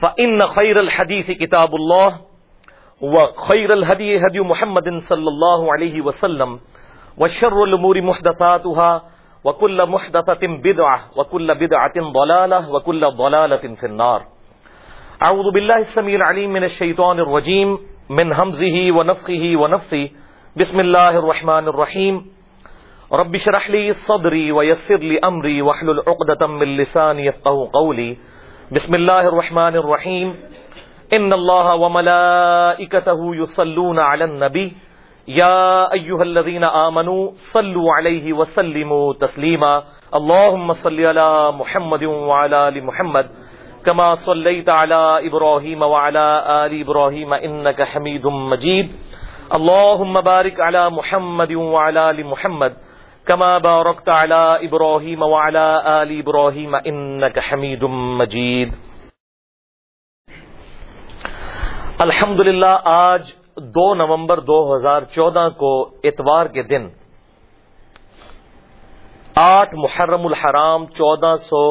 فإن خير الحديث كتاب الله وخير الهدي هدي محمد صلى الله عليه وسلم وشر الأمور محدثاتها وكل محدثة بدعة وكل بدعة ضلالة وكل ضلالة في النار. أعوذ بالله السميع العليم من الشيطان الرجيم من همزه ونفخه ونفثه بسم الله الرحمن الرحيم. رب اشرح لي صدري ويسر لي أمري واحلل عقدة من لساني يفقه قولي. بسم الله الرحمن الرحيم إن الله وملائكته يصلون على النبي يا أيها الذين آمنوا صلوا عليه وسلموا تسليما اللهم صل على محمد وعلى آل محمد. كما صليت على إبراهيم وعلى آل إبراهيم إنك حميد مجيد اللهم بارك على محمد وعلى آل محمد. كما باركت على إبراهيم وعلى آل إبراهيم إنك حميد مجيد. الحمد للہ آج دو نومبر دو ہزار چودہ کو اتوار کے دن آٹھ محرم الحرام چودہ سو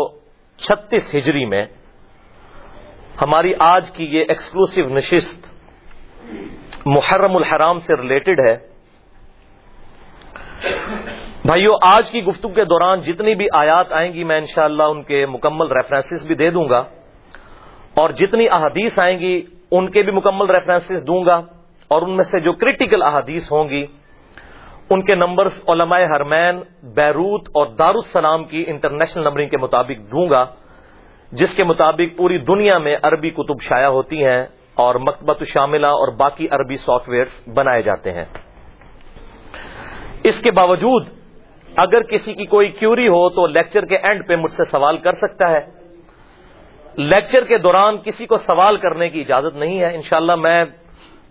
چھتیس ہجری میں ہماری آج کی یہ ایکسکلوسو نشست محرم الحرام سے ریلیٹڈ ہے۔ بھائیو، آج کی گفتگو کے دوران جتنی بھی آیات آئیں گی، میں انشاءاللہ ان کے مکمل ریفرنسز بھی دے دوں گا۔ اور جتنی احادیث آئیں گی، ان کے بھی مکمل ریفرنسز دوں گا۔ اور ان میں سے جو کریٹیکل احادیث ہوں گی، ان کے نمبرز علماء حرمین، بیروت اور دارالسلام کی انٹرنیشنل نمبرنگ کے مطابق دوں گا، جس کے مطابق پوری دنیا میں عربی کتب شائع ہوتی ہیں اور مکبت شاملہ اور باقی عربی سافٹ ویئرس بنائے جاتے ہیں۔ اس کے باوجود اگر کسی کی کوئی کیوری ہو تو لیکچر کے اینڈ پہ مجھ سے سوال کر سکتا ہے۔ لیکچر کے دوران کسی کو سوال کرنے کی اجازت نہیں ہے۔ انشاءاللہ میں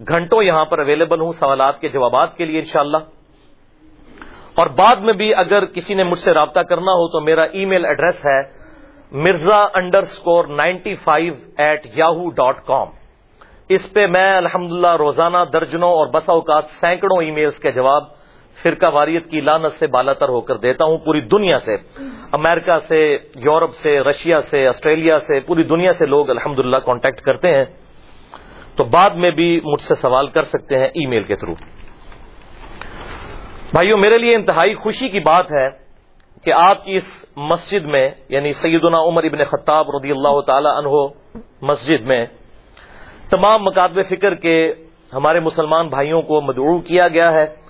گھنٹوں یہاں پر اویلیبل ہوں سوالات کے جوابات کے لیے انشاءاللہ۔ اور بعد میں بھی اگر کسی نے مجھ سے رابطہ کرنا ہو تو میرا ای میل ایڈریس ہے Mirza under score ninety five at Yahoo dot com. اس پہ میں الحمدللہ روزانہ درجنوں اور بسا اوقات سینکڑوں ای میلز کے جواب فرقہ واریت کی لانت سے بالا تر ہو کر دیتا ہوں پوری دنیا سے۔ امریکہ سے، یورپ سے، رشیا سے، آسٹریلیا سے، پوری دنیا سے لوگ الحمد للہ کانٹیکٹ کرتے ہیں۔ تو بعد میں بھی مجھ سے سوال کر سکتے ہیں ای میل کے تھرو۔ بھائیو، میرے لیے انتہائی خوشی کی بات ہے کہ آپ کی اس مسجد میں یعنی سیدنا عمر ابن خطاب رضی اللہ تعالی عنہ مسجد میں، تمام مکاتب فکر کے ہمارے مسلمان بھائیوں کو مدعو کیا گیا ہے۔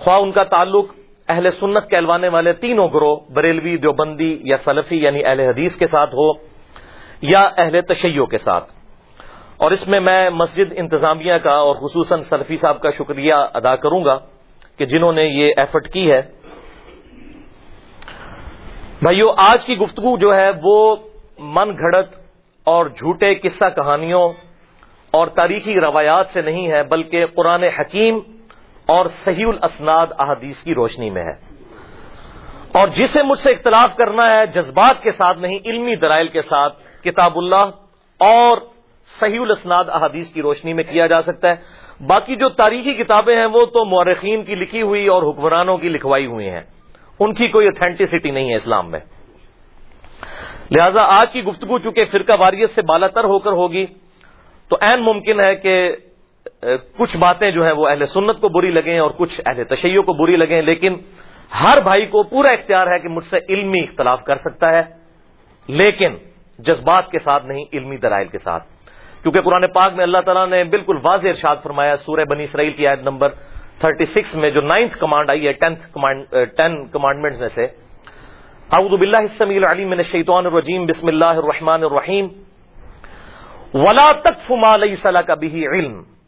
خواہ ان کا تعلق اہل سنت کہلوانے والے تینوں گروہ، بریلوی، دیوبندی یا سلفی یعنی اہل حدیث کے ساتھ ہو یا اہل تشیع کے ساتھ۔ اور اس میں میں مسجد انتظامیہ کا اور خصوصاً سلفی صاحب کا شکریہ ادا کروں گا کہ جنہوں نے یہ ایفرٹ کی ہے۔ بھائیو، آج کی گفتگو جو ہے وہ من گھڑت اور جھوٹے قصہ کہانیوں اور تاریخی روایات سے نہیں ہے، بلکہ قرآن حکیم اور صحیح الاسناد احادیث کی روشنی میں ہے۔ اور جسے مجھ سے اختلاف کرنا ہے، جذبات کے ساتھ نہیں، علمی دلائل کے ساتھ کتاب اللہ اور صحیح الاسناد احادیث کی روشنی میں کیا جا سکتا ہے۔ باقی جو تاریخی کتابیں ہیں، وہ تو مورخین کی لکھی ہوئی اور حکمرانوں کی لکھوائی ہوئی ہیں۔ ان کی کوئی اتھینٹسٹی نہیں ہے اسلام میں۔ لہذا آج کی گفتگو چونکہ فرقہ واریت سے بالا تر ہو کر ہوگی، تو این ممکن ہے کہ کچھ باتیں جو ہیں وہ اہل سنت کو بری لگیں اور کچھ اہل تشیعوں کو بری لگیں، لیکن ہر بھائی کو پورا اختیار ہے کہ مجھ سے علمی اختلاف کر سکتا ہے، لیکن جذبات کے ساتھ نہیں، علمی دلائل کے ساتھ۔ کیونکہ قرآن پاک میں اللہ تعالیٰ نے بالکل واضح ارشاد فرمایا، سورہ بنی اسرائیل کی آیت نمبر 36 میں جو نائنتھ کمانڈ آئی ہے، ٹینتھ ٹین کمانڈمنٹ میں سے۔ اعوذ باللہ السمیع العلیم من الشیطان الرجیم، بسم اللہ الرحمن الرحیم۔ ولا تقف ما ليس لك به علم۔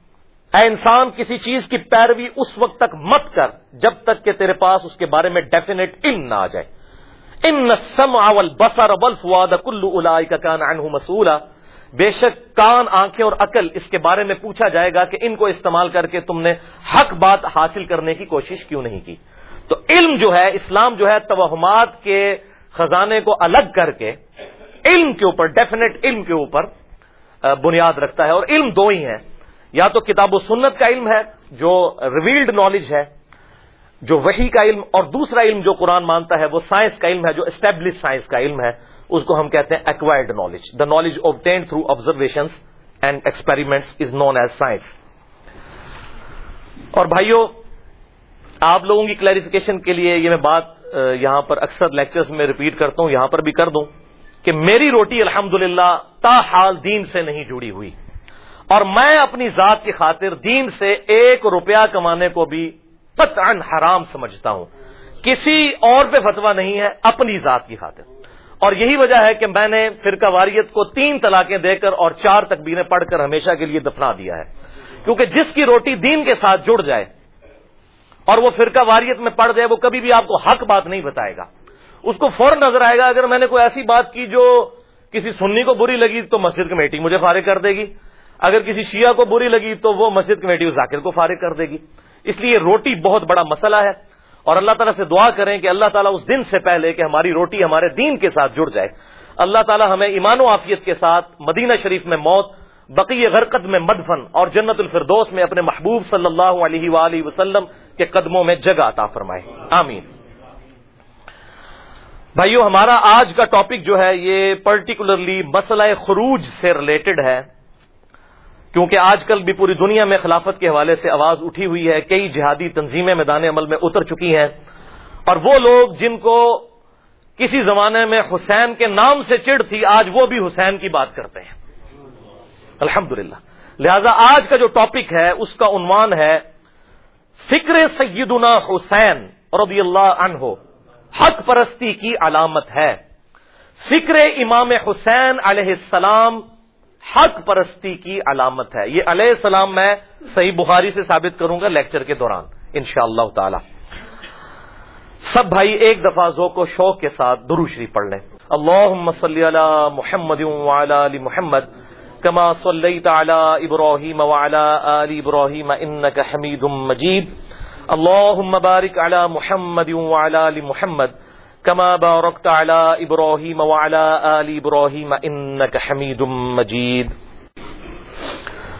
اے انسان، کسی چیز کی پیروی اس وقت تک مت کر جب تک کہ تیرے پاس اس کے بارے میں ڈیفینیٹ علم نہ آ جائے۔ ان سم اول بسر ول فواد کلو الا کا کان مسولہ بے شک کان، آنکھیں اور عقل اس کے بارے میں پوچھا جائے گا کہ ان کو استعمال کر کے تم نے حق بات حاصل کرنے کی کوشش کیوں نہیں کی؟ تو علم جو ہے، اسلام جو ہے، توہمات کے خزانے کو الگ کر کے علم کے اوپر ڈیفینیٹ علم کے اوپر بنیاد رکھتا ہے۔ اور علم دو ہی ہیں۔ یا تو کتاب و سنت کا علم ہے، جو ریویلڈ نالج ہے، جو وہی کا علم، اور دوسرا علم جو قرآن مانتا ہے، وہ سائنس کا علم ہے، جو اسٹیبلش سائنس کا علم ہے، اس کو ہم کہتے ہیں acquired knowledge the knowledge obtained through observation and experiments is known as science اور بھائیوں آپ لوگوں کی کلیریفیکیشن کے لیے یہ میں بات یہاں پر اکثر لیکچرز میں ریپیٹ کرتا ہوں، یہاں پر بھی کر دوں کہ میری روٹی الحمد للہ تا حال دین سے نہیں جڑی ہوئی۔ اور میں اپنی ذات کی خاطر دین سے ایک روپیہ کمانے کو بھی قطعا حرام سمجھتا ہوں۔ کسی اور پہ فتوا نہیں ہے، اپنی ذات کی خاطر۔ اور یہی وجہ ہے کہ میں نے فرقہ واریت کو تین طلاقیں دے کر اور چار تکبیریں پڑھ کر ہمیشہ کے لیے دفنا دیا ہے۔ کیونکہ جس کی روٹی دین کے ساتھ جڑ جائے اور وہ فرقہ واریت میں پڑ جائے وہ کبھی بھی آپ کو حق بات نہیں بتائے گا۔ اس کو فوراً نظر آئے گا، اگر میں نے کوئی ایسی بات کی جو کسی سنی کو بری لگی تو مسجد کمیٹی مجھے فارغ کر دے گی۔ اگر کسی شیعہ کو بری لگی تو وہ مسجد کمیٹی ذاکر کو فارغ کر دے گی۔ اس لیے روٹی بہت بڑا مسئلہ ہے۔ اور اللہ تعالیٰ سے دعا کریں کہ اللہ تعالیٰ اس دن سے پہلے کہ ہماری روٹی ہمارے دین کے ساتھ جڑ جائے۔ اللہ تعالیٰ ہمیں ایمان و عافیت کے ساتھ مدینہ شریف میں موت، بقی غرقت میں مدفن اور جنت الفردوس میں اپنے محبوب صلی اللہ علیہ وآلہ وسلم کے قدموں میں جگہ عطا فرمائے۔ آمین۔ بھائیو، ہمارا آج کا ٹاپک جو ہے، یہ پرٹیکولرلی مسئلہ خروج سے ریلیٹڈ ہے۔ کیونکہ آج کل بھی پوری دنیا میں خلافت کے حوالے سے آواز اٹھی ہوئی ہے، کئی جہادی تنظیمیں میدان عمل میں اتر چکی ہیں۔ اور وہ لوگ جن کو کسی زمانے میں حسین کے نام سے چڑ تھی، آج وہ بھی حسین کی بات کرتے ہیں۔ الحمد لہذا آج کا جو ٹاپک ہے، اس کا عنوان ہے، فکر سیدنا حسین رضی اللہ عنہ حق پرستی کی علامت ہے۔ فکر امام حسین علیہ السلام حق پرستی کی علامت ہے۔ یہ علیہ السلام میں صحیح بخاری سے ثابت کروں گا لیکچر کے دوران ان شاء اللہ تعالی۔ سب بھائی ایک دفعہ ذوق و شوق کے ساتھ دروشری پڑھ لیں۔ اللہ صلی علی محمد علی محمد، کما صلی تعلی ابراہیم علی ابراہیم، انک حمید مجید۔ اللہ بارک علی محمد علی محمد۔ كما باركت على ابراهيم وعلى آل ابراهيم انك حميد مجید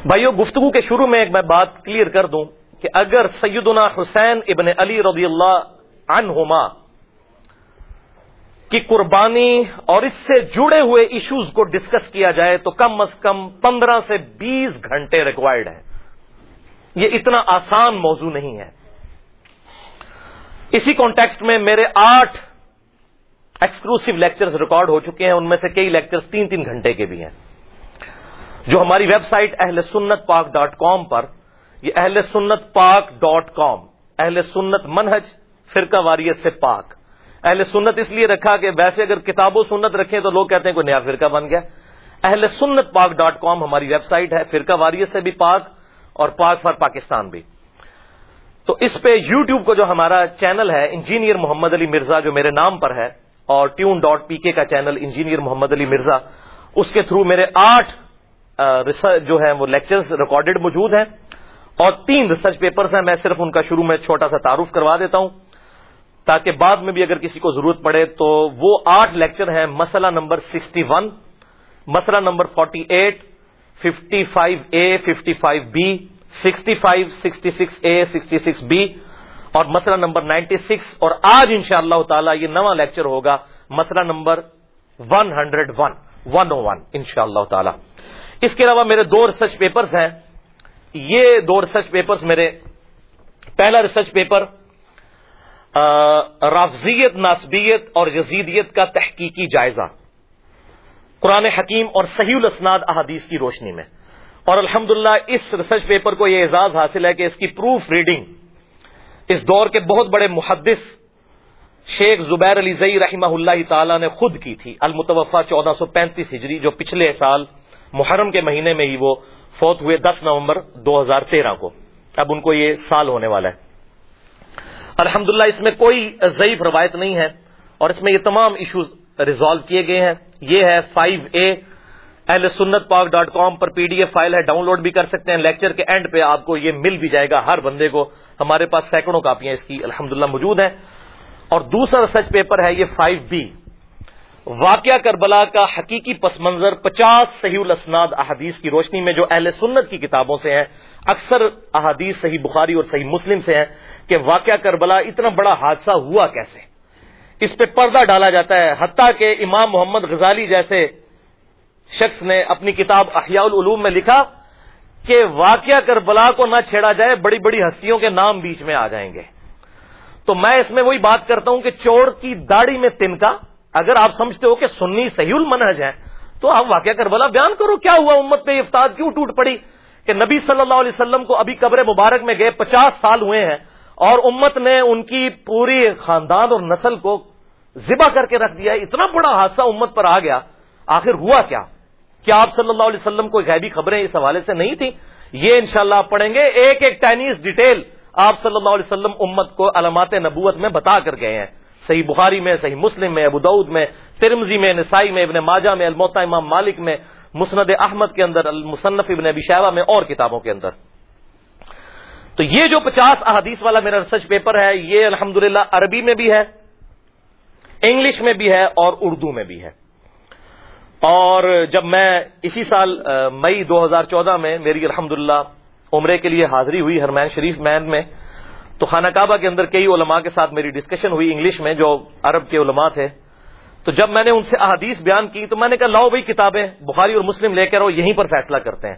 بھائیو، گفتگو کے شروع میں ایک میں بات کلیئر کر دوں کہ اگر سیدنا حسین ابن علی رضی اللہ عنہما کی قربانی اور اس سے جڑے ہوئے ایشوز کو ڈسکس کیا جائے تو کم از کم پندرہ سے بیس گھنٹے ریکوائرڈ ہیں۔ یہ اتنا آسان موضوع نہیں ہے۔ اسی کانٹیکسٹ میں میرے آٹھ ایکسکلوسو لیکچرز ریکارڈ ہو چکے ہیں، ان میں سے کئی لیکچرز تین تین گھنٹے کے بھی ہیں۔ جو ہماری ویب سائٹ اہل سنت پاک ڈاٹ کام پر، یہ اہل سنت پاک ڈاٹ کام اہل سنت منہج فرقہ واریت سے پاک۔ اہل سنت اس لیے رکھا کہ ویسے اگر کتاب و سنت رکھیں تو لوگ کہتے ہیں کوئی نیا فرقہ بن گیا۔ اہل سنت پاک ڈاٹ کام ہماری ویب سائٹ ہے، فرقہ واریت سے بھی پاک اور پاک فار پاکستان بھی۔ تو اس پہ یو ٹیوب کو جو ہمارا چینل ہے، انجینئر محمد علی مرزا جو میرے نام پر ہے اور ٹیون ڈاٹ پی کے کا چینل انجینئر محمد علی مرزا، اس کے تھرو میرے آٹھ جو ہیں وہ لیکچرز ریکارڈڈ موجود ہیں، اور تین ریسرچ پیپرز ہیں، میں صرف ان کا شروع میں چھوٹا سا تعارف کروا دیتا ہوں۔ تاکہ بعد میں بھی اگر کسی کو ضرورت پڑے تو وہ آٹھ لیکچر ہیں، مسئلہ نمبر سکسٹی ون مسئلہ number forty eight fifty five A fifty five B sixty five sixty six A sixty six B اور مسئلہ نمبر نائنٹی سکس اور آج ان شاء اللہ تعالی یہ نواں لیکچر ہوگا مسئلہ number one hundred one one O one ان شاء اللہ تعالی۔ اس کے علاوہ میرے دو ریسرچ پیپرز ہیں۔ یہ دو ریسرچ پیپرز میرے پہلا ریسرچ پیپر رافضیت، ناسبیت اور یزیدیت کا تحقیقی جائزہ۔ قرآن حکیم اور صحیح الاسناد احادیث کی روشنی میں۔ اور الحمدللہ اس ریسرچ پیپر کو یہ اعزاز حاصل ہے کہ اس کی پروف ریڈنگ اس دور کے بہت بڑے محدث شیخ زبیر علی زئی رحمہ اللہ تعالی نے خود کی تھی۔ المتوفا چودہ سو پینتیس ہجری، جو پچھلے سال محرم کے مہینے میں ہی وہ فوت ہوئے دس نومبر دو ہزار تیرہ کو۔ اب ان کو یہ سال ہونے والا ہے۔ الحمد اس میں کوئی ضعیف روایت نہیں ہے اور اس میں یہ تمام ایشوز ریزالو کیے گئے ہیں۔ یہ ہے فائیو اے اہل سنت پاک ڈاٹ کام پر پی ڈی ایف فائل ہے ڈاؤن لوڈ بھی کر سکتے ہیں لیکچر کے اینڈ پہ آپ کو یہ مل بھی جائے گا ہر بندے کو۔ ہمارے پاس سینکڑوں کاپیاں اس کی الحمدللہ موجود ہیں۔ اور دوسرا سچ پیپر ہے یہ فائیو بی واقعہ کربلا کا حقیقی پس منظر پچاس صحیح الاسناد احادیث کی روشنی میں جو اہل سنت کی کتابوں سے ہیں، اکثر احادیث صحیح بخاری اور صحیح مسلم سے ہیں کہ واقعہ کربلا اتنا بڑا حادثہ ہوا کیسے؟ اس پہ پردہ ڈالا جاتا ہے، حتیٰ کہ امام محمد غزالی جیسے شخص نے اپنی کتاب احیاء العلوم میں لکھا کہ واقعہ کربلا کو نہ چھیڑا جائے، بڑی بڑی ہستیوں کے نام بیچ میں آ جائیں گے۔ تو میں اس میں وہی بات کرتا ہوں کہ چوڑ کی داڑھی میں تنکا اگر آپ سمجھتے ہو کہ سنی صحیح المنہج ہے تو آپ واقعہ کربلا بیان کرو، کیا ہوا امت پہ افطاد کیوں ٹوٹ پڑی؟ کہ نبی صلی اللہ علیہ وسلم کو ابھی قبر مبارک میں گئے، پچاس سال ہوئے ہیں، اور امت نے ان کی پوری خاندان اور نسل کو ذبح کر کے رکھ دیا، اتنا بڑا حادثہ امت پر آ گیا، آخر ہوا کیا؟ کیا آپ صلی اللہ علیہ وسلم کو غیبی خبریں اس حوالے سے نہیں تھیں؟ یہ انشاءاللہ آپ پڑھیں گے۔ ایک ایک ٹینیز ڈیٹیل آپ صلی اللہ علیہ وسلم امت کو علامات نبوت میں بتا کر گئے ہیں۔ صحیح بخاری میں، صحیح مسلم میں، ابو میں ترمزی میں، نسائی میں، ابن ماجہ میں الموتا امام مالک میں، مسند احمد کے اندر، المصنف ابن ابی شہبہ میں اور کتابوں کے اندر۔ تو یہ جو پچاس احادیث والا میرا ریسرچ پیپر ہے، یہ الحمد عربی میں بھی ہے، انگلش میں بھی ہے اور اردو میں بھی ہے۔ اور جب میں اسی سال مئی دو ہزار چودہ میں میری الحمد عمرے کے لیے حاضری ہوئی ہرمین شریف مین میں، تو خانہ کعبہ کے اندر کئی علماء کے ساتھ میری ڈسکشن ہوئی انگلش میں، جو عرب کے علماء تھے۔ تو جب میں نے ان سے احادیث بیان کی، تو میں نے کہا، لاؤ بھائی کتابیں بخاری اور مسلم لے کر آؤ یہیں پر فیصلہ کرتے ہیں۔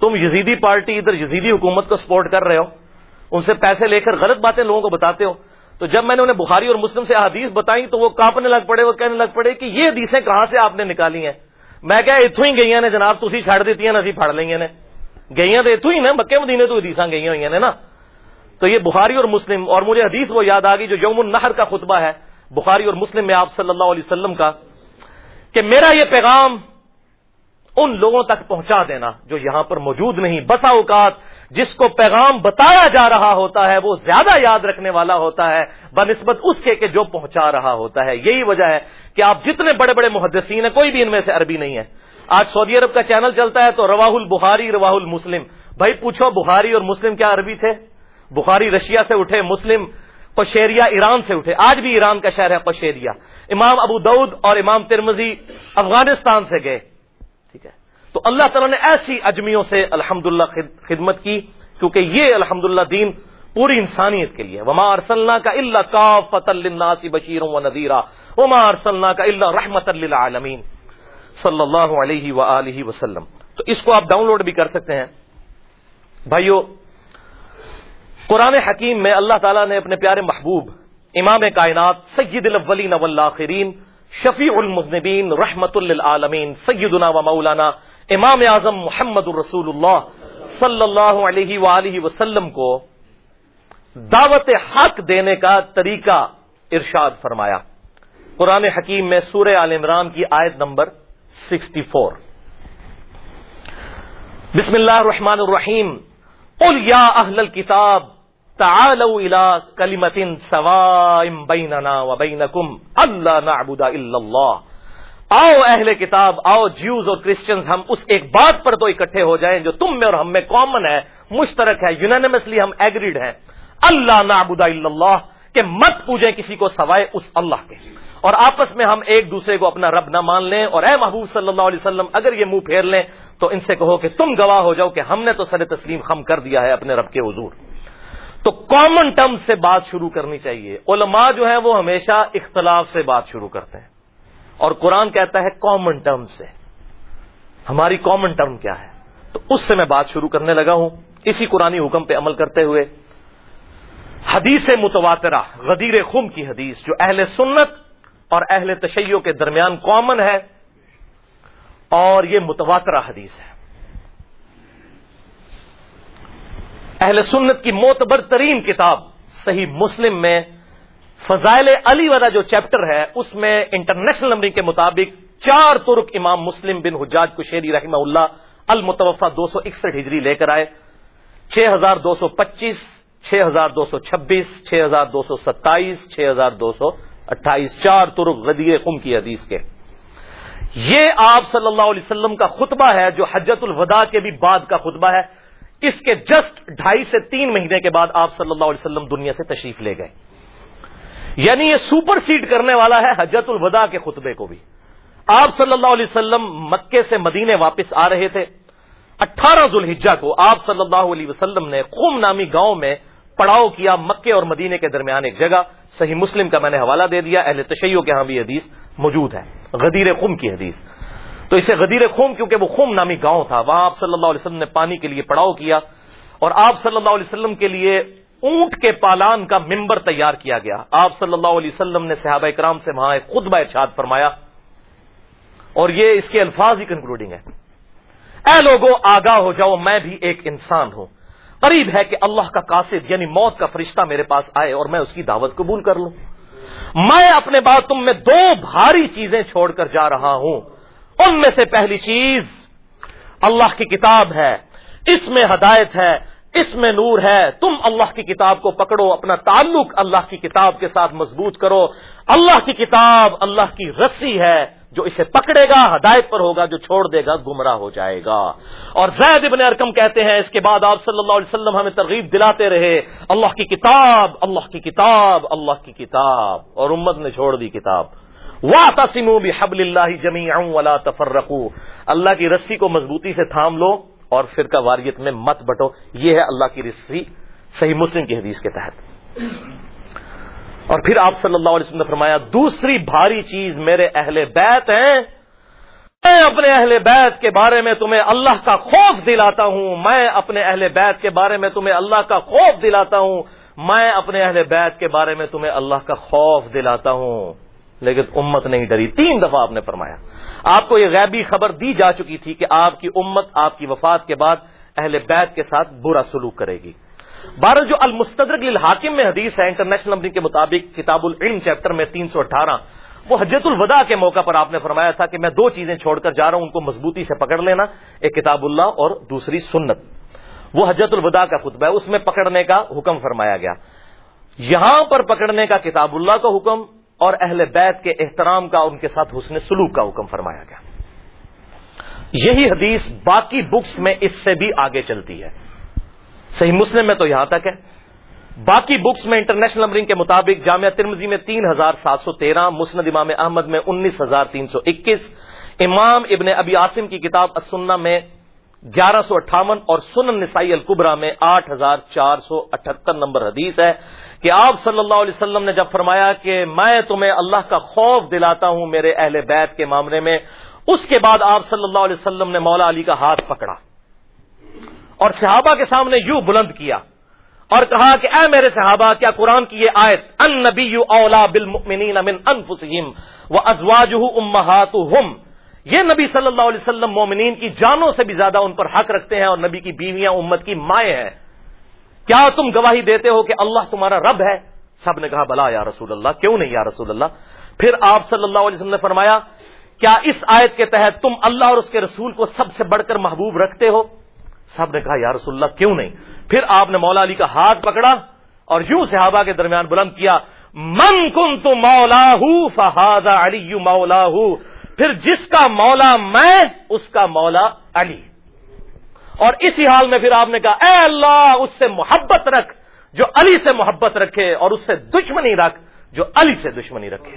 تم یزیدی پارٹی، ادھر یزیدی حکومت کو سپورٹ کر رہے ہو، ان سے پیسے لے کر غلط باتیں لوگوں کو بتاتے ہو تو جب میں نے انہیں بخاری اور مسلم سے احادیث بتائی تو وہ کانپنے لگ پڑے، وہ کہنے لگ پڑے کہ یہ حدیثیں کہاں سے آپ نے نکالی ہیں؟ میں کیا اتوں ہی گئی نے جناب تھی چڑھ دیتی ہیں نا اسی پڑ لیں نے۔ گئی تو اتوں ہی نا مکے مدینے تو حدیث گئی ہوئی نے نا۔ تو یہ بخاری اور مسلم، اور مجھے حدیث وہ یاد آ گئی جو یوم النہر کا خطبہ ہے، بخاری اور مسلم میں آپ صلی اللہ علیہ وسلم کا، کہ میرا یہ پیغام ان لوگوں تک پہنچا دینا جو یہاں پر موجود نہیں۔ بسا اوقات جس کو پیغام بتایا جا رہا ہوتا ہے، وہ زیادہ یاد رکھنے والا ہوتا ہے، بنسبت اس کے کہ جو پہنچا رہا ہوتا ہے۔ یہی وجہ ہے کہ آپ جتنے بڑے بڑے محدثین ہیں، کوئی بھی ان میں سے عربی نہیں ہے۔ آج سعودی عرب کا چینل چلتا ہے تو رواہ البخاری، رواہ المسلم۔ بھائی، پوچھو بخاری اور مسلم کیا عربی تھے؟ بخاری رشیا سے اٹھے، مسلم پشیریا ایران سے اٹھے۔ آج بھی ایران کا شہر ہے پشیریا امام ابو دعود اور امام ترمزی افغانستان سے گئے۔ تو اللہ تعالیٰ نے ایسی اجمیوں سے الحمد خدمت کی، کیونکہ یہ الحمد دین پوری انسانیت کے لیے وما ارسلنا کا اللہ کا فت الناسی بشیر و نذیرہ وما ارسلنا کا اللہ رحمت للعالمین صلی اللہ علیہ و وسلم۔ تو اس کو آپ ڈاؤن لوڈ بھی کر سکتے ہیں۔ بھائیو، قرآن حکیم میں اللہ تعالیٰ نے اپنے پیارے محبوب، امام کائنات، سید الاولین والآخرین، شفیع المذنبین، رحمت للعالمین، سیدنا و مولانا امام اعظم محمد الرسول اللہ صلی اللہ علیہ وآلہ وسلم کو دعوت حق دینے کا طریقہ ارشاد فرمایا۔ قرآن حکیم میں سورہ عال عمران کی آیت نمبر سکسٹی فور۔ بسم اللہ الرحمن الرحیم۔ قل یا اہل الكتاب، تعالوا الى كلمه سواء بيننا وبينكم الا نعبد الا الله آؤ اہل کتاب، آؤ جیوز اور کرسچنز ہم اس ایک بات پر تو اکٹھے ہو جائیں جو تم میں اور ہم میں کامن ہے، مشترک ہے یونانمسلی ہم ایگریڈ ہیں۔ اللہ نعبد الا اللہ، کہ مت پوجیں کسی کو سوائے اس اللہ کے۔ اور آپس میں ہم ایک دوسرے کو اپنا رب نہ مان لیں۔ اور اے محبوب صلی اللہ علیہ وسلم، اگر یہ منہ پھیر لیں، تو ان سے کہو کہ تم گواہ ہو جاؤ کہ ہم نے تو سر تسلیم خم کر دیا ہے اپنے رب کے حضور۔ تو کامن ٹرم سے بات شروع کرنی چاہیے۔ علماء جو ہیں وہ ہمیشہ اختلاف سے بات شروع کرتے ہیں۔ اور قرآن کہتا ہے کامن ٹرم سے۔ ہماری کامن ٹرم کیا ہے؟ تو اس سے میں بات شروع کرنے لگا ہوں۔ اسی قرآن حکم پہ عمل کرتے ہوئے۔ حدیث متواترہ، غدیر خم کی حدیث، جو اہل سنت اور اہل تشیعوں کے درمیان کامن ہے۔ اور یہ متواترہ حدیث ہے۔ اہل سنت کی معتبر ترین کتاب صحیح مسلم میں فضائل علی والا جو چیپٹر ہے، اس میں انٹرنیشنل نمبرنگ کے مطابق چار ترک امام مسلم بن حجاج کشیری رحمہ اللہ المتوفہ دو سو اکسٹھ ہجری لے کر آئے، چھ ہزار دو سو پچیس، چھ ہزار دو سو چھبیس، چھ ہزار دو سو ستائیس، چھ ہزار دو سو اٹھائیس، چار ترک غدیر خم کی حدیث کے۔ یہ آپ صلی اللہ علیہ وسلم کا خطبہ ہے، جو حجت الوداع کے بھی بعد کا خطبہ ہے۔ اس کے جسٹ ڈھائی سے تین مہینے کے بعد آپ صلی اللہ علیہ وسلم دنیا سے تشریف لے گئے۔ یعنی یہ سپر سیڈ کرنے والا ہے حجت الوداع کے خطبے کو بھی۔ آپ صلی اللہ علیہ وسلم مکے سے مدینے واپس آ رہے تھے۔ اٹھارہ ذوالحجہ کو آپ صلی اللہ علیہ وسلم نے خوم نامی گاؤں میں پڑاؤ کیا مکے اور مدینے کے درمیان ایک جگہ۔ صحیح مسلم کا میں نے حوالہ دے دیا، اہل تشیعوں کے ہاں بھی حدیث موجود ہے، غدیر خم کی حدیث۔ تو اسے غدیر خم کیونکہ وہ خم نامی گاؤں تھا، وہاں آپ صلی اللہ علیہ وسلم نے پانی کے لیے پڑاؤ کیا۔ اور آپ صلی اللہ علیہ وسلم کے لیے اونٹ کے پالان کا ممبر تیار کیا گیا۔ آپ صلی اللہ علیہ وسلم نے صحابہ اکرام سے وہاں ایک خطبہ ارشاد فرمایا۔ اور یہ اس کے الفاظ ہی کنکلوڈنگ ہے اے لوگوں آگاہ ہو جاؤ، میں بھی ایک انسان ہوں۔ قریب ہے کہ اللہ کا قاصد یعنی موت کا فرشتہ میرے پاس آئے اور میں اس کی دعوت قبول کر لوں۔ میں اپنے بات تم میں دو بھاری چیزیں چھوڑ کر جا رہا ہوں۔ ان میں سے پہلی چیز اللہ کی کتاب ہے۔ اس میں ہدایت ہے۔ اس میں نور ہے، تم اللہ کی کتاب کو پکڑو، اپنا تعلق اللہ کی کتاب کے ساتھ مضبوط کرو۔ اللہ کی کتاب اللہ کی رسی ہے، جو اسے پکڑے گا، ہدایت پر ہوگا، جو چھوڑ دے گا، گمراہ ہو جائے گا۔ اور زید ابن ارکم کہتے ہیں، اس کے بعد آپ صلی اللہ علیہ وسلم ہمیں ترغیب دلاتے رہے، اللہ کی کتاب، اللہ کی کتاب، اللہ کی کتاب۔ اور امت نے چھوڑ دی کتاب۔ واہ تسم بھی حبل اللہ جمی ولا تفرقو اللہ کی رسی کو مضبوطی سے تھام لو۔ اور فرقہ واریت میں مت بٹو۔ یہ ہے اللہ کی رسی، صحیح مسلم کی حدیث کے تحت۔ اور پھر آپ صلی اللہ علیہ وسلم نے فرمایا، دوسری بھاری چیز میرے اہل بیت ہیں۔ میں اپنے اہل بیت کے بارے میں تمہیں اللہ کا خوف دلاتا ہوں۔ میں اپنے اہل بیت کے بارے میں تمہیں اللہ کا خوف دلاتا ہوں۔ میں اپنے اہل بیت کے بارے میں تمہیں اللہ کا خوف دلاتا ہوں۔ لیکن امت نہیں ڈری۔ تین دفعہ آپ نے فرمایا۔ آپ کو یہ غیبی خبر دی جا چکی تھی کہ آپ کی امت آپ کی وفات کے بعد اہل بیت کے ساتھ برا سلوک کرے گی۔ بارہ جو المستدرک الحاکم میں حدیث ہے انٹرنیشنل نمبر کے مطابق کتاب العلم چیپٹر میں تین سو اٹھارہ، وہ حجت الوداع کے موقع پر آپ نے فرمایا تھا کہ میں دو چیزیں چھوڑ کر جا رہا ہوں، ان کو مضبوطی سے پکڑ لینا، ایک کتاب اللہ اور دوسری سنت۔ وہ حجت الوداع کا خطبہ ہے، اس میں پکڑنے کا حکم فرمایا گیا۔ یہاں پر پکڑنے کا کتاب اللہ کا حکم اور اہل بیت کے احترام کا ان کے ساتھ حسن سلوک کا حکم فرمایا گیا۔ یہی حدیث باقی بکس میں اس سے بھی آگے چلتی ہے۔ صحیح مسلم میں تو یہاں تک ہے۔ باقی بکس میں انٹرنیشنل نمبرنگ کے مطابق جامعہ ترمزی میں تین ہزار سات سو تیرہ، مسند امام احمد میں انیس ہزار تین سو اکیس، امام ابن ابی عاصم کی کتاب اسنا میں گیارہ سو اٹھاون اور سنن نسائی القبرا میں آٹھ ہزار چار سو اٹھہتر نمبر حدیث ہے کہ آپ صلی اللہ علیہ وسلم نے جب فرمایا کہ میں تمہیں اللہ کا خوف دلاتا ہوں میرے اہل بیت کے معاملے میں، اس کے بعد آپ صلی اللہ علیہ وسلم نے مولا علی کا ہاتھ پکڑا اور صحابہ کے سامنے یوں بلند کیا اور کہا کہ اے میرے صحابہ، کیا قرآن کی یہ آیت، ان نبی اولا بالمؤمنین من انفسهم وازواجه امهاتهم یہ نبی صلی اللہ علیہ وسلم مومنین کی جانوں سے بھی زیادہ ان پر حق رکھتے ہیں اور نبی کی بیویاں امت کی مائیں ہیں۔ کیا تم گواہی دیتے ہو کہ اللہ تمہارا رب ہے؟ سب نے کہا، بلا یا رسول اللہ، کیوں نہیں یا رسول اللہ؟ پھر آپ صلی اللہ علیہ وسلم نے فرمایا، کیا اس آیت کے تحت تم اللہ اور اس کے رسول کو سب سے بڑھ کر محبوب رکھتے ہو؟ سب نے کہا، یا رسول اللہ، کیوں نہیں؟ پھر آپ نے مولا علی کا ہاتھ پکڑا اور یوں صحابہ کے درمیان بلند کیا، من کن تو مولا فہاد علی مولا پھر جس کا مولا میں، اس کا مولا علی۔ اور اسی حال میں پھر آپ نے کہا، اے اللہ، اس سے محبت رکھ۔ جو علی سے محبت رکھے اور اس سے دشمنی رکھ، جو علی سے دشمنی رکھے۔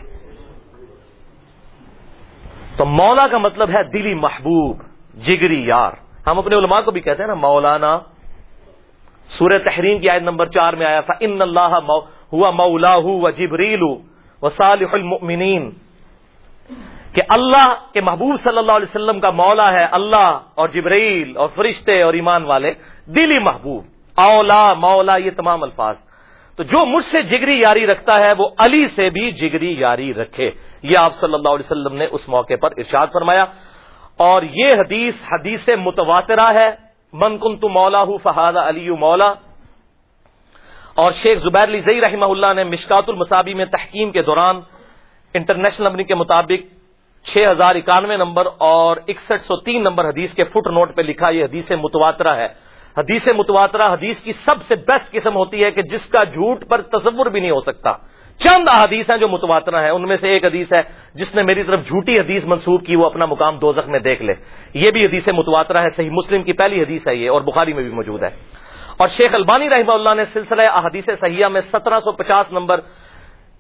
تو مولا کا مطلب ہے دلی محبوب، جگری یار۔ ہم اپنے علماء کو بھی کہتے ہیں نا، مولانا۔ سورہ تحریم کی آیت نمبر چار میں آیا تھا ان اللہ ہوا مولا و جبریل و صالح المؤمنین کہ اللہ کے محبوب صلی اللہ علیہ وسلم کا مولا ہے اللہ اور جبریل اور فرشتے اور ایمان والے، دلی محبوب، اولا، مولا، یہ تمام الفاظ۔ تو جو مجھ سے جگری یاری رکھتا ہے، وہ علی سے بھی جگری یاری رکھے۔ یہ آپ صلی اللہ علیہ وسلم نے اس موقع پر ارشاد فرمایا۔ اور یہ حدیث حدیث متواترہ ہے۔ من کن تو مولا ہوں فہاد علی مولا۔ اور شیخ زبیر علی زئی رحمہ اللہ نے مشکات المصابی میں تحکیم کے دوران، انٹرنیشنل نمبر کے مطابق چھ ہزار اکانوے نمبر اور اکسٹھ سو تین نمبر حدیث کے فٹ نوٹ پہ لکھا یہ حدیث متواترہ ہے۔ حدیث متواترہ حدیث کی سب سے بیسٹ قسم ہوتی ہے کہ جس کا جھوٹ پر تصور بھی نہیں ہو سکتا۔ چند احادیث ہیں جو متواترہ ہیں، ان میں سے ایک حدیث ہے جس نے میری طرف جھوٹی حدیث منسوخ کی، وہ اپنا مقام دوزخ میں دیکھ لے۔ یہ بھی حدیث متواترہ ہے، صحیح مسلم کی پہلی حدیث ہے یہ، اور بخاری میں بھی موجود ہے۔ اور شیخ البانی رحمہ اللہ نے سلسلہ احادیث سیاح میں سترہ سو پچاس نمبر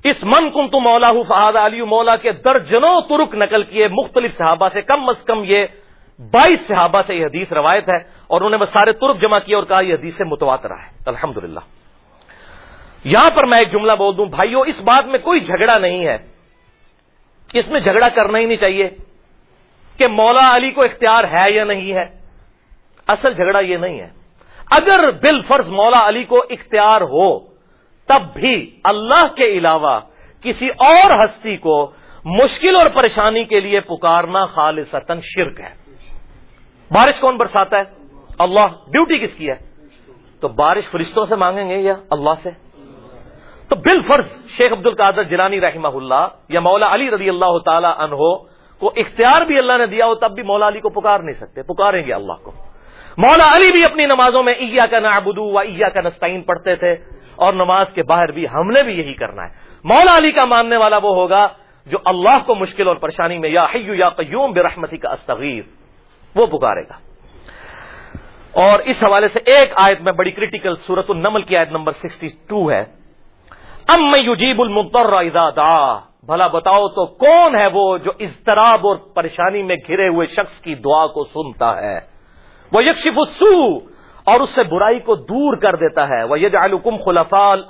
اس من کن تو مولا فہاد علی مولا کے درجنوں ترک نقل کیے مختلف صحابہ سے، کم از کم یہ بائیس صحابہ سے یہ حدیث روایت ہے اور انہوں نے سارے ترک جمع کیا اور کہا یہ حدیث سے متواترا ہے۔ الحمد یہاں پر میں ایک جملہ بول دوں، بھائیو، اس بات میں کوئی جھگڑا نہیں ہے۔ اس میں جھگڑا کرنا ہی نہیں چاہیے کہ مولا علی کو اختیار ہے یا نہیں ہے۔ اصل جھگڑا یہ نہیں ہے۔ اگر بل فرض مولا علی کو اختیار ہو تب بھی اللہ کے علاوہ کسی اور ہستی کو مشکل اور پریشانی کے لیے پکارنا خالصتاً شرک ہے۔ بارش کون برساتا ہے؟ اللہ۔ ڈیوٹی کس کی ہے؟ تو بارش فرشتوں سے مانگیں گے یا اللہ سے؟ تو بل فرض شیخ عبد القادر جلانی رحمہ اللہ یا مولا علی رضی اللہ تعالی عنہ کو اختیار بھی اللہ نے دیا ہو، تب بھی مولا علی کو پکار نہیں سکتے، پکاریں گے اللہ کو۔ مولا علی بھی اپنی نمازوں میں عیا کا نابدو و عیا کا نسطین پڑھتے تھے۔ اور نماز کے باہر بھی ہم نے بھی یہی کرنا ہے۔ مولا علی کا ماننے والا وہ ہوگا جو اللہ کو مشکل اور پریشانی میں یا حیو یا قیوم برحمتی کا استغیر وہ پکارے گا۔ اور اس حوالے سے ایک آیت میں بڑی کریٹیکل صورت النمل کی آیت نمبر سکسٹی ٹو ہے۔ ام میں یوجیب المتر دا بھلا بتاؤ تو کون ہے وہ جو اضطراب اور پریشانی میں گھرے ہوئے شخص کی دعا کو سنتا ہے؟ وہ یکشف السو اور اس سے برائی کو دور کر دیتا ہے۔ وہ یہ خلفاء خلفال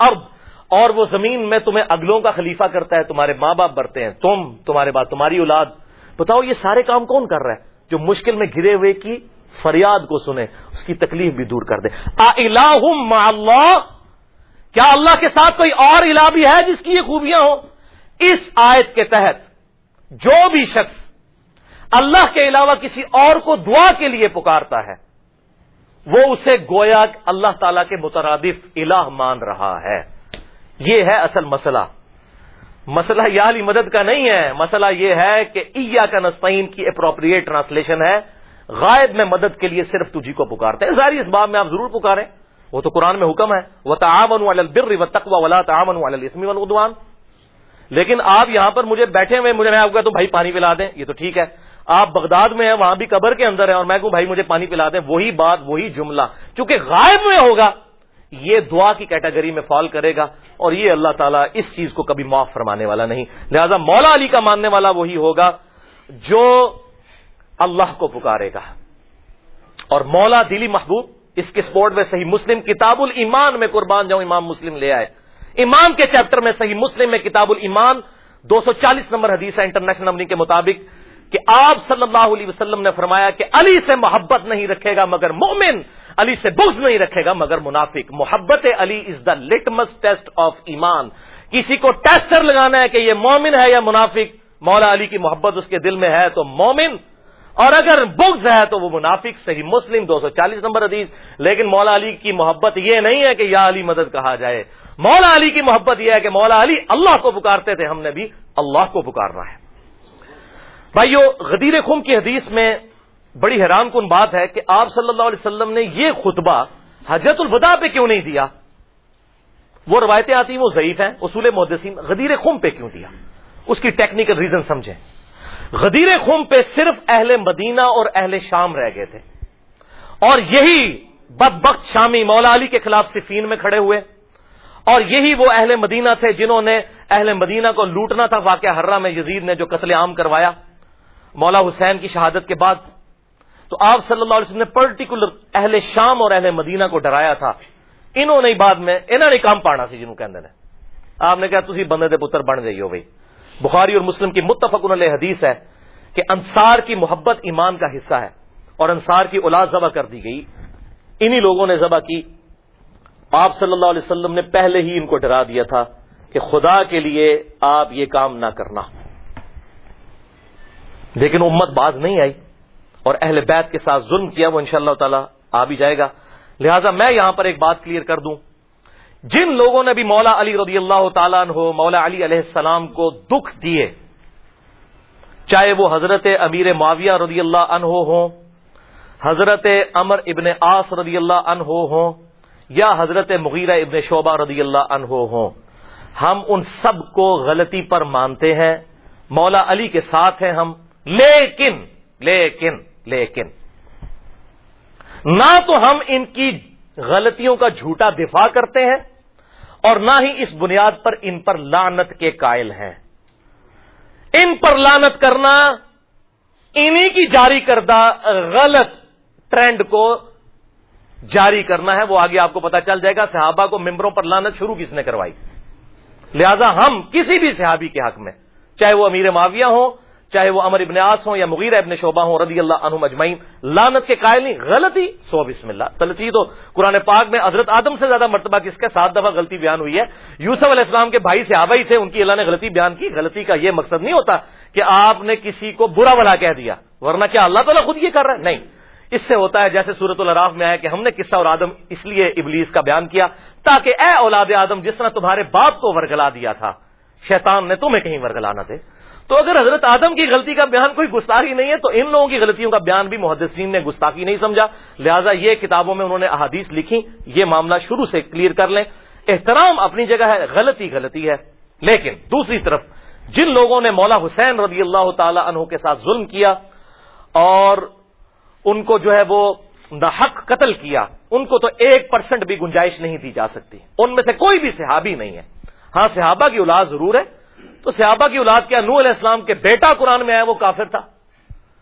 اور وہ زمین میں تمہیں اگلوں کا خلیفہ کرتا ہے، تمہارے ماں باپ برتے ہیں۔ تم، تمہارے بعد تمہاری اولاد۔ بتاؤ یہ سارے کام کون کر رہا ہے؟ جو مشکل میں گرے ہوئے کی فریاد کو سنے اس کی تکلیف بھی دور کر دے اللہ؟ کیا اللہ کے ساتھ کوئی اور الہ بھی ہے جس کی یہ خوبیاں ہوں؟ اس آیت کے تحت جو بھی شخص اللہ کے علاوہ کسی اور کو دعا کے لیے پکارتا ہے وہ اسے گویا اللہ تعالی کے مترادف الہ مان رہا ہے۔ یہ ہے اصل مسئلہ۔ مسئلہ یا علی مدد کا نہیں ہے، مسئلہ یہ ہے کہ ایا کا نسطین کی اپروپریٹ ٹرانسلیشن ہے۔ غائب میں مدد کے لیے صرف تجھی کو پکارتے ہیں۔ ظاہر اس بات میں آپ ضرور پکاریں۔ وہ تو قرآن میں حکم ہے۔ وہ تعاون البر و تقوا ولا تعاون والسمی والدوان لیکن آپ یہاں پر مجھے بیٹھے ہوئے، مجھے میں آپ تو بھائی پانی پلا دیں، یہ تو ٹھیک ہے۔ آپ بغداد میں ہیں، وہاں بھی قبر کے اندر ہے اور میں کہوں، بھائی مجھے پانی پلا دیں وہی بات، وہی جملہ۔ چونکہ غائب میں ہوگا، یہ دعا کی کیٹیگری میں فال کرے گا اور یہ اللہ تعالیٰ اس چیز کو کبھی معاف فرمانے والا نہیں۔ لہذا مولا علی کا ماننے والا وہی ہوگا جو اللہ کو پکارے گا۔ اور مولا دلی محبوب، اس کے سپورٹ میں صحیح مسلم کتاب الایمان میں قربان جاؤں، امام مسلم لے آئے۔ امام کے چیپٹر میں صحیح مسلم میں کتاب الایمان دو سو چالیس نمبر حدیث ہے انٹرنیشنل نمبر کے مطابق۔ کہ آپ صلی اللہ علیہ وسلم نے فرمایا کہ علی سے محبت نہیں رکھے گا مگر مومن، علی سے بغض نہیں رکھے گا مگر منافق۔ محبت Ali is the litmus test of ایمان۔ کسی کو ٹیسٹر لگانا ہے کہ یہ مومن ہے یا منافق، مولا علی کی محبت اس کے دل میں ہے تو مومن۔ اور اگر بغض ہے تو وہ منافق، صحیح مسلم، دو سو چالیس نمبر حدیث۔ لیکن مولا علی کی محبت یہ نہیں ہے کہ یا علی مدد کہا جائے۔ مولا علی کی محبت یہ ہے کہ مولا علی اللہ کو پکارتے تھے، ہم نے بھی اللہ کو پکارنا ہے۔ بھائیو، غدیر خم کی حدیث میں بڑی حیران کن بات ہے کہ آپ صلی اللہ علیہ وسلم نے یہ خطبہ حضرت البدا پہ کیوں نہیں دیا؟ وہ روایتیں آتی ہیں، وہ ضعیف ہیں، اصول محدثین غدیر خم پہ کیوں دیا؟ اس کی ٹیکنیکل ریزن سمجھیں۔ غدیر خم پہ صرف اہل مدینہ اور اہل شام رہ گئے تھے۔ اور یہی بدبخت شامی مولا علی کے خلاف صفین میں کھڑے ہوئے۔ اور یہی وہ اہل مدینہ تھے جنہوں نے اہل مدینہ کو لوٹنا تھا، واقعہ ہررا میں یزید نے جو قتل عام کروایا۔ مولا حسین کی شہادت کے بعد تو آپ صلی اللہ علیہ وسلم نے پرٹیکولر اہل شام اور اہل مدینہ کو ڈرایا تھا۔ انہوں نے بعد میں انہوں نے کام پانا سی جنہوں کہندے نے آپ نے کہا تھی بندے دے پتر بن جائیو بھائی۔ بخاری اور مسلم کی متفق علیہ حدیث ہے کہ انصار کی محبت ایمان کا حصہ ہے اور انصار کی اولاد ذبح کر دی گئی۔ انہی لوگوں نے ذبح کی۔ آپ صلی اللہ علیہ وسلم نے پہلے ہی ان کو ڈرا دیا تھا کہ خدا کے لیے آپ یہ کام نہ کرنا۔ لیکن امت باز نہیں آئی اور اہل بیت کے ساتھ ظلم کیا، وہ انشاءاللہ اللہ تعالی آ بھی جائے گا۔ لہذا میں یہاں پر ایک بات کلیئر کر دوں۔ جن لوگوں نے بھی مولا علی رضی اللہ تعالیٰ عنہ، مولا علی علیہ السلام کو دکھ دیے، چاہے وہ حضرت امیر معاویہ رضی اللہ عنہ ہوں، حضرت امر ابن آس رضی اللہ عنہ ہوں، یا حضرت مغیرہ ابن شعبہ رضی اللہ عنہ ہوں، ہم ان سب کو غلطی پر مانتے ہیں، مولا علی کے ساتھ ہیں ہم لیکن لیکن لیکن، نہ تو ہم ان کی غلطیوں کا جھوٹا دفاع کرتے ہیں اور نہ ہی اس بنیاد پر ان پر لانت کے قائل ہیں۔ ان پر لانت کرنا، انہی کی جاری کردہ غلط ٹرینڈ کو جاری کرنا ہے، وہ آگے آپ کو پتا چل جائے گا صحابہ کو ممبروں پر لانت شروع کس نے کروائی۔ لہذا ہم کسی بھی صحابی کے حق میں، چاہے وہ امیر معاویہ ہوں چاہے وہ امر ابن آس ہوں یا مغیر ابن شعبہ ہوں، رضی اللہ عنہ مجمعین لانت کے قائل نہیں، غلطی۔ سو بسم اللہ۔ غلطی تو قرآن پاک میں حضرت آدم سے زیادہ مرتبہ کس کے سات دفعہ غلطی بیان ہوئی ہے؟ یوسف علیہ السلام کے بھائی سے آبائی تھے، ان کی اللہ نے غلطی بیان کی۔ غلطی کا یہ مقصد نہیں ہوتا کہ آپ نے کسی کو برا بلا کہہ دیا، ورنہ کیا اللہ تعالیٰ خود یہ کر رہا ہے؟ نہیں۔ اس سے ہوتا ہے جیسے سورت الراف میں آیا کہ ہم نے قصہ اور آدم اس لیے ابلیس کا بیان کیا، تاکہ اے اولاد آدم جس طرح تمہارے باپ کو ورگلا دیا تھا، شیطان نے تمہیں کہیں ورگلانا تھے۔ تو اگر حضرت آدم کی غلطی کا بیان کوئی گستاخی نہیں ہے، تو ان لوگوں کی غلطیوں کا بیان بھی محدثین نے گستاخی نہیں سمجھا۔ لہٰذا یہ کتابوں میں انہوں نے احادیث لکھی، یہ معاملہ شروع سے کلیئر کر لیں۔ احترام اپنی جگہ ہے، غلطی غلطی ہے۔ لیکن دوسری طرف، جن لوگوں نے مولا حسین رضی اللہ تعالی عنہ کے ساتھ ظلم کیا اور ان کو جو ہے وہ ناحق قتل کیا، ان کو تو ایک پرسنٹ بھی گنجائش نہیں دی جا سکتی۔ ان میں سے کوئی بھی صحابی نہیں ہے۔ ہاں صحابہ کی اولاد ضرور ہے۔ تو صحابہ کی اولاد کیا؟ نو علیہ السلام کے بیٹا قرآن میں آیا، وہ کافر تھا۔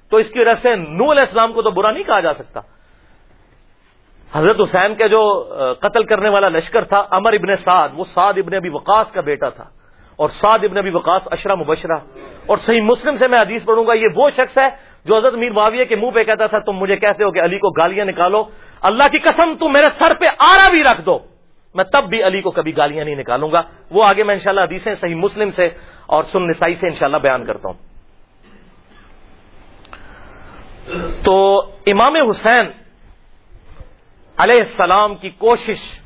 تو اس کی وجہ سے نو علیہ السلام کو تو برا نہیں کہا جا سکتا۔ حضرت حسین کے جو قتل کرنے والا لشکر تھا امر ابن سعد، وہ سعد ابن ابی وقاص کا بیٹا تھا۔ اور سعد ابن ابی وقاص اشرا مبشرہ۔ اور صحیح مسلم سے میں حدیث پڑھوں گا، یہ وہ شخص ہے جو حضرت میر معاویہ کے منہ پہ کہتا تھا، تم مجھے کہتے ہو کہ علی کو گالیاں نکالو۔ اللہ کی قسم، تم میرے سر پہ آرا بھی رکھ دو۔ میں تب بھی علی کو کبھی گالیاں نہیں نکالوں گا۔ وہ آگے میں انشاءاللہ حدیثیں صحیح مسلم سے اور سن نسائی سے انشاءاللہ بیان کرتا ہوں۔ تو امام حسین علیہ السلام کی کوشش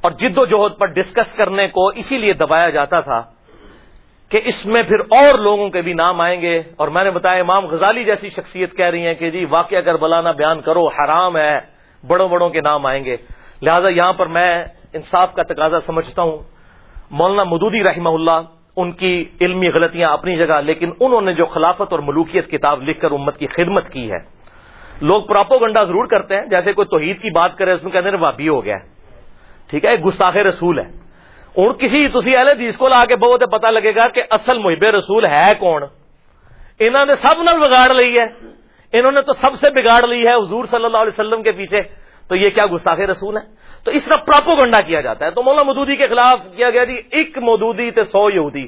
اور جد و جہد پر ڈسکس کرنے کو اسی لیے دبایا جاتا تھا کہ اس میں پھر اور لوگوں کے بھی نام آئیں گے۔ اور میں نے بتایا امام غزالی جیسی شخصیت کہہ رہی ہیں کہ جی واقعہ اگر بلانا بیان کرو، حرام ہے، بڑوں بڑوں کے نام آئیں گے۔ لہذا یہاں پر میں انصاف کا تقاضا سمجھتا ہوں۔ مولانا مدودی رحمہ اللہ ان کی علمی غلطیاں اپنی جگہ، لیکن انہوں نے جو خلافت اور ملوکیت کتاب لکھ کر امت کی خدمت کی ہے، لوگ پراپو گنڈا ضرور کرتے ہیں، جیسے کوئی توحید کی بات کرے، اس میں کہتے ہیں وابی ہو گیا ٹھیک ہے، ایک گستاخ رسول ہے۔ اور کسی تھی اہل حدیث کو لا کے بہت پتا لگے گا کہ اصل محب رسول ہے کون۔ انہوں نے سب نل بگاڑ لی ہے۔ انہوں نے تو سب سے بگاڑ لی ہے حضور صلی اللہ علیہ وسلم کے پیچھے۔ تو یہ کیا گستاخ رسول ہے؟ تو اس طرح پراپو گنڈا کیا جاتا ہے۔ تو مولا مدودی کے خلاف کیا گیا جی؟ ایک مودودی تے سو یہودی۔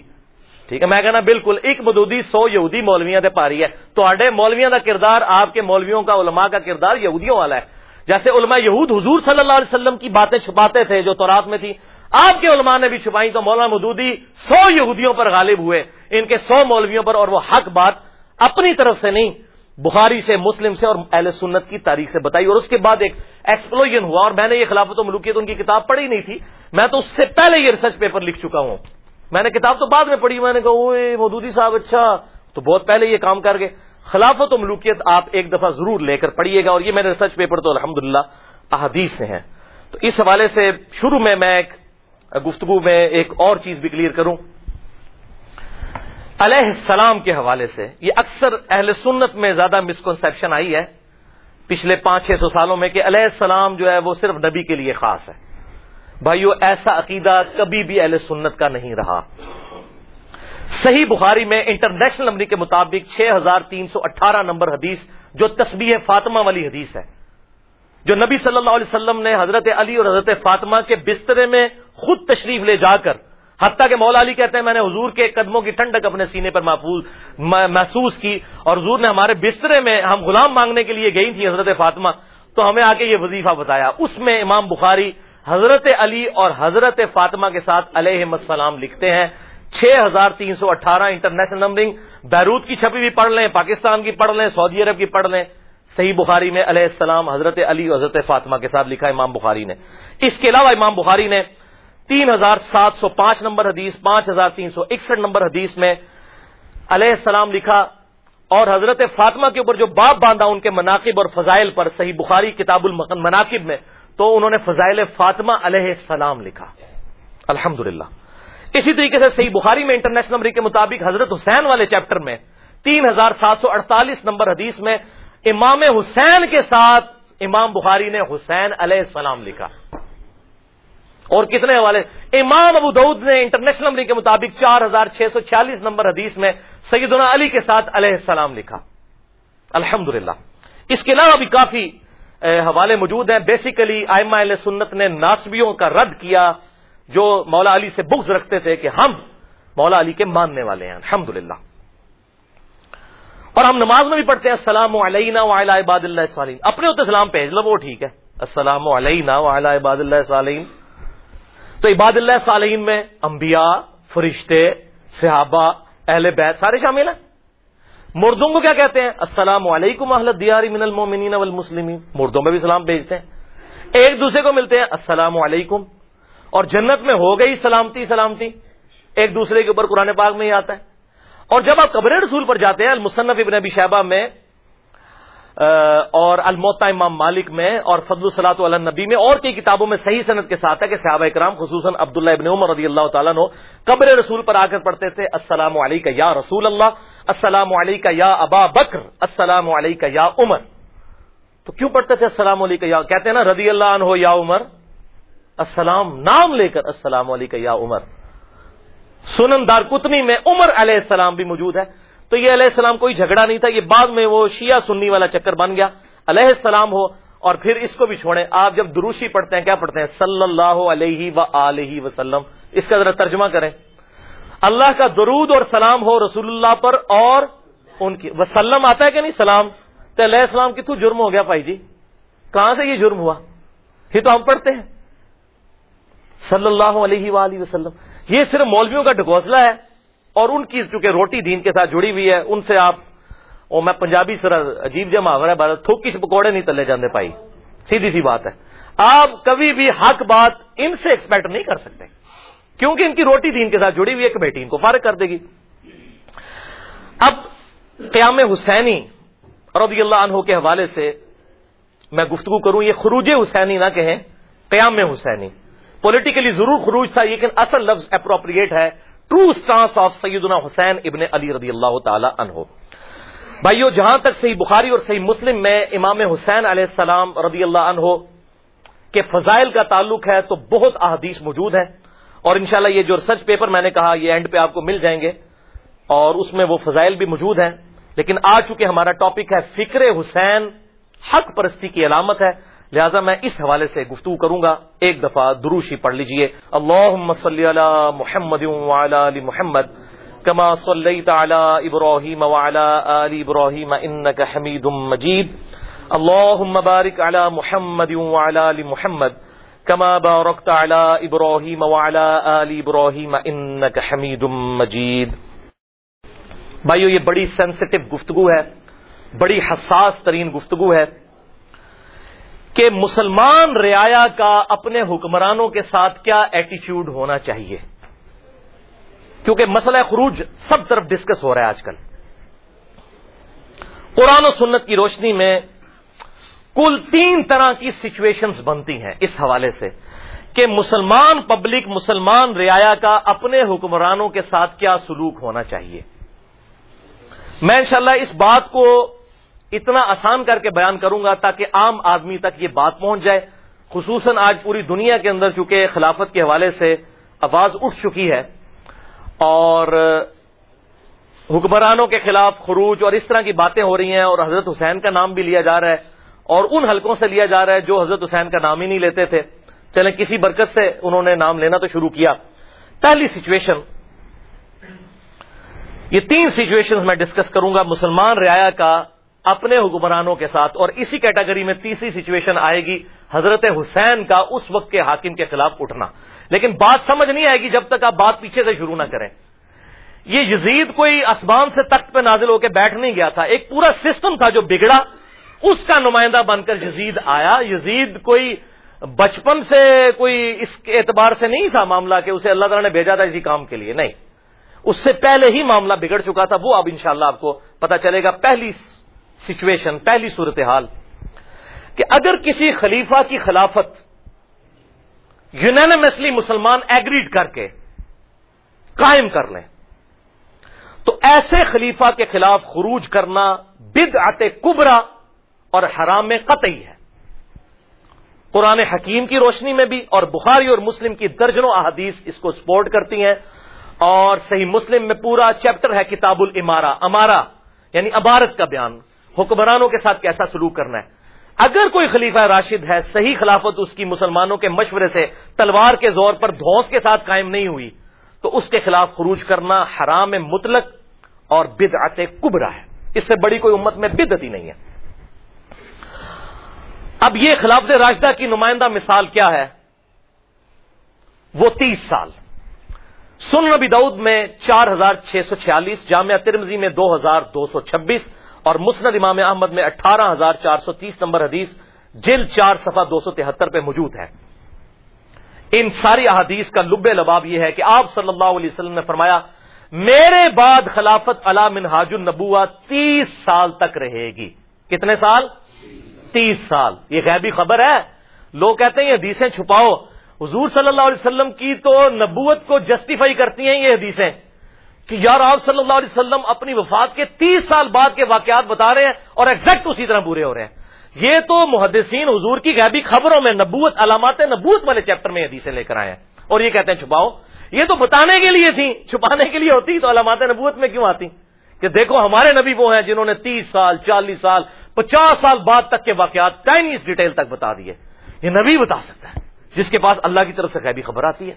ٹھیک ہے، میں کہنا بالکل ایک مدودی سو یہودی مولویاں تے پاری ہے۔ تو آڈے مولویاں کا کردار آپ کے مولویوں کا، علماء کا کردار یہودیوں والا ہے۔ جیسے علماء یہود حضور صلی اللہ علیہ وسلم کی باتیں چھپاتے تھے جو تورات میں تھی، آپ کے علماء نے بھی چھپائی تو مولانا مدودی سو یہودیوں پر غالب ہوئے۔ ان کے سو مولویوں پر اور وہ حق بات اپنی طرف سے نہیں بخاری سے، مسلم سے اور اہل سنت کی تاریخ سے بتائی اور اس کے بعد ایک ایکسپلوژن ہوا اور میں نے یہ خلافت و ملوکیت ان کی کتاب پڑھی نہیں تھی۔ میں تو اس سے پہلے یہ ریسرچ پیپر لکھ چکا ہوں۔ میں نے کتاب تو بعد میں پڑھی، میں نے کہا مودودی صاحب اچھا۔ تو بہت پہلے یہ کام کر گئے۔ خلافت و ملوکیت آپ ایک دفعہ ضرور لے کر پڑھیے گا اور یہ میرے ریسرچ پیپر تو الحمد احادیث سے ہیں۔ تو اس حوالے سے شروع میں میں ایک گفتگو میں ایک اور چیز بھی کلیئر کروں۔ علیہ السلام کے حوالے سے یہ اکثر اہل سنت میں زیادہ مسکنسپشن آئی ہے پچھلے پانچ چھ سو سالوں میں کہ علیہ السلام جو ہے وہ صرف نبی کے لیے خاص ہے۔ بھائیو، ایسا عقیدہ کبھی بھی اہل سنت کا نہیں رہا۔ صحیح بخاری میں انٹرنیشنل نمبر کے مطابق چھ ہزار تین سو اٹھارہ نمبر حدیث جو تصویر فاطمہ والی حدیث ہے۔ جو نبی صلی اللہ علیہ وسلم نے حضرت علی اور حضرت فاطمہ کے بسترے میں خود تشریف لے جا کر حتیٰ کہ مولا علی کہتے ہیں، میں نے حضور کے قدموں کی ٹھنڈک اپنے سینے پر محفوظ محسوس کی، اور حضور نے ہمارے بسترے میں ہم غلام مانگنے کے لیے گئی تھی حضرت فاطمہ، تو ہمیں آ کے یہ وظیفہ بتایا۔ اس میں امام بخاری حضرت علی اور حضرت فاطمہ کے ساتھ علیہ السلام لکھتے ہیں۔ چھ ہزار تین سو اٹھارہ انٹرنیشنل نمبرنگ، بیروت کی چھپی بھی پڑھ لیں، پاکستان کی پڑھ لیں، سعودی عرب کی پڑھ لیں۔ صحیح بخاری میں علیہ السلام حضرت علی اور حضرت فاطمہ کے ساتھ لکھا امام بخاری نے۔ اس کے علاوہ امام بخاری نے تین ہزار سات سو پانچ نمبر حدیث، پانچ ہزار تین سو اکسٹھ نمبر حدیث میں علیہ السلام لکھا، اور حضرت فاطمہ کے اوپر جو باپ باندھا ان کے مناقب اور فضائل پر، صحیح بخاری کتاب المناقب میں، تو انہوں نے فضائل فاطمہ علیہ السلام لکھا۔ الحمد اسی طریقے سے صحیح بخاری میں انٹرنیشنل نمبر کے مطابق حضرت حسین والے چیپٹر میں، تین ہزار سات سو اڑتالیس نمبر حدیث میں امام حسین کے ساتھ امام بخاری نے حسین علیہ السلام لکھا۔ اور کتنے حوالے؟ امام ابو دعود نے انٹرنیشنل نمبر کے مطابق چار ہزار چھ سو چھیالیس نمبر حدیث میں سیدنا علی کے ساتھ علیہ السلام لکھا۔ الحمد اس کے علاوہ بھی کافی حوالے موجود ہیں۔ بیسیکلی آئمہ علیہ سنت نے ناسبیوں کا رد کیا جو مولا علی سے بغض رکھتے تھے کہ ہم مولا علی کے ماننے والے ہیں۔ الحمد اور ہم نماز میں بھی پڑھتے ہیں، السلام علینا وعلی عباد اللہ صالین اپنے ہوتے سلام بھیج لو، وہ ٹھیک ہے۔ السلام علینا وعلی عباد اللہ صالین تو عباد اللہ صالحین میں انبیاء، فرشتے، صحابہ، اہل بیت سارے شامل ہیں۔ مردوں کو کیا کہتے ہیں؟ السلام علیکم اہل دیاری من المومنین والمسلمین۔ مردوں میں بھی سلام بھیجتے ہیں۔ ایک دوسرے کو ملتے ہیں، السلام علیکم۔ اور جنت میں ہو گئی سلامتی سلامتی۔ ایک دوسرے کے اوپر قرآن پاک میں ہی آتا ہے۔ اور جب آپ قبر رسول پر جاتے ہیں، المصنف ابن ابی شہبہ میں اور الموتا امام مالک میں اور فضل صلاحت نبی میں اور کئی کتابوں میں صحیح صنعت کے ساتھ ہے کہ صحابہ اکرام خصوصاً عبداللہ ابن عمر رضی اللہ تعالیٰ نو قبر رسول پر آ کر پڑھتے تھے، السلام علیکم یا رسول اللہ، السلام علیکم یا ابا بکر، السلام علیکم یا عمر۔ تو کیوں پڑھتے تھے السلام علیکم یا، کہتے ہیں نا رضی اللہ عنہ یا عمر؟ السلام نام لے کر السلام علیکم یا عمر۔ سنن دار کتنی میں عمر علیہ السلام بھی موجود ہے۔ تو یہ علیہ السلام کوئی جھگڑا نہیں تھا، یہ بعد میں وہ شیعہ سنی والا چکر بن گیا۔ علیہ السلام ہو اور پھر اس کو بھی چھوڑیں۔ آپ جب دروشی پڑھتے ہیں، کیا پڑھتے ہیں؟ صلی اللہ علیہ و علیہ وسلم۔ اس کا ذرا ترجمہ کریں۔ اللہ کا درود اور سلام ہو رسول اللہ پر اور ان کی۔ وسلم آتا ہے کہ نہیں؟ سلام۔ تو علیہ السلام کتوں جرم ہو گیا بھائی جی۔ کہاں سے یہ جرم ہوا؟ یہ تو ہم پڑھتے ہیں۔ صلی اللہ علیہ وآلہ وسلم۔ یہ صرف مولویوں کا ڈھکوسلا ہے۔ اور ان کی چونکہ روٹی دین کے ساتھ جڑی ہوئی ہے، ان سے آپ اور میں پنجابی سر عجیب جمع ہے تھوکی سے پکوڑے نہیں تلے جانے پائی سیدھی سی بات ہے۔ آپ کبھی بھی حق بات ان سے ایکسپیکٹ نہیں کر سکتے۔ کیونکہ ان کی روٹی دین کے ساتھ جڑی ہوئی ہے کہ بیٹی ان کو فارغ کر دے گی۔ اب قیام حسینی رضی اللہ عنہ کے حوالے سے میں گفتگو کروں، یہ خروج حسینی نہ کہیں، قیام حسینی۔ پولیٹیکلی ضرور خروج تھا، لیکن اصل لفظ اپروپریٹ ہے۔ ٹرو اسٹانس آف سیدنا حسین ابن علی رضی اللہ تعالی عنہ بھائیو، جہاں تک صحیح بخاری اور صحیح مسلم میں امام حسین علیہ السلام رضی اللہ عنہ کے فضائل کا تعلق ہے، تو بہت احادیث موجود ہیں۔ اور انشاءاللہ یہ جو ریسرچ پیپر میں نے کہا، یہ اینڈ پہ آپ کو مل جائیں گے۔ اور اس میں وہ فضائل بھی موجود ہیں۔ لیکن آ چکے ہمارا ٹاپک ہے، فکر حسین حق پرستی کی علامت ہے لہذا میں اس حوالے سے گفتگو کروں گا۔ ایک دفعہ دروشی پڑھ لیجیے۔ اللہ صلی علی محمد علی محمد، کما صلیت علی ابراہیم وعلی آل ابراہیم، انکا حمید مجید۔ اللہم بارک علی محمد وعلی آل محمد، کما بارکت علی ابراہیم وعلی آل ابراہیم، انکا حمید مجید۔ بھائیو، یہ بڑی سینسٹیو گفتگو ہے، بڑی حساس ترین گفتگو ہے۔ کہ مسلمان رعایا کا اپنے حکمرانوں کے ساتھ کیا ایٹیچیوڈ ہونا چاہیے؟ کیونکہ مسئلہ خروج سب طرف ڈسکس ہو رہا ہے آج کل۔ قرآن و سنت کی روشنی میں کل تین طرح کی سچویشنز بنتی ہیں اس حوالے سے کہ مسلمان پبلک مسلمان رعایا کا اپنے حکمرانوں کے ساتھ کیا سلوک ہونا چاہیے۔ میں انشاءاللہ اس بات کو اتنا آسان کر کے بیان کروں گا تاکہ عام آدمی تک یہ بات پہنچ جائے۔ خصوصاً آج پوری دنیا کے اندر چونکہ خلافت کے حوالے سے آواز اٹھ چکی ہے اور حکمرانوں کے خلاف خروج اور اس طرح کی باتیں ہو رہی ہیں اور حضرت حسین کا نام بھی لیا جا رہا ہے اور ان حلقوں سے لیا جا رہا ہے جو حضرت حسین کا نام ہی نہیں لیتے تھے۔ چلیں کسی برکت سے انہوں نے نام لینا تو شروع کیا۔ پہلی سچویشن یہ تین سچویشن میں ڈسکس کروں گا۔ مسلمان رعایا کا اپنے حکمرانوں کے ساتھ، اور اسی کیٹیگری میں تیسری سچویشن آئے گی، حضرت حسین کا اس وقت کے حاکم کے خلاف اٹھنا۔ لیکن بات سمجھ نہیں آئے گی جب تک آپ بات پیچھے سے شروع نہ کریں۔ یہ یزید کوئی اسمان سے تخت پہ نازل ہو کے بیٹھ نہیں گیا تھا، ایک پورا سسٹم تھا جو بگڑا۔ اس کا نمائندہ بن کر یزید آیا۔ یزید کوئی بچپن سے کوئی اس اعتبار سے نہیں تھا معاملہ کہ اسے اللہ تعالیٰ نے بھیجا تھا اسی کام کے لیے، نہیں۔ اس سے پہلے ہی معاملہ بگڑ چکا تھا، وہ اب انشاءاللہ آپ کو پتا چلے گا۔ پہلی سچویشن پہلی صورتحال کہ اگر کسی خلیفہ کی خلافت یونینمسلی مسلمان ایگریڈ کر کے قائم کر لیں تو ایسے خلیفہ کے خلاف خروج کرنا بد کبرا اور حرام میں قطعی ہے۔ قرآن حکیم کی روشنی میں بھی اور بخاری اور مسلم کی درجنوں احادیث اس کو سپورٹ کرتی ہیں اور صحیح مسلم میں پورا چیپٹر ہے کتاب الامارا امارا یعنی عبارت کا بیان۔ حکمرانوں کے ساتھ کیسا سلوک کرنا ہے؟ اگر کوئی خلیفہ راشد ہے، صحیح خلافت اس کی مسلمانوں کے مشورے سے تلوار کے زور پر دھوس کے ساتھ قائم نہیں ہوئی، تو اس کے خلاف خروج کرنا حرام مطلق اور بدعت کبرا ہے۔ اس سے بڑی کوئی امت میں بدعت ہی نہیں ہے۔ اب یہ خلافت راشدہ کی نمائندہ مثال کیا ہے؟ وہ تیس سال۔ سن نبی دعود میں چار ہزار چھ سو چھیالیس، جامعہ ترمزی میں دو ہزار دو سو چھبیس اور مسند امام احمد میں اٹھارہ ہزار چار سو تیس نمبر حدیث جل چار صفحہ دو سو تہتر پہ موجود ہے۔ ان ساری احادیث کا لب لباب یہ ہے کہ آپ صلی اللہ علیہ وسلم نے فرمایا، میرے بعد خلافت علا منہاج النبوا تیس سال تک رہے گی۔ کتنے سال؟ تیس سال۔ یہ غیبی خبر ہے۔ لوگ کہتے ہیں یہ حدیثیں چھپاؤ۔ حضور صلی اللہ علیہ وسلم کی تو نبوت کو جسٹیفائی کرتی ہیں یہ حدیثیں۔ کہ یار آپ صلی اللہ علیہ وسلم اپنی وفات کے تیس سال بعد کے واقعات بتا رہے ہیں اور ایگزیکٹ اسی طرح پورے ہو رہے ہیں۔ یہ تو محدثین، حضور کی غیبی خبروں میں نبوت، علامات نبوت والے چیپٹر میں حدیثیں لے کر آئے ہیں۔ اور یہ کہتے ہیں، چھپاؤ۔ یہ تو بتانے کے لیے تھی چھپانے کے لیے ہوتی تو علامات نبوت میں کیوں آتی؟ کہ دیکھو ہمارے نبی وہ ہیں جنہوں نے تیس سال، چالیس سال، پچاس سال بعد تک کے واقعات ٹائنیز ڈیٹیل تک بتا دیے۔ یہ نبی بتا سکتا ہے، جس کے پاس اللہ کی طرف سے غیبی خبر آتی ہے۔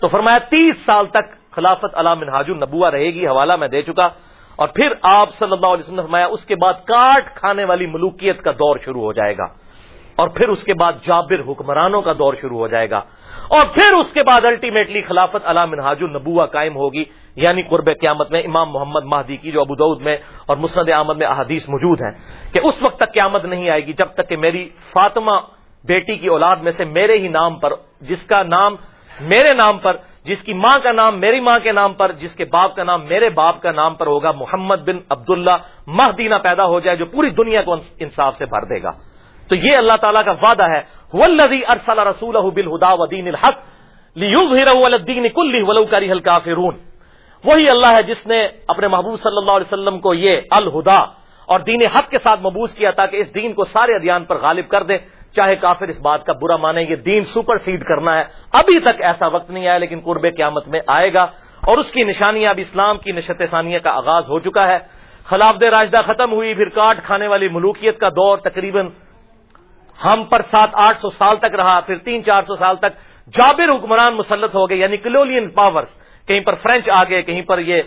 تو فرمایا تیس سال تک خلافت علام منہاج النبوا رہے گی، حوالہ میں دے چکا۔ اور پھر آپ صلی اللہ علیہ وسلم نے فرمایا، اس کے بعد کاٹ کھانے والی ملوکیت کا دور شروع ہو جائے گا۔ اور پھر اس کے بعد جابر حکمرانوں کا دور شروع ہو جائے گا۔ اور پھر اس کے بعد الٹیمیٹلی خلافت علام منہاج النبوا قائم ہوگی۔ یعنی قرب قیامت میں امام محمد مہدی کی جو ابو دعود میں اور مسند احمد میں احادیث موجود ہیں کہ اس وقت تک قیامت نہیں آئے گی، جب تک کہ میری فاطمہ بیٹی کی اولاد میں سے میرے ہی نام پر، جس کا نام میرے نام پر جس کی ماں کا نام میری ماں کے نام پر، جس کے باپ کا نام میرے باپ کا نام پر ہوگا محمد بن عبداللہ مہدینہ پیدا ہو جائے، جو پوری دنیا کو انصاف سے بھر دے گا۔ تو یہ اللہ تعالیٰ کا وعدہ ہے۔ ولزی ارسل رسول بالہدا ودین الحق الدین کل ولو کری الکافرون وہی اللہ ہے جس نے اپنے محبوب صلی اللہ علیہ وسلم کو یہ الہدا اور دین حق کے ساتھ مبوس کیا تاکہ اس دین کو سارے ادیان پر غالب کر دے۔ چاہے کافر اس بات کا برا مانے، یہ دین سپر سیڈ کرنا ہے۔ ابھی تک ایسا وقت نہیں آیا، لیکن قرب قیامت میں آئے گا۔ اور اس کی نشانیاں اب اسلام کی نشت ثانیہ کا آغاز ہو چکا ہے۔ خلافد راجدہ ختم ہوئی، پھر کاٹ کھانے والی ملوکیت کا دور تقریباً ہم پر سات، آٹھ سو سال تک رہا، پھر تین، چار سو سال تک جابر حکمران مسلط ہو گئے یعنی کلولین پاورز۔ کہیں پر فرینچ آ گئے کہیں پر یہ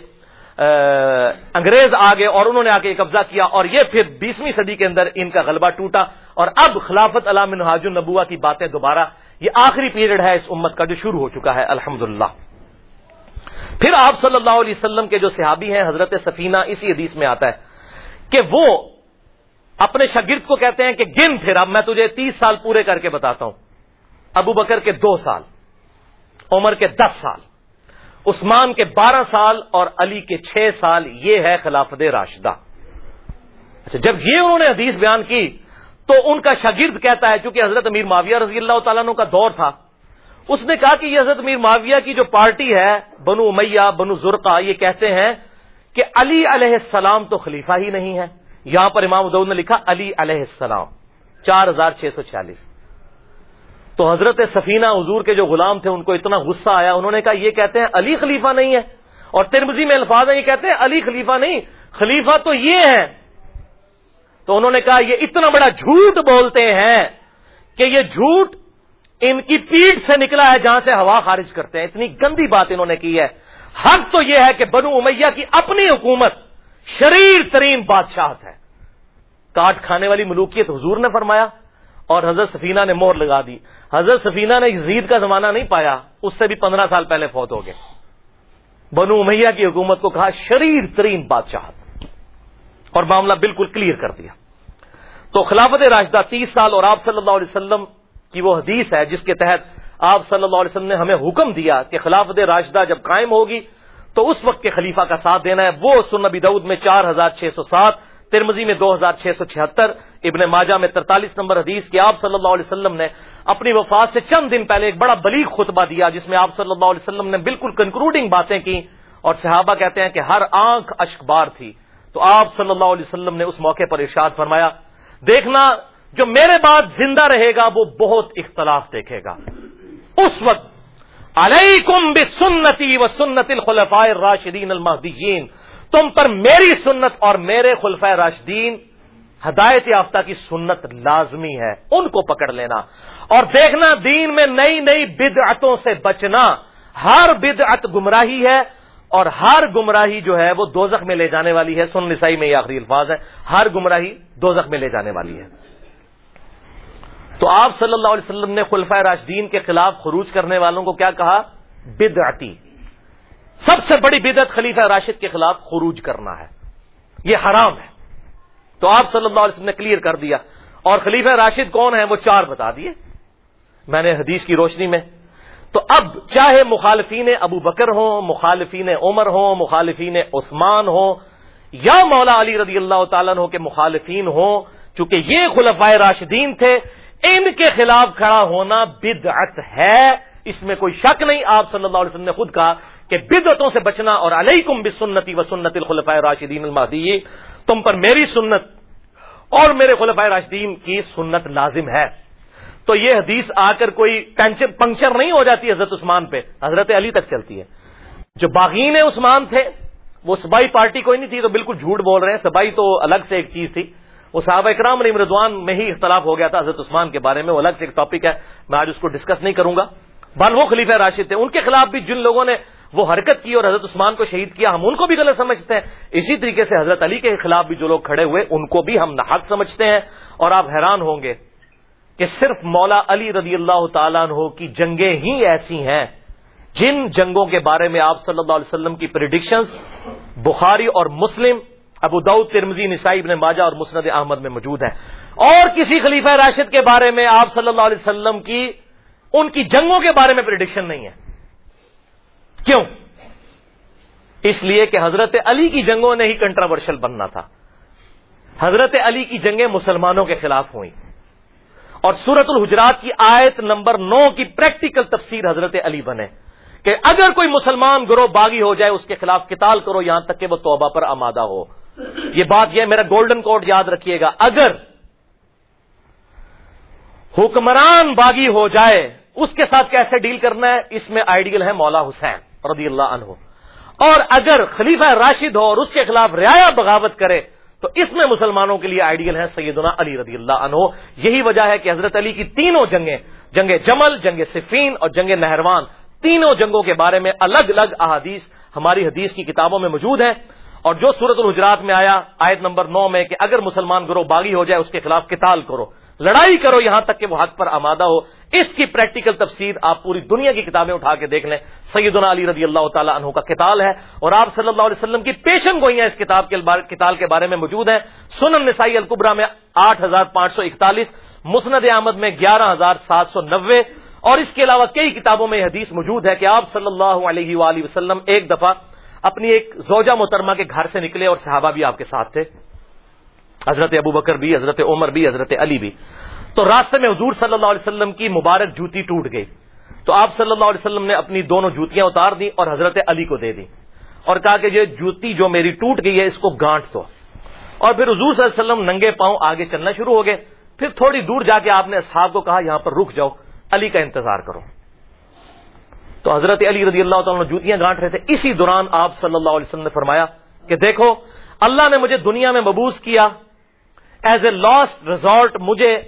انگریز آ گئے اور انہوں نے آ کے قبضہ کیا اور یہ پھر بیسویں صدی کے اندر ان کا غلبہ ٹوٹا اور اب خلافت علام حاج النبوا کی باتیں دوبارہ، یہ آخری پیریڈ ہے اس امت کا جو شروع ہو چکا ہے الحمد پھر آپ صلی اللہ علیہ وسلم کے جو صحابی ہیں، حضرت سفینہ، اسی حدیث میں آتا ہے کہ وہ اپنے شاگرد کو کہتے ہیں کہ گن پھر اب میں تجھے تیس سال پورے کر کے بتاتا ہوں۔ ابو بکر کے دو سال، عمر کے دس سال۔ عثمان کے بارہ سال اور علی کے چھ سال، یہ ہے خلافت راشدہ۔ اچھا جب یہ انہوں نے حدیث بیان کی تو ان کا شاگرد کہتا ہے، چونکہ حضرت امیر معاویہ رضی اللہ تعالیٰ کا دور تھا، اس نے کہا کہ یہ حضرت امیر معاویہ کی جو پارٹی ہے، بنو امیہ، بنو زرقا یہ کہتے ہیں کہ علی علیہ السلام تو خلیفہ ہی نہیں ہے۔ یہاں پر امام ادود نے لکھا علی علیہ السلام، چار ہزار چھ سو چھیالیس۔ تو حضرت سفینہ حضور کے جو غلام تھے ان کو اتنا غصہ آیا، انہوں نے کہا، یہ کہتے ہیں علی خلیفہ نہیں ہے۔ اور ترمزی میں الفاظ ہیں، یہ کہتے ہیں علی خلیفہ نہیں، خلیفہ تو یہ ہے تو انہوں نے کہا، یہ اتنا بڑا جھوٹ بولتے ہیں کہ یہ جھوٹ ان کی پیٹ سے نکلا ہے جہاں سے ہوا خارج کرتے ہیں۔ اتنی گندی بات انہوں نے کی ہے۔ حق تو یہ ہے کہ بنو امیہ کی اپنی حکومت شریر ترین بادشاہت ہے۔ کاٹ کھانے والی ملوکیت حضور نے فرمایا اور حضرت سفینہ نے مور لگا دی۔ حضرت سفینہ نے زید کا زمانہ نہیں پایا، اس سے بھی پندرہ سال پہلے فوت ہو گئے۔ بنو امیہ کی حکومت کو کہا، شریر ترین بادشاہت اور معاملہ بالکل کلیئر کر دیا۔ تو خلافت راشدہ تیس سال اور آپ صلی اللہ علیہ وسلم کی وہ حدیث ہے، جس کے تحت آپ صلی اللہ علیہ وسلم نے ہمیں حکم دیا کہ خلافت راشدہ جب قائم ہوگی، تو اس وقت کے خلیفہ کا ساتھ دینا ہے۔ وہ سن نبی دعود میں چار ہزار چھ سو سات ترمزی میں دو ہزار چھ سو چھہتر ابن ماجہ میں ترتالیس نمبر حدیث کی آپ صلی اللہ علیہ وسلم نے اپنی وفات سے چند دن پہلے ایک بڑا بلیغ خطبہ دیا جس میں آپ صلی اللہ علیہ وسلم نے بالکل کنکلوڈنگ باتیں کی اور صحابہ کہتے ہیں کہ ہر آنکھ اشک بار تھی۔ تو آپ صلی اللہ علیہ وسلم نے اس موقع پر ارشاد فرمایا، دیکھنا جو میرے بعد زندہ رہے گا وہ بہت اختلاف دیکھے گا۔ اس وقت علیکم بسنتی و سنت الخلفاء الراشدین المہدیین، تم پر میری سنت اور میرے خلفۂ راشدین ہدایت یافتہ کی سنت لازمی ہے، ان کو پکڑ لینا۔ اور دیکھنا دین میں نئی نئی بدعتوں سے بچنا۔ ہر بدعت گمراہی ہے اور ہر گمراہی جو ہے وہ دوزخ میں لے جانے والی ہے۔ سن نسائی میں یہ آخری الفاظ ہے ہر گمراہی دوزخ میں لے جانے والی ہے۔ تو آپ صلی اللہ علیہ وسلم نے خلفۂ راشدین کے خلاف خروج کرنے والوں کو کیا کہا؟ بدعتی۔ سب سے بڑی بدعت خلیفہ راشد کے خلاف خروج کرنا ہے۔ یہ حرام ہے۔ تو آپ صلی اللہ علیہ وسلم نے کلیئر کر دیا۔ اور خلیفہ راشد کون ہے وہ چار بتا دیے۔ میں نے حدیث کی روشنی میں۔ تو اب چاہے مخالفین ابو بکر ہوں، مخالفین عمر ہوں، مخالفین عثمان ہوں، یا مولا علی رضی اللہ تعالیٰ ہو کے مخالفین ہوں، چونکہ یہ خلفائے راشدین تھے، ان کے خلاف کھڑا ہونا بدعت ہے۔ اس میں کوئی شک نہیں۔ آپ صلی اللہ علیہ وسلم نے خود کہا کہ بدعتوں سے بچنا اور علیکم بسنتی و سنت الخلفۂ راشدین المہدی تم پر میری سنت اور میرے خلفۂ راشدین کی سنت لازم ہے۔ تو یہ حدیث آ کر کوئی پنکچر نہیں ہو جاتی حضرت عثمان پہ۔ حضرت علی تک چلتی ہے۔ جو باغین عثمان تھے، وہ سبائی پارٹی کوئی نہیں تھی، تو بالکل جھوٹ بول رہے ہیں۔ سبائی تو الگ سے ایک چیز تھی۔ وہ صحابہ اکرام علی مردوان میں ہی اختلاف ہو گیا تھا حضرت عثمان کے بارے میں۔ وہ الگ سے ایک ٹاپک ہے۔ میں آج اس کو ڈسکس نہیں کروں گا۔ بل وہ خلیفہ راشد تھے۔ ان کے خلاف بھی جن لوگوں نے وہ حرکت کی اور حضرت عثمان کو شہید کیا، ہم ان کو بھی غلط سمجھتے ہیں۔ اسی طریقے سے حضرت علی کے خلاف بھی جو لوگ کھڑے ہوئے، ان کو بھی ہم نحق سمجھتے ہیں۔ اور آپ حیران ہوں گے کہ صرف مولا علی رضی اللہ تعالیٰ عنہ کی جنگیں ہی ایسی ہیں جن جنگوں کے بارے میں آپ صلی اللہ علیہ وسلم کی پریڈکشنز بخاری اور مسلم، ابو دعود ترمزی نسائی، ابن ماجہ اور مسند احمد میں موجود ہیں۔ اور کسی خلیفہ راشد کے بارے میں آپ صلی اللہ علیہ وسلم کی ان کی جنگوں کے بارے میں پریڈکشن نہیں ہے۔ کیوں؟ اس لیے کہ حضرت علی کی جنگوں نے ہی کنٹراورشل بننا تھا۔ حضرت علی کی جنگیں مسلمانوں کے خلاف ہوئیں۔ اور سورت الحجرات کی آیت نمبر نو کی پریکٹیکل تفسیر حضرت علی بنے۔ کہ اگر کوئی مسلمان گروہ باغی ہو جائے، اس کے خلاف قتال کرو، یہاں تک کہ وہ توبہ پر آمادہ ہو۔ یہ بات یہ میرا گولڈن کوڈ یاد رکھیے گا۔ اگر حکمران باغی ہو جائے اس کے ساتھ کیسے ڈیل کرنا ہے؟ اس میں آئیڈیل ہے مولا حسین رضی اللہ عنہ۔ اور اگر خلیفہ راشد ہو اور اس کے خلاف رعایا بغاوت کرے، تو اس میں مسلمانوں کے لیے آئیڈیل ہے سیدنا علی رضی اللہ عنہ۔ یہی وجہ ہے کہ حضرت علی کی تینوں جنگیں، جنگ جمل، جنگ صفین اور جنگ نہروان، تینوں جنگوں کے بارے میں الگ الگ احادیث ہماری حدیث کی کتابوں میں موجود ہیں۔ اور جو سورت الحجرات میں آیا، آیت نمبر نو میں کہ اگر مسلمان گروہ باغی ہو جائے، اس کے خلاف قتال کرو، لڑائی کرو، یہاں تک کہ وہ حق پر آمادہ ہو، اس کی پریکٹیکل تفسیر آپ پوری دنیا کی کتابیں اٹھا کے دیکھ لیں۔ سیدنا علی رضی اللہ تعالیٰ عنہ کا کتاب ہے اور آپ صلی اللہ علیہ وسلم کی پیشن گوئیاں اس کتاب کے کتاب کے بارے میں موجود ہیں۔ سنن نسائی القبرا میں آٹھ ہزار پانچ سو اکتالیس، مسند احمد میں گیارہ ہزار سات سو نوے اور اس کے علاوہ کئی کتابوں میں حدیث موجود ہے کہ آپ صلی اللہ علیہ وآلہ وسلم ایک دفعہ اپنی ایک زوجہ محترمہ کے گھر سے نکلے اور صحابہ بھی آپ کے ساتھ تھے۔ حضرت ابو بکر بھی، حضرت عمر بھی، حضرت علی بھی۔ تو راستے میں حضور صلی اللہ علیہ وسلم کی مبارک جوتی ٹوٹ گئی۔ تو آپ صلی اللہ علیہ وسلم نے اپنی دونوں جوتیاں اتار دی اور حضرت علی کو دے دی اور کہا کہ یہ جوتی جو میری ٹوٹ گئی ہے، اس کو گانٹ دو۔ اور پھر حضور صلی اللہ علیہ وسلم ننگے پاؤں آگے چلنا شروع ہو گئے۔ پھر تھوڑی دور جا کے آپ نے اصحاب کو کہا، یہاں پر رک جاؤ، علی کا انتظار کرو۔ تو حضرت علی رضی اللہ تعالیٰ جوتیاں گانٹ رہے تھے۔ اسی دوران آپ صلی اللہ علیہ وسلم نے فرمایا کہ دیکھو، اللہ نے مجھے دنیا میں مبوس کیا۔ ایز اے لاسٹ ریزورٹ مجھے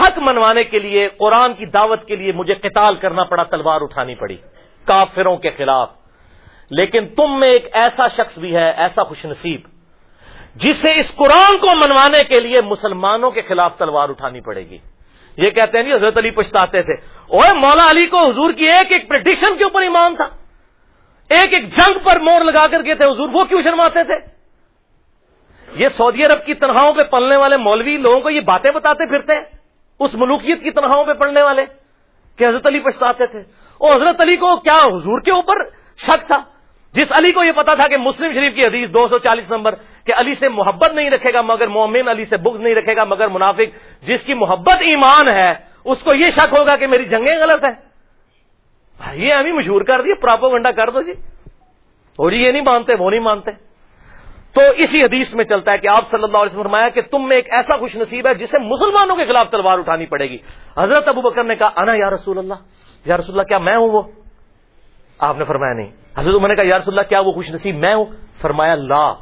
حق منوانے کے لیے، قرآن کی دعوت کے لیے مجھے قتال کرنا پڑا، تلوار اٹھانی پڑی، کافروں کے خلاف۔ لیکن تم میں ایک ایسا شخص بھی ہے، ایسا خوش نصیب، جسے اس قرآن کو منوانے کے لیے مسلمانوں کے خلاف تلوار اٹھانی پڑے گی۔ یہ کہتے ہیں نہیں حضرت علی پچھتاتے تھے۔ اور مولا علی کو حضور کی ایک ایک پریڈکشن کے اوپر ایمان تھا۔ ایک ایک جنگ پر مور لگا کر کے تھے۔ حضور وہ کیوں شرماتے تھے؟ یہ سعودی عرب کی تنہاؤں پہ پلنے والے مولوی لوگوں کو یہ باتیں بتاتے پھرتے ہیں۔ اس ملوکیت کی تنہاؤں پہ پڑھنے والے کہ حضرت علی پچھتاتے تھے۔ اور حضرت علی کو کیا حضور کے اوپر شک تھا؟ جس علی کو یہ پتا تھا کہ مسلم شریف کی حدیث دو سو چالیس نمبر کہ علی سے محبت نہیں رکھے گا مگر مومن علی سے بغض نہیں رکھے گا مگر منافق جس کی محبت ایمان ہے، اس کو یہ شک ہوگا کہ میری جنگیں غلط ہے یہ ہمیں مشہور کر دیے پراپو گنڈا کر دو جی۔ وہ جی یہ نہیں مانتے، وہ نہیں مانتے۔ تو اسی حدیث میں چلتا ہے کہ آپ صلی اللہ علیہ وسلم فرمایا کہ تم میں ایک ایسا خوش نصیب ہے جسے مسلمانوں کے خلاف تلوار اٹھانی پڑے گی۔ حضرت ابو بکر نے کہا، انا یا رسول اللہ؟ یا رسول اللہ، کیا میں ہوں وہ؟ آپ نے فرمایا نہیں۔ حضرت عمر نے کہا، یا رسول اللہ، کیا وہ خوش نصیب میں ہوں؟ فرمایا، لا.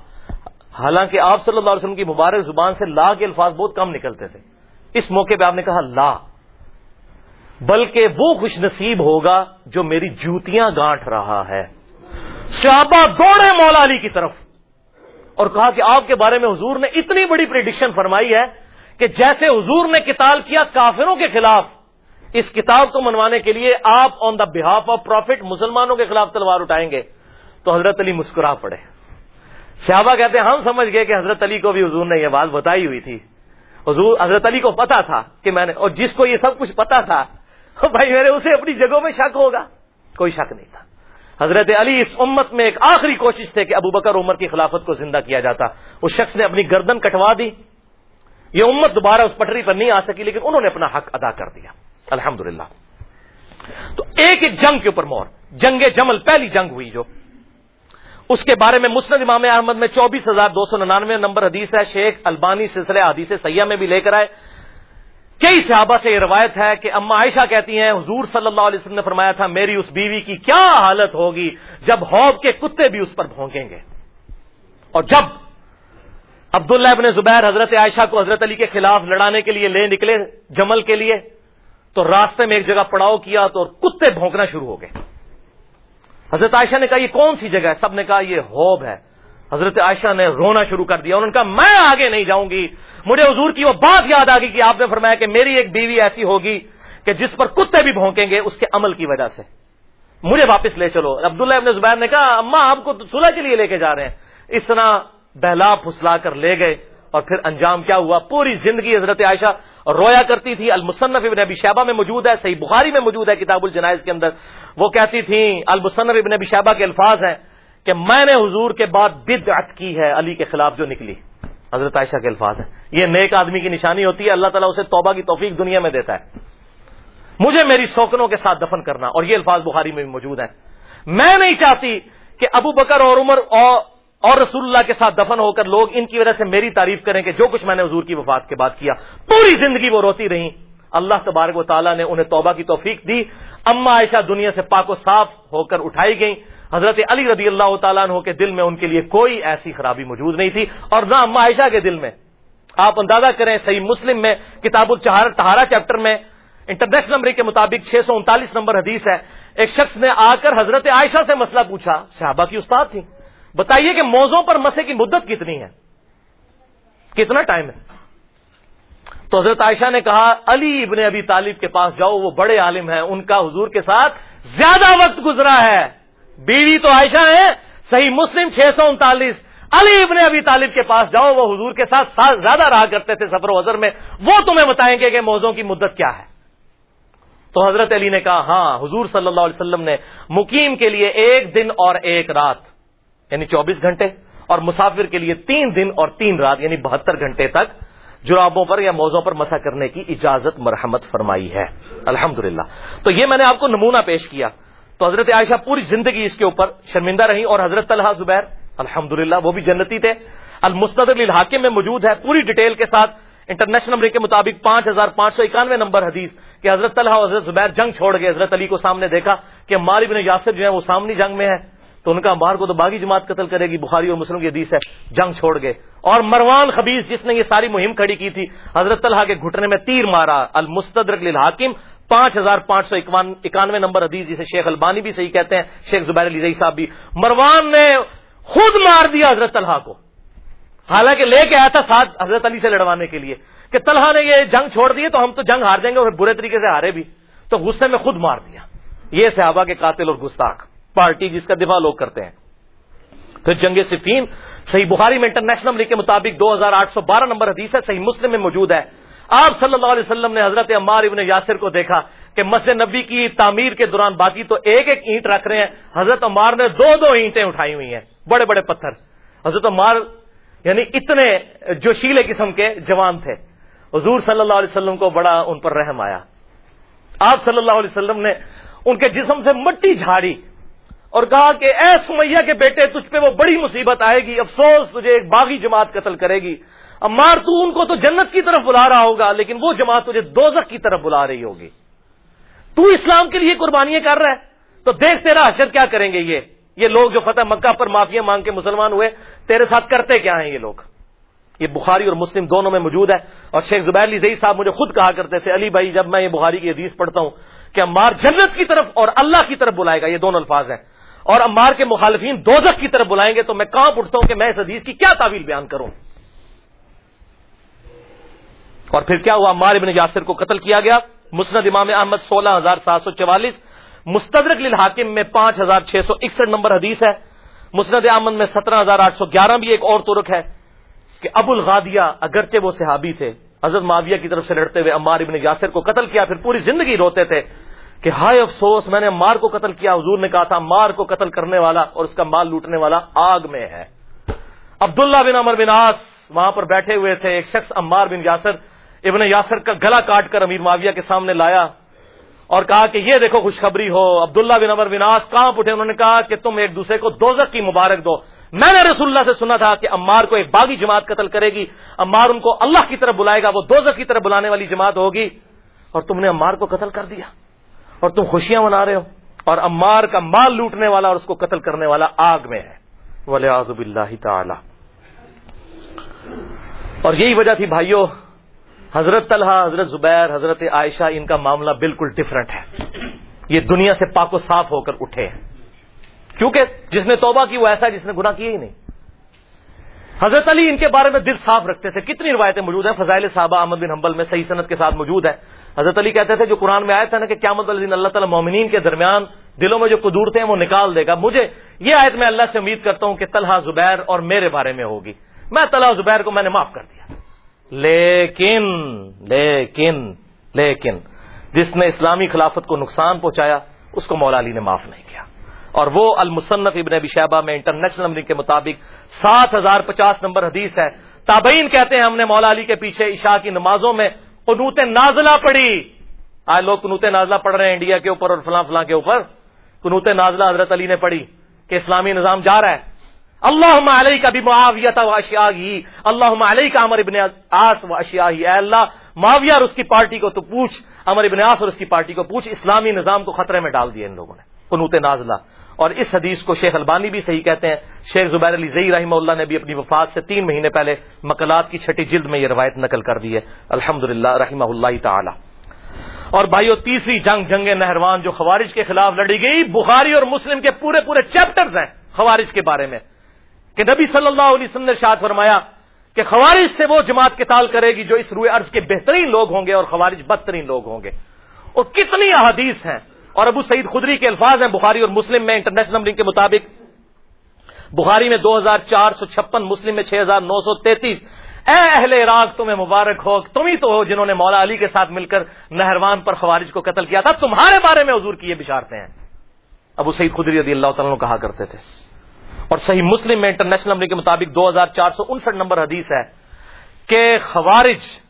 حالانکہ آپ صلی اللہ علیہ وسلم کی مبارک زبان سے لا کے الفاظ بہت کم نکلتے تھے۔ اس موقع پہ آپ نے کہا، لا. بلکہ وہ خوش نصیب ہوگا جو میری جوتیاں گانٹ رہا ہے۔ صحابہ دوڑے مولا علی کی طرف۔ اور کہا کہ آپ کے بارے میں حضور نے اتنی بڑی پریڈکشن فرمائی ہے کہ جیسے حضور نے کتاب کیا کافروں کے خلاف اس کتاب کو منوانے کے لیے آپ آن دا بہاف آف پروفٹ مسلمانوں کے خلاف تلوار اٹھائیں گے، تو حضرت علی مسکرا پڑے۔ صحابہ کہتے ہیں، ہم سمجھ گئے کہ حضرت علی کو بھی حضور نے یہ بات بتائی ہوئی تھی۔ حضور، حضرت علی کو پتا تھا کہ میں نے، اور جس کو یہ سب کچھ پتا تھا، بھائی میرے، اسے اپنی جگہوں میں شک ہوگا۔ کوئی شک نہیں تھا۔ حضرت علی اس امت میں ایک آخری کوشش تھے کہ ابو بکر عمر کی خلافت کو زندہ کیا جاتا۔ اس شخص نے اپنی گردن کٹوا دی۔ یہ امت دوبارہ اس پٹری پر نہیں آ سکی، لیکن انہوں نے اپنا حق ادا کر دیا۔ الحمد تو ایک ایک جنگ کے اوپر مور جنگ جمل، پہلی جنگ ہوئی جو۔ اس کے بارے میں مسند امام احمد میں چوبیس ہزار دو سو ننانوے نمبر حدیث ہے، شیخ البانی سلسلے حدیث سیاح میں بھی لے کر آئے۔ کئی صحابہ سے یہ روایت ہے کہ اما عائشہ کہتی ہیں، حضور صلی اللہ علیہ وسلم نے فرمایا تھا، میری اس بیوی کی کیا حالت ہوگی جب ہوب کے کتے بھی اس پر بھونکیں گے۔ اور جب عبداللہ ابن زبیر حضرت عائشہ کو حضرت علی کے خلاف لڑانے کے لیے لے نکلے جمل کے لیے تو راستے میں ایک جگہ پڑاؤ کیا تو کتے بھونکنا شروع ہو گئے۔ حضرت عائشہ نے کہا، یہ کون سی جگہ ہے؟ سب نے کہا، یہ ہوب ہے۔ حضرت عائشہ نے رونا شروع کر دیا انہوں نے کہا میں آگے نہیں جاؤں گی۔ مجھے حضور کی وہ بات یاد آ گئی کہ آپ نے فرمایا کہ میری ایک بیوی ایسی ہوگی کہ جس پر کتے بھی بھونکیں گے اس کے عمل کی وجہ سے۔ مجھے واپس لے چلو۔ عبداللہ ابن زبیر نے کہا اما آپ کو صلح کے لیے لے کے جا رہے ہیں۔ اس طرح بہلا پھسلا کر لے گئے۔ اور پھر انجام کیا ہوا؟ پوری زندگی حضرت عائشہ رویا کرتی تھی۔ المصنف ابن ابی شہبہ میں موجود ہے، صحیح بخاری میں موجود ہے کتاب الجنائز کے اندر۔ وہ کہتی تھیں المصنف ابن ابی شہبہ کے الفاظ ہیں کہ میں نے حضور کے بعد بدعت کی ہے علی کے خلاف جو نکلی۔ حضرت عائشہ کے الفاظ ہیں۔ یہ نیک آدمی کی نشانی ہوتی ہے، اللہ تعالیٰ اسے توبہ کی توفیق دنیا میں دیتا ہے۔ مجھے میری سوکنوں کے ساتھ دفن کرنا، اور یہ الفاظ بخاری میں بھی موجود ہیں۔ میں نہیں چاہتی کہ ابو بکر اور عمر اور اور رسول اللہ کے ساتھ دفن ہو کر لوگ ان کی وجہ سے میری تعریف کریں کہ جو کچھ میں نے حضور کی وفات کے بعد کیا، پوری زندگی وہ روتی رہی۔ اللہ تبارک و تعالیٰ نے انہیں توبہ کی توفیق دی۔ اما عائشہ دنیا سے پاک و صاف ہو کر اٹھائی گئی حضرت علی رضی اللہ تعالیٰ عنہ کے دل میں ان کے لیے کوئی ایسی خرابی موجود نہیں تھی۔ اور نہ اما عائشہ کے دل میں۔ آپ اندازہ کریں صحیح مسلم میں، کتاب الچہار تہارا چیپٹر میں۔ انٹرنیشنل نمبر کے مطابق چھ سو انتالیس نمبر حدیث ہے۔ ایک شخص نے آ کر حضرت عائشہ سے مسئلہ پوچھا، صحابہ کی استاد تھی بتائیے کہ موزوں پر مسے کی مدت کتنی ہے؟ کتنا ٹائم ہے؟ تو حضرت عائشہ نے کہا، علی ابن ابی طالب کے پاس جاؤ، وہ بڑے عالم ہیں، ان کا حضور کے ساتھ زیادہ وقت گزرا ہے۔ بیوی تو عائشہ ہے، صحیح مسلم چھ سو انتالیس۔ علی ابن ابی طالب کے پاس جاؤ، وہ حضور کے ساتھ زیادہ رہا کرتے تھے سفر و حضر میں۔ وہ تمہیں بتائیں گے کہ موزوں کی مدت کیا ہے۔ تو حضرت علی نے کہا ہاں حضور صلی اللہ علیہ وسلم نے مقیم کے لیے ایک دن اور ایک رات۔ یعنی چوبیس گھنٹے اور مسافر کے لیے تین دن اور تین رات یعنی بہتر گھنٹے تک جرابوں پر یا موزوں پر مسا کرنے کی اجازت مرحمت فرمائی ہے۔ الحمد تو یہ میں نے آپ کو نمونہ پیش کیا۔ تو حضرت عائشہ پوری زندگی اس کے اوپر شرمندہ رہی اور حضرت طلحہ زبیر الحمد وہ بھی جنتی تھے۔ المستد الحاکم میں موجود ہے، پوری ڈیٹیل کے ساتھ انٹرنیشنل نمبر کے مطابق پانچ ہزار پانچ سو اکانوے نمبر حدیث کہ حضرت طلحہ حضرت زبیر جنگ چھوڑ گئے۔ حضرت علی کو سامنے دیکھا کہ ماری بن یاسر جو ہے وہ سامنے جنگ میں ہے۔ تو ان کا مار کو تو باغی جماعت قتل کرے گی، بخاری اور مسلم کی حدیث ہے، جنگ چھوڑ گئے۔ اور مروان خبیز جس نے یہ ساری مہم کھڑی کی تھی، حضرت طلحہ کے گھٹنے میں تیر مارا، المستدرک للحاکم، پانچ ہزار پانچ سو اکانوے نمبر حدیث، جسے شیخ البانی بھی صحیح کہتے ہیں، شیخ زبیر علی رئی صاحب بھی۔ مروان نے خود مار دیا حضرت طلحہ کو۔ حالانکہ لے کے آیا تھا ساتھ حضرت علی سے لڑوانے کے لیے۔ کہ طلحہ نے یہ جنگ چھوڑ دیے تو ہم تو جنگ ہار جائیں گے اور برے طریقے سے ہارے بھی۔ تو غصے میں خود مار دیا۔ یہ صحابہ کے قاتل اور گستاخ۔ پارٹی جس کا دفاع لوگ کرتے ہیں۔ پھر جنگ صفین صحیح بخاری میں انٹرنیشنل کے مطابق دو ہزار آٹھ سو بارہ نمبر حدیث ہے، صحیح مسلم میں موجود ہے۔ آپ صلی اللہ علیہ وسلم نے حضرت عمار ابن یاسر کو دیکھا کہ مسجد نبی کی تعمیر کے دوران باقی تو ایک ایک اینٹ رکھ رہے ہیں۔ حضرت عمار نے دو دو اینٹیں اٹھائی ہوئی ہیں، بڑے بڑے پتھر۔ حضرت عمار یعنی اتنے جوشیلے قسم کے جوان تھے۔ حضور صلی اللہ علیہ وسلم کو بڑا ان پر رحم آیا۔ آپ صلی اللہ علیہ وسلم نے ان کے جسم سے مٹی جھاڑی اور کہا کہ اے سمیہ کے بیٹے، تجھ پہ وہ بڑی مصیبت آئے گی، افسوس، تجھے ایک باغی جماعت قتل کرے گی۔ امار تو ان کو تو جنت کی طرف بلا رہا ہوگا، لیکن وہ جماعت تجھے دوزخ کی طرف بلا رہی ہوگی۔ تو اسلام کے لیے قربانیاں کر رہا ہے۔ تو دیکھ تیرا حشر کیا کریں گے یہ؟ یہ لوگ جو فتح مکہ پر معافیا مانگ کے مسلمان ہوئے، تیرے ساتھ کرتے کیا ہیں یہ لوگ؟ یہ بخاری اور مسلم دونوں میں موجود ہے۔ اور شیخ زبیر علی زئی صاحب مجھے خود کہا کرتے تھے، علی بھائی، جب میں یہ بخاری کی حدیث پڑھتا ہوں کہ امار جنت کی طرف اور اللہ کی طرف بلائے گا، یہ دونوں الفاظ ہیں۔ اور امار کے مخالفین دوزخ کی طرف بلائیں گے تو میں کہاں پوچھتا ہوں کہ میں اس حدیث کی کیا تعویل بیان کروں۔ اور پھر کیا ہوا؟ امار ابن یاسر کو قتل کیا گیا؟ مسند امام احمد سولہ ہزار سات سو چوالیس، مستدرک للحاکم میں پانچ ہزار چھ سو اکسٹھ نمبر حدیث ہے۔ مسند احمد میں سترہ ہزار آٹھ سو گیارہ بھی ایک اور ترک ہے کہ ابو الغادیہ اگرچہ وہ صحابی تھے، حضرت معاویہ کی طرف سے لڑتے ہوئے عمار ابن یاسر کو قتل کیا، پھر پوری زندگی روتے تھے۔ کہ ہائے افسوس، میں نے مار کو قتل کیا، حضور نے کہا تھا مار کو قتل کرنے والا اور اس کا مال لوٹنے والا آگ میں ہے۔ عبداللہ بن عمر بن آس وہاں پر بیٹھے ہوئے تھے، ایک شخص عمار بن یاسر، ابن یاسر کا گلا کاٹ کر امیر معاویہ کے سامنے لایا اور کہا کہ یہ دیکھو خوشخبری ہو، عبداللہ بن عمر بن آس کہاں پٹھے انہوں نے کہا کہ تم ایک دوسرے کو دوزک کی مبارک دو۔ میں نے رسول اللہ سے سنا تھا کہ امار کو ایک باغی جماعت قتل کرے گی امار ان کو اللہ کی طرف بلائے گا، وہ دوزک کی طرف بلانے والی جماعت ہوگی اور تم نے امار کو قتل کر دیا۔ اور تم خوشیاں منا رہے ہو اور امار کا مال لوٹنے والا اور اس کو قتل کرنے والا آگ میں ہے۔ ولی آزب اللہ تعالی اور یہی وجہ تھی بھائیوں حضرت طلحہ، حضرت زبیر، حضرت عائشہ، ان کا معاملہ بالکل ڈفرنٹ ہے۔ یہ دنیا سے پاک و صاف ہو کر اٹھے ہیں۔ کیونکہ جس نے توبہ کی وہ ایسا ہے جس نے گناہ کیا ہی نہیں۔ حضرت علی ان کے بارے میں دل صاف رکھتے تھے۔ کتنی روایتیں موجود ہیں؟ فضائل صحابہ احمد بن حنبل میں صحیح صنعت کے ساتھ موجود ہے حضرت علی کہتے تھے، جو قرآن میں آئے تھے نا کہ قیامت الدین اللہ تعالیٰ مومنین کے درمیان دلوں میں جو قدورتے ہیں وہ نکال دے گا۔ مجھے یہ آیت میں اللہ سے امید کرتا ہوں کہ طلحہ زبیر اور میرے بارے میں ہوگی۔ میں طلحہ زبیر کو میں نے معاف کر دیا۔ لیکن لیکن لیکن جس نے اسلامی خلافت کو نقصان پہنچایا، اس کو مولا علی نے معاف نہیں کیا۔ اور وہ المصنف ابن ابی شہبہ میں انٹرنیشنل نمبر کے مطابق سات ہزار پچاس نمبر حدیث ہے۔ تابعین کہتے ہیں ہم نے مولا علی کے پیچھے عشاء کی نمازوں میں قنوت نازلہ پڑھی۔ آج لوگ قنوت نازلہ پڑھ رہے ہیں انڈیا کے اوپر اور فلاں فلاں کے اوپر۔ قنوت نازلہ حضرت علی نے پڑھی کہ اسلامی نظام جا رہا ہے۔ اللہ علیہ کا بھی معاویت و اشیا ہی اللہ علیہ کا امر ابن آس و اشیا ہی اے اللہ، معاویہ اور اس کی پارٹی کو تو پوچھ امر ابن آس اور اس کی پارٹی کو پوچھ، اسلامی نظام کو خطرے میں ڈال دیا ان لوگوں نے۔ قنوت نازلہ۔ اور اس حدیث کو شیخ البانی بھی صحیح کہتے ہیں۔ شیخ زبیر علی زئی رحمہ اللہ نے بھی اپنی وفات سے تین مہینے پہلے مقلات کی چھٹی جلد میں یہ روایت نقل کر دی ہے۔ الحمد رحمہ اللہ تعالی۔ اور بھائیو، تیسری جنگ جنگ نہروان جو خوارج کے خلاف لڑی گئی، بخاری اور مسلم کے پورے پورے چیپٹرز ہیں خوارج کے بارے میں۔ کہ نبی صلی اللہ علیہ وسلم نے شاد فرمایا کہ خوارج سے وہ جماعت کے تال کرے گی جو اس روئے عرض کے بہترین لوگ ہوں گے اور خوارج بدترین لوگ ہوں گے۔ اور کتنی احادیث ہیں۔ اور ابو سعید خدری کے الفاظ ہیں بخاری اور مسلم میں انٹرنیشنل نمبرنگ کے مطابق۔ بخاری میں دو ہزار چار سو چھپن، مسلم میں چھ ہزار نو سو تینتیس۔ اے اہل عراق، تمہیں مبارک ہو، تم ہی تو ہو جنہوں نے مولا علی کے ساتھ مل کر نہروان پر خوارج کو قتل کیا تھا۔ تمہارے بارے میں حضور کی یہ بشارتے ہیں۔ ابو سعید خدری رضی اللہ تعالیٰ کہا کرتے تھے۔ اور صحیح مسلم میں انٹرنیشنل نمبر کے مطابق دو ہزار چار سو انسٹھ نمبر حدیث ہے کہ خوارج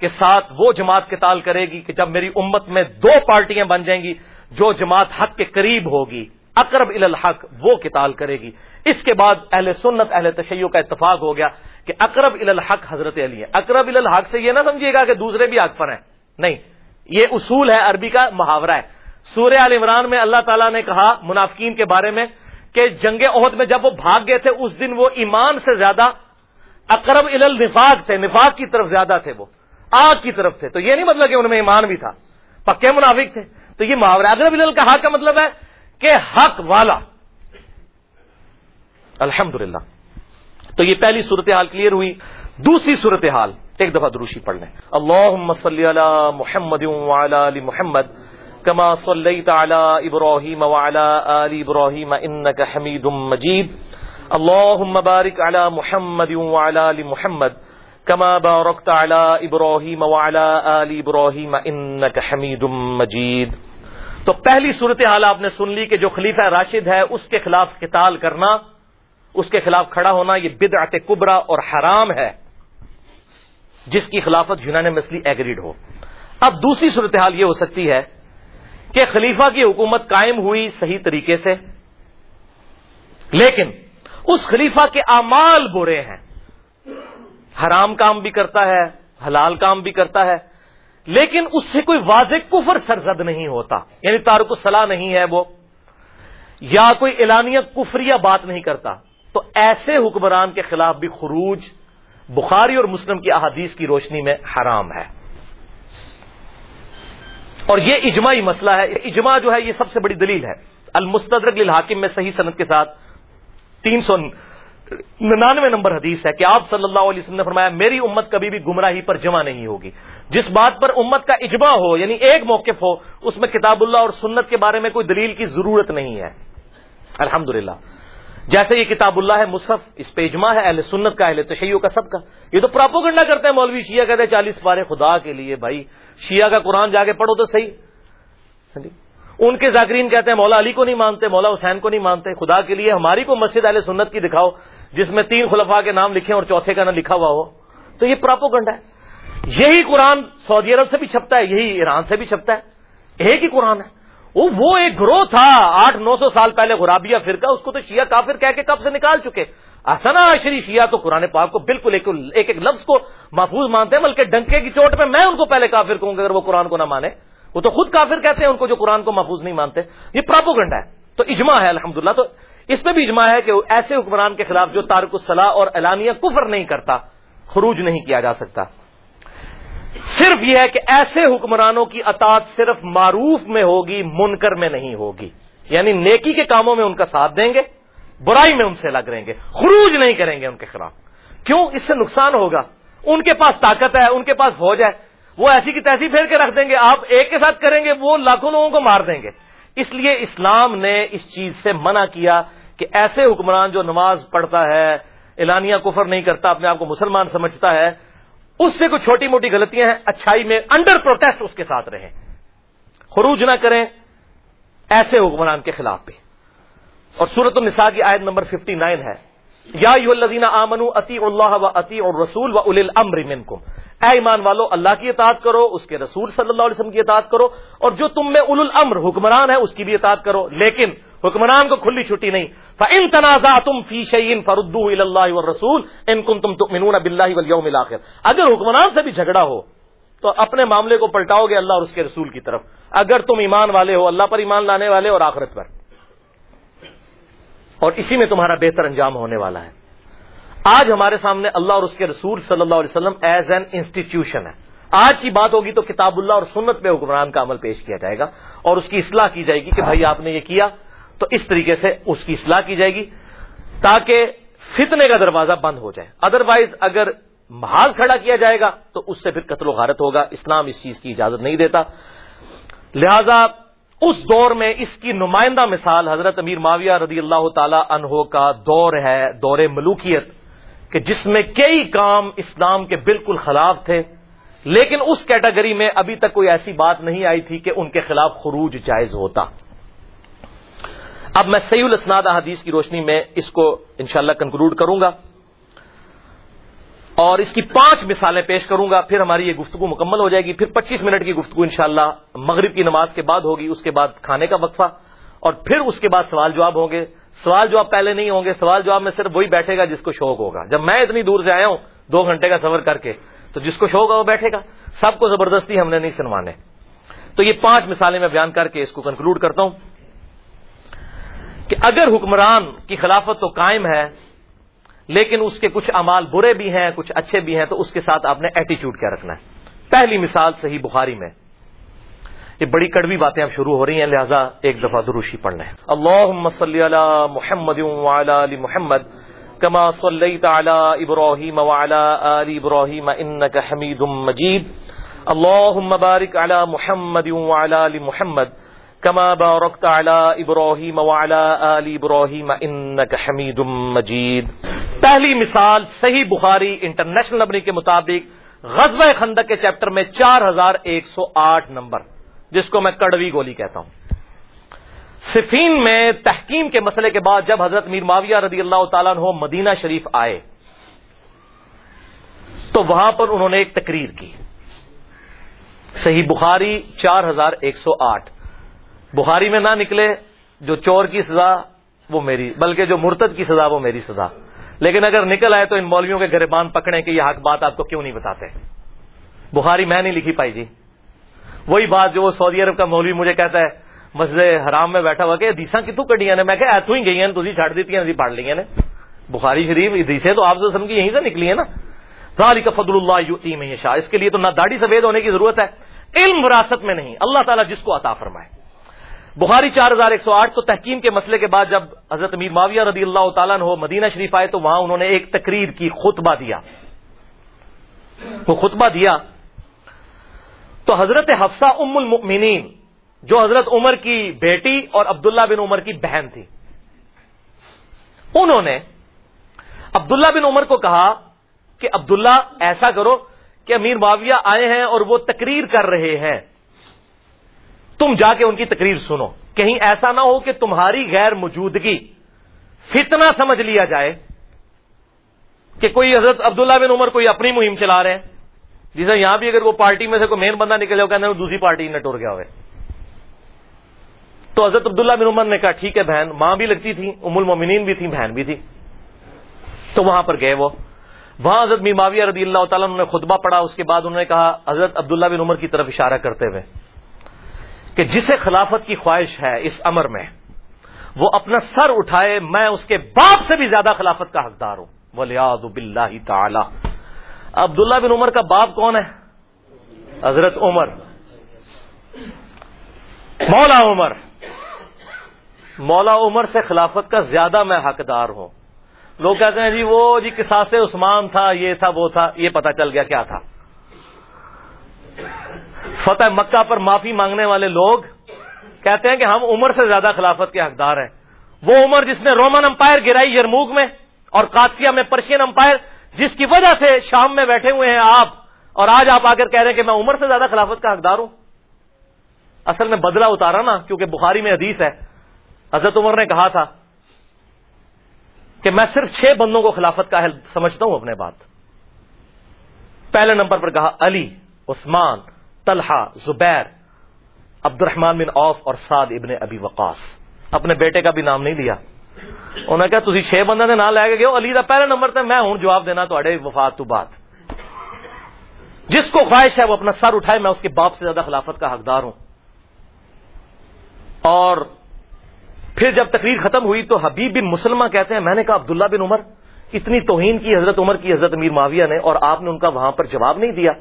کے ساتھ وہ جماعت کے تال کرے گی کہ جب میری امت میں دو پارٹیاں بن جائیں گی۔ جو جماعت حق کے قریب ہوگی، اقرب الحق، وہ کتال کرے گی۔ اس کے بعد اہل سنت، اہل تشیع کا اتفاق ہو گیا کہ اقرب الحق حضرت علی ہے اقرب الحق سے یہ نہ سمجھیے گا کہ دوسرے بھی حق پر ہیں۔ نہیں، یہ اصول ہے عربی کا محاورہ ہے۔ سورہ عال عمران میں اللہ تعالیٰ نے کہا منافقین کے بارے میں کہ جنگ عہد میں جب وہ بھاگ گئے تھے، اس دن وہ ایمان سے زیادہ اقرب النفاق تھے۔ نفاق کی طرف زیادہ تھے وہ، آگ کی طرف تھے۔ تو یہ نہیں مطلب کہ ان میں ایمان بھی تھا۔ پکے منافق تھے۔ تو یہ محاورہ اگر بلل کا حق کا مطلب ہے کہ حق والا الحمد تو یہ پہلی صورتحال کلیئر ہوئی۔ دوسری صورتحال، ایک دفعہ دروشی پڑھ لیں۔ اللہ صلی علی محمد علی محمد، کما صلی تعلی ابراہیم علی ابراہیم، انک حمید مجید۔ اللہ مبارک علی محمد علی محمد۔ كما باركت على إبراهيم وعلى آل إبراهيم إنك حميد مجيد۔ تو پہلی صورتحال آپ نے سن لی کہ جو خلیفہ راشد ہے، اس کے خلاف قتال کرنا، اس کے خلاف کھڑا ہونا، یہ بدعت کبرا اور حرام ہے، جس کی خلافت یونان مسلی ایگریڈ ہو۔ اب دوسری صورتحال یہ ہو سکتی ہے کہ خلیفہ کی حکومت قائم ہوئی صحیح طریقے سے، لیکن اس خلیفہ کے اعمال برے ہیں۔ حرام کام بھی کرتا ہے، حلال کام بھی کرتا ہے، لیکن اس سے کوئی واضح کفر سرزد نہیں ہوتا۔ یعنی تارک الصلاح نہیں ہے وہ، یا کوئی اعلانیہ کفریہ بات نہیں کرتا۔ تو ایسے حکمران کے خلاف بھی خروج بخاری اور مسلم کی احادیث کی روشنی میں حرام ہے۔ اور یہ اجماعی مسئلہ ہے۔ اجماع جو ہے، یہ سب سے بڑی دلیل ہے۔ المستدرک للحاکم میں صحیح صنعت کے ساتھ تین سو ننانوے نمبر حدیث ہے کہ آپ صلی اللہ علیہ وسلم نے فرمایا، میری امت کبھی بھی گمراہی پر جمع نہیں ہوگی۔ جس بات پر امت کا اجماع ہو یعنی ایک موقف ہو، اس میں کتاب اللہ اور سنت کے بارے میں کوئی دلیل کی ضرورت نہیں ہے۔ الحمد جیسے یہ کتاب اللہ ہے، مصحف، اس پہ اجماع ہے، اہل سنت کا، اہل تشیعوں کا، سب کا۔ یہ تو پراپو گنڈا کرتے ہیں مولوی شیعہ، کہتے ہیں، چالیس پارے خدا کے لیے بھائی، شیعہ کا قرآن جا کے پڑھو تو صحیح۔ ہاں جی؟ ان کے ذاکرین کہتے ہیں، مولا علی کو نہیں مانتے، مولا حسین کو نہیں مانتے، خدا کے لیے ہماری کو مسجد اہل سنت کی دکھاؤ۔ جس میں تین خلفاء کے نام لکھے اور چوتھے کا نہ لکھا ہوا ہو، تو یہ پراپو گنڈا ہے۔ یہی قرآن سعودی عرب سے بھی چھپتا ہے، یہی ایران سے بھی چھپتا ہے۔ ایک ہی قرآن ہے۔ وہ ایک گروہ تھا، آٹھ نو سو سال پہلے غرابیہ فرقہ، اس کو تو شیعہ کافر کہہ کے کب سے نکال چکے۔ احسنا عشری شیعہ تو قرآن پاک کو بالکل ایک ایک لفظ کو محفوظ مانتے ہیں، بلکہ ڈنکے کی چوٹ پہ میں ان کو پہلے کافر کہوں گا، اگر وہ قرآن کو نہ مانے۔ وہ تو خود کافر کہتے ہیں، ان کو جو قرآن کو محفوظ نہیں مانتے۔ یہ پراپو گنڈا ہے۔ تو اجماع ہے، الحمدللہ۔ تو اس میں بھی اجماع ہے کہ ایسے حکمران کے خلاف جو تارک الصلاح اور اعلانیہ کفر نہیں کرتا، خروج نہیں کیا جا سکتا۔ صرف یہ ہے کہ ایسے حکمرانوں کی اطاعت صرف معروف میں ہوگی، منکر میں نہیں ہوگی۔ یعنی نیکی کے کاموں میں ان کا ساتھ دیں گے، برائی میں ان سے لگ رہیں گے، خروج نہیں کریں گے ان کے خلاف۔ کیوں؟ اس سے نقصان ہوگا۔ ان کے پاس طاقت ہے، ان کے پاس فوج ہے۔ وہ ایسی کی تیسی پھیر کے رکھ دیں گے، آپ ایک کے ساتھ کریں گے، وہ لاکھوں لوگوں کو مار دیں گے۔ اس لیے اسلام نے اس چیز سے منع کیا کہ ایسے حکمران جو نماز پڑھتا ہے، اعلانیہ کفر نہیں کرتا، اپنے آپ کو مسلمان سمجھتا ہے، اس سے کوئی چھوٹی موٹی غلطیاں ہیں، اچھائی میں انڈر پروٹیسٹ اس کے ساتھ رہیں۔ خروج نہ کریں ایسے حکمران کے خلاف بھی۔ اور سورت النساء کی آیت نمبر 59 ہے۔ یا یو الذین آمنو اتی اللہ و اتی اور رسول و اول امر منکم۔ اے ایمان والو، اللہ کی اطاعت کرو، اس کے رسول صلی اللہ علیہ وسلم کی اطاعت کرو، اور جو تم میں اول الامر حکمران ہے اس کی بھی اطاعت کرو۔ لیکن حکمران کو کھلی چھٹی نہیں۔ فَإِن تَنَازَعْتُمْ فِي شَيْءٍ فَرُدُّوهُ إِلَى اللَّهِ وَالرَّسُولِ إِن كُنتُمْ تُؤْمِنُونَ بِاللَّهِ وَالْيَوْمِ الْآخِرِ۔ اگر حکمران سے بھی جھگڑا ہو، تو اپنے معاملے کو پلٹاؤ گے اللہ اور اس کے رسول کی طرف۔ اگر تم ایمان والے ہو، اللہ پر ایمان لانے والے اور آخرت پر۔ اور اسی میں تمہارا بہتر انجام ہونے والا ہے۔ آج ہمارے سامنے اللہ اور اس کے رسول صلی اللہ علیہ وسلم ایز این انسٹیٹیوشن ہے آج کی بات ہوگی تو کتاب اللہ اور سنت پہ حکمران کا عمل پیش کیا جائے گا اور اس کی اصلاح کی جائے گی کہ بھائی آپ نے یہ کیا۔ تو اس طریقے سے اس کی اصلاح کی جائے گی تاکہ فتنے کا دروازہ بند ہو جائے۔ ادروائز اگر محال کھڑا کیا جائے گا تو اس سے پھر قتل و غارت ہوگا۔ اسلام اس چیز کی اجازت نہیں دیتا۔ لہذا اس دور میں اس کی نمائندہ مثال حضرت امیر معاویہ رضی اللہ تعالی عنہ کا دور ہے، دور ملوکیت۔ کہ جس میں کئی کام اسلام کے بالکل خلاف تھے، لیکن اس کیٹیگری میں ابھی تک کوئی ایسی بات نہیں آئی تھی کہ ان کے خلاف خروج جائز ہوتا۔ اب میں سعی الاسناد حدیث کی روشنی میں اس کو انشاءاللہ کنکلوڈ کروں گا اور اس کی پانچ مثالیں پیش کروں گا، پھر ہماری یہ گفتگو مکمل ہو جائے گی، پھر پچیس منٹ کی گفتگو انشاءاللہ مغرب کی نماز کے بعد ہوگی، اس کے بعد کھانے کا وقفہ اور پھر اس کے بعد سوال جواب ہوں گے۔ سوال جواب پہلے نہیں ہوں گے، سوال جواب میں صرف وہی بیٹھے گا جس کو شوق ہوگا۔ جب میں اتنی دور سے آیا ہوں، دو گھنٹے کا سفر کر کے، تو جس کو شوق ہے وہ بیٹھے گا۔ سب کو زبردستی ہم نے نہیں سنوانے۔ تو یہ پانچ مثالیں میں بیان کر کے اس کو کنکلوڈ کرتا ہوں کہ اگر حکمران کی خلافت تو قائم ہے، لیکن اس کے کچھ امال برے بھی ہیں، کچھ اچھے بھی ہیں، تو اس کے ساتھ آپ نے ایٹیچیوڈ کیا رکھنا ہے۔ پہلی مثال صحیح بخاری میں۔ یہ بڑی کڑوی باتیں اب شروع ہو رہی ہیں، لہذا ایک دفعہ دروشی پڑھنا ہے۔ اللہ صلی علی محمد علی محمد، کما صلی تعلی ابراہیم علی ابراہیم انک حمید مجید۔ اللہ بارک علی محمد علی محمد كما باركت على ابراهيم وعلى ال ابراهيم انك حميد مجيد پہلی مثال صحیح بخاری انٹرنیشنل نمبر کے مطابق، غزوہ خندق کے چیپٹر میں چار ہزار ایک سو آٹھ نمبر۔ جس کو میں کڑوی گولی کہتا ہوں۔ صفین میں تحکیم کے مسئلے کے بعد جب حضرت میر معاویہ رضی اللہ تعالیٰ عنہ مدینہ شریف آئے، تو وہاں پر انہوں نے ایک تقریر کی۔ صحیح بخاری چار ہزار ایک سو آٹھ۔ بخاری میں نہ نکلے، جو چور کی سزا وہ میری، بلکہ جو مرتد کی سزا وہ میری سزا۔ لیکن اگر نکل آئے تو ان مولویوں کے گربان پکڑے کہ یہ حق بات آپ کو کیوں نہیں بتاتے؟ بخاری میں نہیں لکھی پائی جی۔ وہی بات جو وہ سعودی عرب کا مولوی مجھے کہتا ہے، مسجد حرام میں بیٹھا ہوا کہ دیسا کتوں کٹیاں نے میں کہ ایتوں ہی گئی ہیں تھی چھڑ دیتی ہیں پڑھ لی ہیں بخاری شریف دیسے تو آپ سے کی یہیں سے نکلی ہے نا۔ کا فضل اللہ شاہ اس کے لیے تو نہ داڑھی سفید ہونے کی ضرورت ہے، علم وراثت میں نہیں۔ اللہ تعالیٰ جس کو عطا فرمائے۔ بخاری چار ہزار ایک سو آٹھ تو تحکیم کے مسئلے کے بعد جب حضرت امیر معاویہ رضی اللہ تعالیٰ نے مدینہ شریف آئے تو وہاں انہوں نے ایک تقریر کی، خطبہ دیا۔ وہ خطبہ دیا تو حضرت حفصہ ام المؤمنین، جو حضرت عمر کی بیٹی اور عبداللہ بن عمر کی بہن تھی۔ انہوں نے عبداللہ بن عمر کو کہا کہ عبداللہ ایسا کرو کہ امیر معاویہ آئے ہیں اور وہ تقریر کر رہے ہیں۔ تم جا کے ان کی تقریر سنو۔ کہیں ایسا نہ ہو کہ تمہاری غیر موجودگی فتنہ سمجھ لیا جائے کہ کوئی حضرت عبداللہ بن عمر کوئی اپنی مہم چلا رہے ہیں۔ جسے یہاں بھی اگر وہ پارٹی میں سے کوئی مین بندہ نکلے ہو دوسری پارٹی نہ ٹور گیا ہوئے۔ تو حضرت عبداللہ بن عمر نے کہا، ٹھیک ہے بہن، ماں بھی لگتی تھی، ام المومنین بھی تھی بہن بھی تھی۔ تو وہاں پر گئے وہ۔ وہاں حضرت معاویہ رضی اللہ تعالیٰ نے خطبہ پڑھا، اس کے بعد انہوں نے کہا، حضرت عبداللہ بن عمر کی طرف اشارہ کرتے ہوئے کہ جسے خلافت کی خواہش ہے اس امر میں، وہ اپنا سر اٹھائے، میں اس کے باپ سے بھی زیادہ خلافت کا حقدار ہوں۔ ولیاد بلّہ تعالی عبداللہ بن عمر کا باپ کون ہے؟ حضرت عمر. مولا عمر. مولا عمر سے خلافت کا زیادہ میں حقدار ہوں. لوگ کہتے ہیں جی وہ جی کساس عثمان تھا، یہ تھا، وہ تھا، یہ پتا چل گیا کیا تھا. فتح مکہ پر معافی مانگنے والے لوگ کہتے ہیں کہ ہم عمر سے زیادہ خلافت کے حقدار ہیں. وہ عمر جس نے رومن امپائر گرائی یرموگ میں اور کاتسیا میں پرشین امپائر جس کی وجہ سے شام میں بیٹھے ہوئے ہیں آپ، اور آج آپ آ کر کہہ رہے ہیں کہ میں عمر سے زیادہ خلافت کا حقدار ہوں۔ اصل میں بدلہ اتارا نا، کیونکہ بخاری میں حدیث ہے۔ حضرت عمر نے کہا تھا کہ میں صرف چھ بندوں کو خلافت کا حل سمجھتا ہوں اپنے بات پہلے نمبر پر کہا علی، عثمان، طلحہ، زبیر عبد الرحمان بن اوف اور سعد ابن ابی وقاص۔ اپنے بیٹے کا بھی نام نہیں لیا۔ انہوں کہا تھی چھ بندے نے نام لے کے گئے علی کا پہلا نمبر تھا میں ہوں جواب دینا تو وفات تو جس کو خواہش ہے وہ اپنا سر اٹھائے، میں اس کے باپ سے زیادہ خلافت کا حقدار ہوں۔ اور پھر جب تقریر ختم ہوئی تو حبیب بن مسلمہ کہتے ہیں، میں نے کہا، عبداللہ بن عمر، اتنی توہین کی حضرت عمر کی حضرت امیر معاویہ نے اور آپ نے ان کا وہاں پر جواب نہیں دیا۔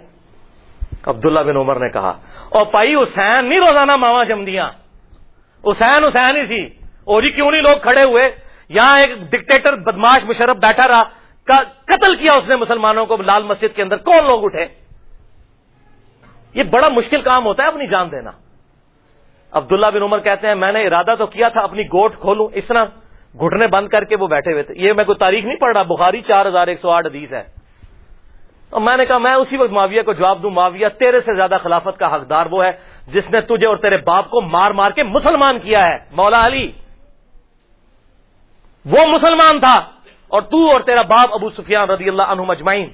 عبداللہ بن عمر نے کہا، اور پائی حسین، نہیں روزانہ ماوا جم دیا حسین حسین ہی تھی۔ اور جی کیوں نہیں لوگ کھڑے ہوئے؟ یہاں ایک ڈکٹیٹر بدماش مشرف بیٹھا رہا قتل کیا اس نے مسلمانوں کو لال مسجد کے اندر؟ کون لوگ اٹھے؟ یہ بڑا مشکل کام ہوتا ہے اپنی جان دینا۔ عبداللہ بن عمر کہتے ہیں، میں نے ارادہ تو کیا تھا اپنی گوٹ کھولوں، اس طرح گھٹنے بند کر کے وہ بیٹھے ہوئے تھے۔ یہ میں کوئی تاریخ نہیں پڑھ رہا، بخاری چار ہزار ایک سو آٹھ حدیث ہے۔ اور میں نے کہا، میں اسی وقت معاویہ کو جواب دوں، معاویہ تیرے سے زیادہ خلافت کا حقدار وہ ہے جس نے تجھے اور تیرے باپ کو مار مار کے مسلمان کیا ہے۔ مولا علی وہ مسلمان تھا اور تو اور تیرا باپ ابو سفیان رضی اللہ عنہ مجمعین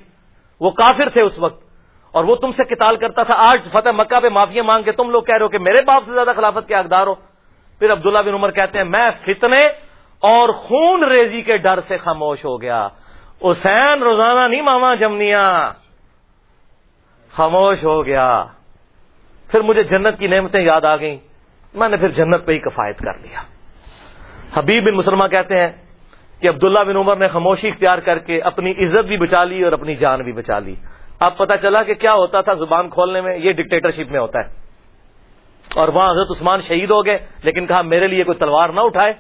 وہ کافر تھے اس وقت۔ اور وہ تم سے قتال کرتا تھا۔ آج فتح مکہ پہ معافیا مانگ کے تم لوگ کہہ رہے ہو کہ میرے باپ سے زیادہ خلافت کے حقدار ہو۔ پھر عبداللہ بن عمر کہتے ہیں، میں فتنے اور خون ریزی کے ڈر سے خاموش ہو گیا۔ حسین، روزانہ نہیں ماما جمنیا خاموش ہو گیا۔ پھر مجھے جنت کی نعمتیں یاد آ گئیں۔ میں نے پھر جنت پہ ہی کفایت کر لیا۔ حبیب بن مسلمہ کہتے ہیں کہ عبداللہ بن عمر نے خاموشی اختیار کر کے اپنی عزت بھی بچا لی اور اپنی جان بھی بچا لی۔ اب پتا چلا کہ کیا ہوتا تھا زبان کھولنے میں، یہ ڈکٹیٹرشپ میں ہوتا ہے۔ اور وہاں حضرت عثمان شہید ہو گئے، لیکن کہا میرے لیے کوئی تلوار نہ اٹھائے۔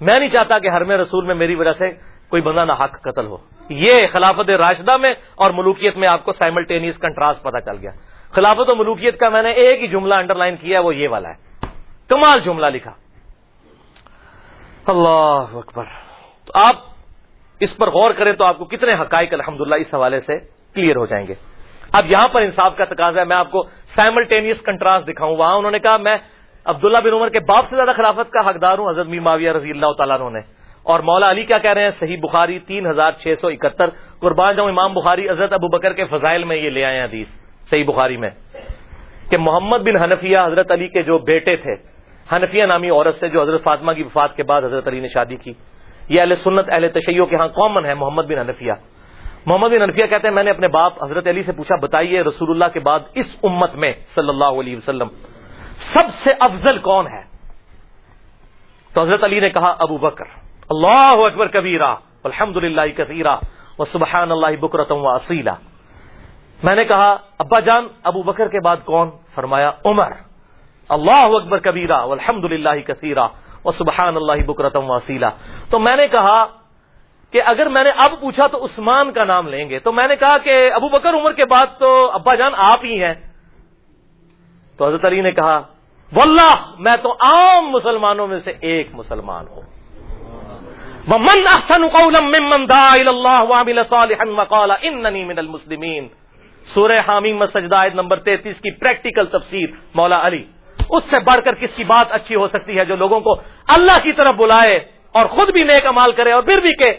میں نہیں چاہتا کہ ہر میں رسول میں میری وجہ سے کوئی بندہ نہ حق قتل ہو۔ یہ خلافت راشدہ میں اور ملوکیت میں آپ کو سائملٹینیس کنٹراسٹ پتا چل گیا۔ خلافت و ملوکیت کا میں نے ایک ہی جملہ انڈر لائن کیا وہ یہ والا ہے۔ کمال جملہ لکھا۔ اللہ اکبر۔ تو آپ اس پر غور کریں تو آپ کو کتنے حقائق الحمدللہ اس حوالے سے کلیئر ہو جائیں گے۔ اب یہاں پر انصاف کا تقاضا ہے، میں آپ کو سائملٹینیس کنٹراسٹ دکھاؤں۔ وہاں انہوں نے کہا، میں عبداللہ بن عمر کے باپ سے زیادہ خلافت کا حقدار ہوں، حضرت میر معاویہ رضی اللہ تعالیٰ نے۔ اور مولا علی کیا کہہ رہے ہیں؟ صحیح بخاری تین ہزار چھ سو اکہتر۔ قربان جاؤں امام بخاری، حضرت ابو بکر کے فضائل میں یہ لے آئے حدیث، صحیح بخاری میں۔ کہ محمد بن حنفیہ حضرت علی کے جو بیٹے تھے حنفیہ نامی عورت سے جو حضرت فاطمہ کی وفات کے بعد حضرت علی نے شادی کی۔ یہ اہل سنت، اہل تشیعوں کے ہاں کامن ہے، محمد بن حنفیہ۔ محمد بن حنفیہ کہتے ہیں، میں نے اپنے باپ حضرت علی سے پوچھا، بتائیے رسول اللہ کے بعد اس امت میں صلی اللہ علیہ وسلم سب سے افضل کون ہے؟ تو حضرت علی نے کہا، ابو بکر۔ اللہ اکبر کبیرہ الحمد للہ کثیرہ و سبحان اللہ بکرتم و اصیلا میں نے کہا، ابا جان، ابو بکر کے بعد کون؟ فرمایا، عمر۔ اللہ اکبر کبیرہ الحمد للہ کثیرہ و سبحان اللہ بکرتم و اصیلا تو میں نے کہا کہ اگر میں نے اب پوچھا تو عثمان کا نام لیں گے۔ تو میں نے کہا کہ ابو بکر عمر کے بعد تو ابا جان آپ ہی ہیں۔ تو حضرت علی نے کہا، واللہ، میں تو عام مسلمانوں میں سے ایک مسلمان ہوں۔ من احسن قولا ممن دعا الى الله وعمل صالحا وقال انني من المسلمين۔ سورہ حامیم سجدہ آیت نمبر 33 کی پریکٹیکل تفسیر مولا علی۔ اس سے بڑھ کر کس کی بات اچھی ہو سکتی ہے جو لوگوں کو اللہ کی طرف بلائے اور خود بھی نیک امال کرے اور پھر بھی کہ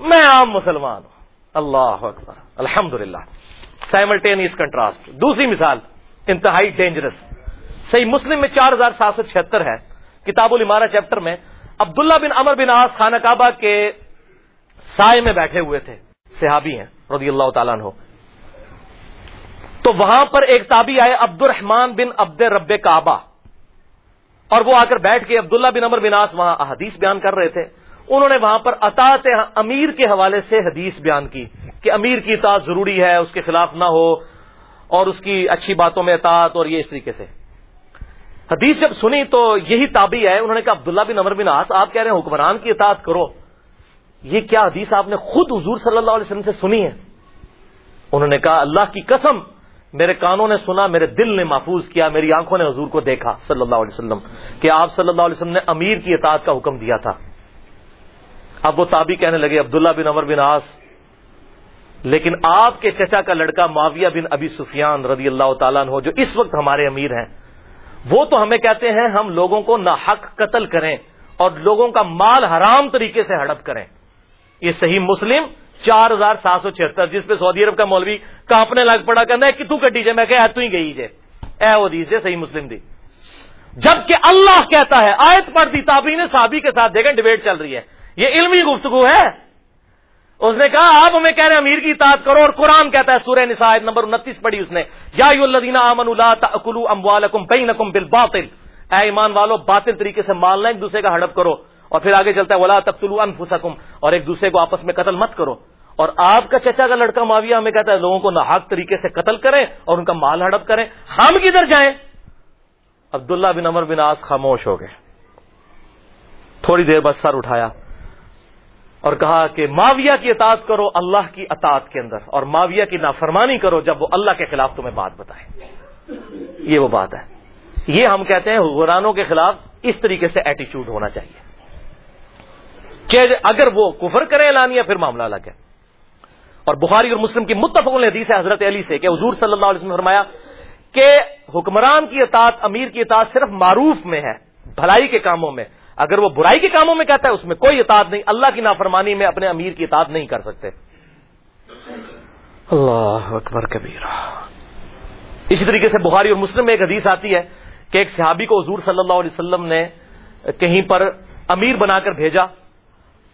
میں عام مسلمان ہوں۔ اللہ اکبر۔ الحمد للہ سائملٹینیس کنٹراسٹ دوسری مثال، انتہائی ڈینجرس صحیح مسلم میں چار ہزار سات سو چھہتر ہے۔ کتاب المارا چیپٹر میں عبداللہ بن امر بن آس خانہ کعبہ کے سائے میں بیٹھے ہوئے تھے، صحابی ہیں، رضی اللہ تعالیٰ عنہ۔ تو وہاں پر ایک تابی آئے عبد الرحمان بن عبد رب کعبہ۔ اور وہ آ کر بیٹھ کے عبداللہ بن امر بن آس وہاں حدیث بیان کر رہے تھے۔ انہوں نے وہاں پر اطاط امیر کے حوالے سے حدیث بیان کی کہ امیر کی اطاعت ضروری ہے، اس کے خلاف نہ ہو اور اس کی اچھی باتوں میں اطاعت اور یہ اس طریقے سے۔ حدیث جب سنی تو یہی تابی ہے انہوں نے کہا، عبداللہ بن امر بن آس آپ کہہ رہے ہیں حکمران کی اطاعت کرو۔ یہ کیا حدیث آپ نے خود حضور صلی اللہ علیہ وسلم سے سنی ہے؟ انہوں نے کہا، اللہ کی قسم میرے کانوں نے سنا، میرے دل نے محفوظ کیا، میری آنکھوں نے حضور کو دیکھا صلی اللہ علیہ وسلم، کہ آپ صلی اللہ علیہ وسلم نے امیر کی اطاعت کا حکم دیا تھا۔ اب وہ تابی کہنے لگے، عبداللہ بن امر بن آس لیکن آپ کے چچا کا لڑکا معاویہ بن ابی سفیان رضی اللہ تعالیٰ جو اس وقت ہمارے امیر ہیں، وہ تو ہمیں کہتے ہیں ہم لوگوں کو نہ حق قتل کریں اور لوگوں کا مال حرام طریقے سے ہڑپ کریں۔ یہ صحیح مسلم چار ہزار سات سو چھہتر، جس پہ سعودی عرب کا مولوی کانپنے لگ پڑا کرنا ہے کہ تو کٹی جائے، میں کہ تو ہی گئی جے اے وہ دیجیے صحیح مسلم دی۔ جبکہ اللہ کہتا ہے، آیت پر دی تابی نے صحابی کے ساتھ دیکھیں، ڈبیٹ چل رہی ہے۔ یہ علمی گفتگو ہے۔ اس نے کہا، آپ ہمیں کہہ رہے ہیں، امیر کی اطاعت کرو، اور قرآن کہتا ہے، سورہ نساء نمبر انتیس پڑھی اس نے۔ یا امن اللہ بینکم بالباطل۔ اے ایمان والو، باطل طریقے سے مال مالنا ایک دوسرے کا ہڑپ کرو۔ اور پھر آگے چلتا ہے، ولا تقتلوا انفسکم اور ایک دوسرے کو آپس میں قتل مت کرو۔ اور آپ کا چچا کا لڑکا معاویہ ہمیں کہتا ہے، لوگوں کو ناحق طریقے سے قتل کریں اور ان کا مال ہڑپ کریں۔ ہم کدھر جائیں؟ عبداللہ بن امر بن آس خاموش ہو گئے۔ تھوڑی دیر بعد سر اٹھایا اور کہا کہ معاویہ کی اطاعت کرو اللہ کی اطاعت کے اندر، اور معاویہ کی نافرمانی کرو جب وہ اللہ کے خلاف تمہیں بات بتائے۔ یہ وہ بات ہے۔ یہ ہم کہتے ہیں حکمرانوں کے خلاف اس طریقے سے ایٹیچیوڈ ہونا چاہیے۔ کہ اگر وہ کفر کریں اعلانیہ پھر معاملہ الگ ہے۔ اور بخاری اور مسلم کی متفق حدیث ہے حضرت علی سے کہ حضور صلی اللہ علیہ وسلم نے فرمایا کہ حکمران کی اطاعت امیر کی اطاعت صرف معروف میں ہے بھلائی کے کاموں میں۔ اگر وہ برائی کے کاموں میں کہتا ہے اس میں کوئی اطاعت نہیں اللہ کی نافرمانی میں اپنے امیر کی اطاعت نہیں کر سکتے۔ اللہ اکبر کبیر اسی طریقے سے بخاری اور مسلم میں ایک حدیث آتی ہے کہ ایک صحابی کو حضور صلی اللہ علیہ وسلم نے کہیں پر امیر بنا کر بھیجا۔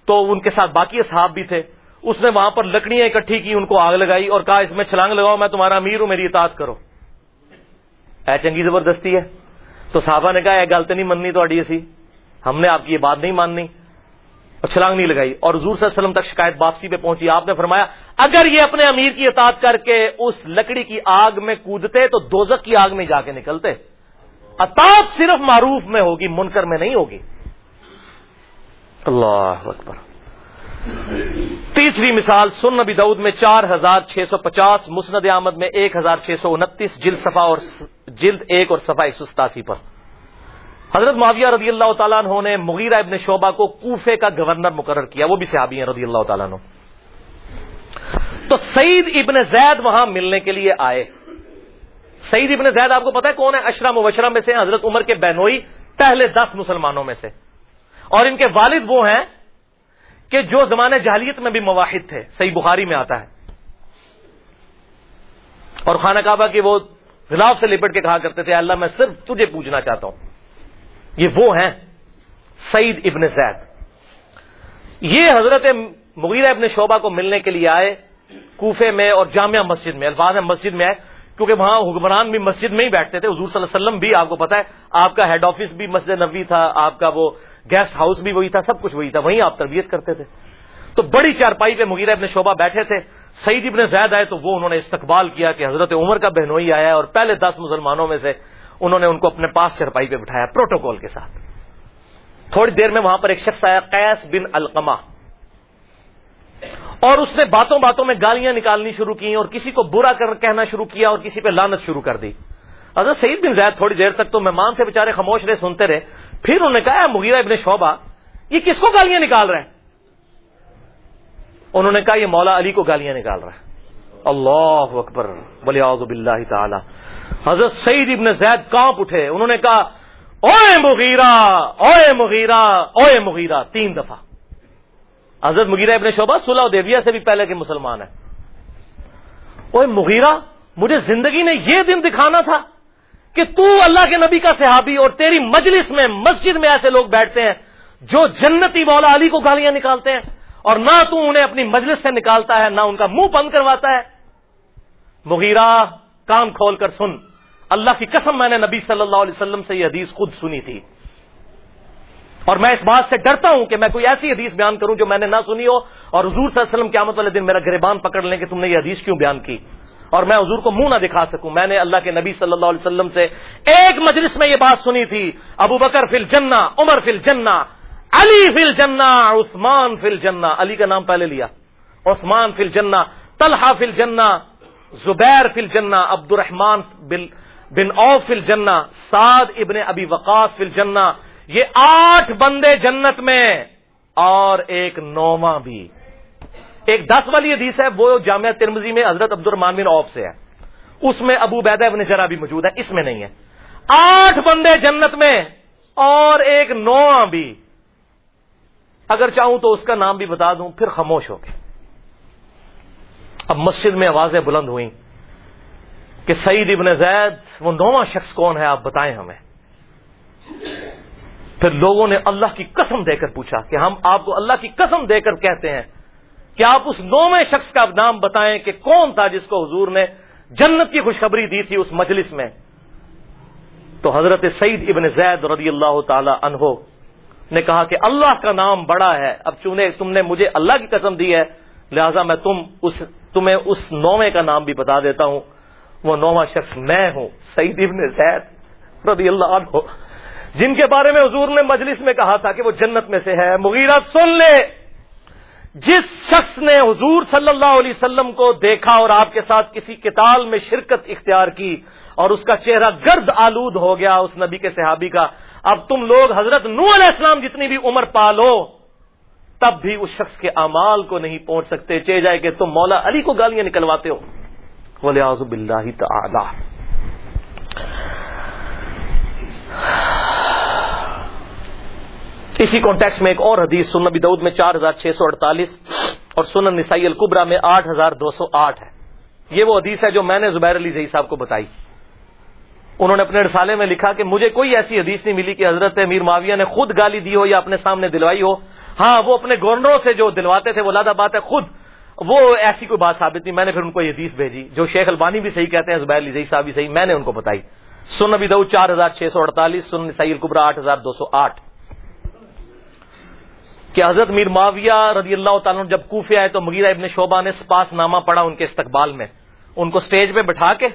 تو ان کے ساتھ باقی اصحاب بھی تھے۔ اس نے وہاں پر لکڑیاں اکٹھی کی، ان کو آگ لگائی اور کہا، اس میں چھلانگ لگاؤ، میں تمہارا امیر ہوں، میری اطاعت کرو۔ اے چنگی زبردستی ہے۔ تو صحابہ نے کہا گل تو نہیں مننی تو اسی۔ ہم نے آپ کی یہ بات نہیں ماننی۔ اور چھلانگ نہیں لگائی۔ اور حضور صلی اللہ علیہ وسلم تک شکایت واپسی پہ پہنچی۔ آپ نے فرمایا، اگر یہ اپنے امیر کی اطاعت کر کے اس لکڑی کی آگ میں کودتے، تو دوزک کی آگ میں جا کے نکلتے۔ اطاعت صرف معروف میں ہوگی، منکر میں نہیں ہوگی۔ اللہ اکبر۔ تیسری مثال، سن نبی دعود میں چار ہزار چھ سو پچاس، مسند احمد میں ایک ہزار چھ سو انتیس، جلد صفا اور جلد ایک اور صفا ایک سو ستاسی پر۔ حضرت معاویہ رضی اللہ تعالیٰ عنہ نے مغیرہ ابن شعبہ کو کوفے کا گورنر مقرر کیا، وہ بھی صحابی ہیں رضی اللہ تعالیٰ عنہ۔ تو سعید ابن زید وہاں ملنے کے لیے آئے۔ سعید ابن زید، آپ کو پتا ہے کون ہے؟ اشرم مبشرہ میں سے حضرت عمر کے بہنوئی پہلے دس مسلمانوں میں سے۔ اور ان کے والد وہ ہیں کہ جو زمانے جہلیت میں بھی مواحد تھے، صحیح بخاری میں آتا ہے۔ اور خانہ کعبہ کے وہ غلاف سے لپٹ کے کہا کرتے تھے اللہ، میں صرف تجھے پوچھنا چاہتا ہوں۔ یہ وہ ہیں، سعید ابن زید۔ یہ حضرت مغیرہ ابن شعبہ کو ملنے کے لیے آئے کوفے میں اور جامعہ مسجد میں۔ الفاظ ہے مسجد میں آئے کیونکہ وہاں حکمران بھی مسجد میں ہی بیٹھتے تھے۔ حضور صلی اللہ علیہ وسلم بھی، آپ کو پتا ہے، آپ کا ہیڈ آفس بھی مسجد نبی تھا، آپ کا وہ گیسٹ ہاؤس بھی وہی تھا، سب کچھ وہی تھا، وہیں آپ تربیت کرتے تھے۔ تو بڑی چارپائی پہ مغیرہ ابن شعبہ بیٹھے تھے۔ سعید ابن زید آئے تو وہ انہوں نے استقبال کیا کہ حضرت عمر کا بہنوئی آیا اور پہلے دس مسلمانوں میں سے انہوں نے ان کو اپنے پاس چرپائی پہ بٹھایا، پروٹوکول کے ساتھ۔ تھوڑی دیر میں وہاں پر ایک شخص آیا، قیس بن القما اور اس نے باتوں باتوں میں گالیاں نکالنی شروع کی اور کسی کو برا کر کہنا شروع کیا اور کسی پہ لانت شروع کر دی۔ حضرت سعید بن زید تھوڑی دیر تک تو مہمان سے بےچارے خاموش رہے، سنتے رہے۔ پھر انہوں نے کہا مغیرہ ابن شعبہ، یہ کس کو گالیاں نکال رہے ہیں؟ انہوں نے کہا، یہ مولا علی کو گالیاں نکال رہا ہے. اللہ اکبر بولے آزب اللہ تعالی۔ حضرت سعید ابن زید کانپ اٹھے۔ انہوں نے کہا، اوے مغیرہ اوے مغیرہ اوے مغیرہ، تین دفعہ۔ حضرت مغیرہ ابن شعبہ صلح دیویا سے بھی پہلے کے مسلمان ہیں۔ اوے مغیرہ، مجھے زندگی نے یہ دن دکھانا تھا کہ تو اللہ کے نبی کا صحابی اور تیری مجلس میں مسجد میں ایسے لوگ بیٹھتے ہیں جو جنتی مولا علی کو گالیاں نکالتے ہیں اور نہ تو انہیں اپنی مجلس سے نکالتا ہے، نہ ان کا منہ بند کرواتا ہے۔ مغیرہ کام کھول کر سن۔ اللہ کی قسم میں نے نبی صلی اللہ علیہ وسلم سے یہ حدیث خود سنی تھی۔ اور میں اس بات سے ڈرتا ہوں کہ میں کوئی ایسی حدیث بیان کروں جو میں نے نہ سنی ہو اور حضور صلی اللہ علیہ وسلم قیامت والے دن میرا گریبان پکڑ لیں کہ تم نے یہ حدیث کیوں بیان کی؟ اور میں حضور کو منہ نہ دکھا سکوں۔ میں نے اللہ کے نبی صلی اللہ علیہ وسلم سے ایک مجلس میں یہ بات سنی تھی، ابو بکر فل جنا عمر فل جنا علی فل جنا عثمان فل جنا علی کا نام پہلے لیا۔ عثمان فل جنا طلحہ فل جنا زبیر فل جنا عبد الرحمان بن او فل جنا سعد ابن ابی وقاص فل جنا یہ آٹھ بندے جنت میں اور ایک نواں بھی۔ ایک دس والی حدیث ہے، وہ جامعہ ترمزی میں حضرت عبد الرحمان بن اوف سے ہے۔ اس میں ابو بیدہ ابن جرا بھی موجود ہے، اس میں نہیں ہے۔ آٹھ بندے جنت میں اور ایک نو بھی۔ اگر چاہوں تو اس کا نام بھی بتا دوں، پھر خاموش ہو کے۔ اب مسجد میں آوازیں بلند ہوئیں کہ سعید ابن زید، وہ نواں شخص کون ہے؟ آپ بتائیں ہمیں۔ پھر لوگوں نے اللہ کی قسم دے کر پوچھا کہ ہم آپ کو اللہ کی قسم دے کر کہتے ہیں کہ آپ اس نویں شخص کا نام بتائیں کہ کون تھا جس کو حضور نے جنت کی خوشخبری دی تھی اس مجلس میں۔ تو حضرت سعید ابن زید رضی اللہ تعالی عنہ نے کہا کہ اللہ کا نام بڑا ہے، اب چنے تم نے مجھے اللہ کی قسم دی ہے، لہذا میں تم اس تمہیں اس نویں کا نام بھی بتا دیتا ہوں۔ وہ نواں شخص میں ہوں، سعید ابن زید رضی اللہ عنہ۔ جن کے بارے میں حضور نے مجلس میں کہا تھا کہ وہ جنت میں سے ہے، مغیرہ سن لے۔ جس شخص نے حضور صلی اللہ علیہ وسلم کو دیکھا اور آپ کے ساتھ کسی کتال میں شرکت اختیار کی اور اس کا چہرہ گرد آلود ہو گیا اس نبی کے صحابی کا، اب تم لوگ حضرت نو علیہ السلام جتنی بھی عمر پالو، تب بھی اس شخص کے امال کو نہیں پہنچ سکتے۔ چہ جائے کہ تم مولا علی کو گالیاں نکلواتے ہو۔ بولے آزب اللہ تعالی۔ اسی کانٹیکس میں ایک اور حدیث سنن نبی دعود میں چار ہزار چھ سو اڑتالیس اور سنن نسائی القبرا میں آٹھ ہزار دو سو آٹھ ہے۔ یہ وہ حدیث ہے جو میں نے زبیر علی زئی صاحب کو بتائی۔ انہوں نے اپنے رسالے میں لکھا کہ مجھے کوئی ایسی حدیث نہیں ملی کہ حضرت امیر معاویہ نے خود گالی دی ہو یا اپنے سامنے دلوائی ہو۔ ہاں وہ اپنے گورنروں سے جو دلواتے تھے، وہ لادہ بات ہے، خود وہ ایسی کوئی بات ثابت نہیں۔ میں نے پھر ان کو یہ حدیث بھیجی، جو شیخ البانی بھی صحیح کہتے ہیں، زبیر علی زئی صاحب بھی صحیح، میں نے ان کو بتائی۔ سن نبی دعود چار ہزار چھ سو اڑتالیس سن نسائی القبرا آٹھ ہزار دو سو آٹھ۔ کہ حضرت میر معاویہ رضی اللہ تعالیٰ جب کوفے آئے تو مغیرہ ابن شعبہ نے سپاس نامہ پڑھا ان کے استقبال میں۔ ان کو سٹیج پہ بٹھا کے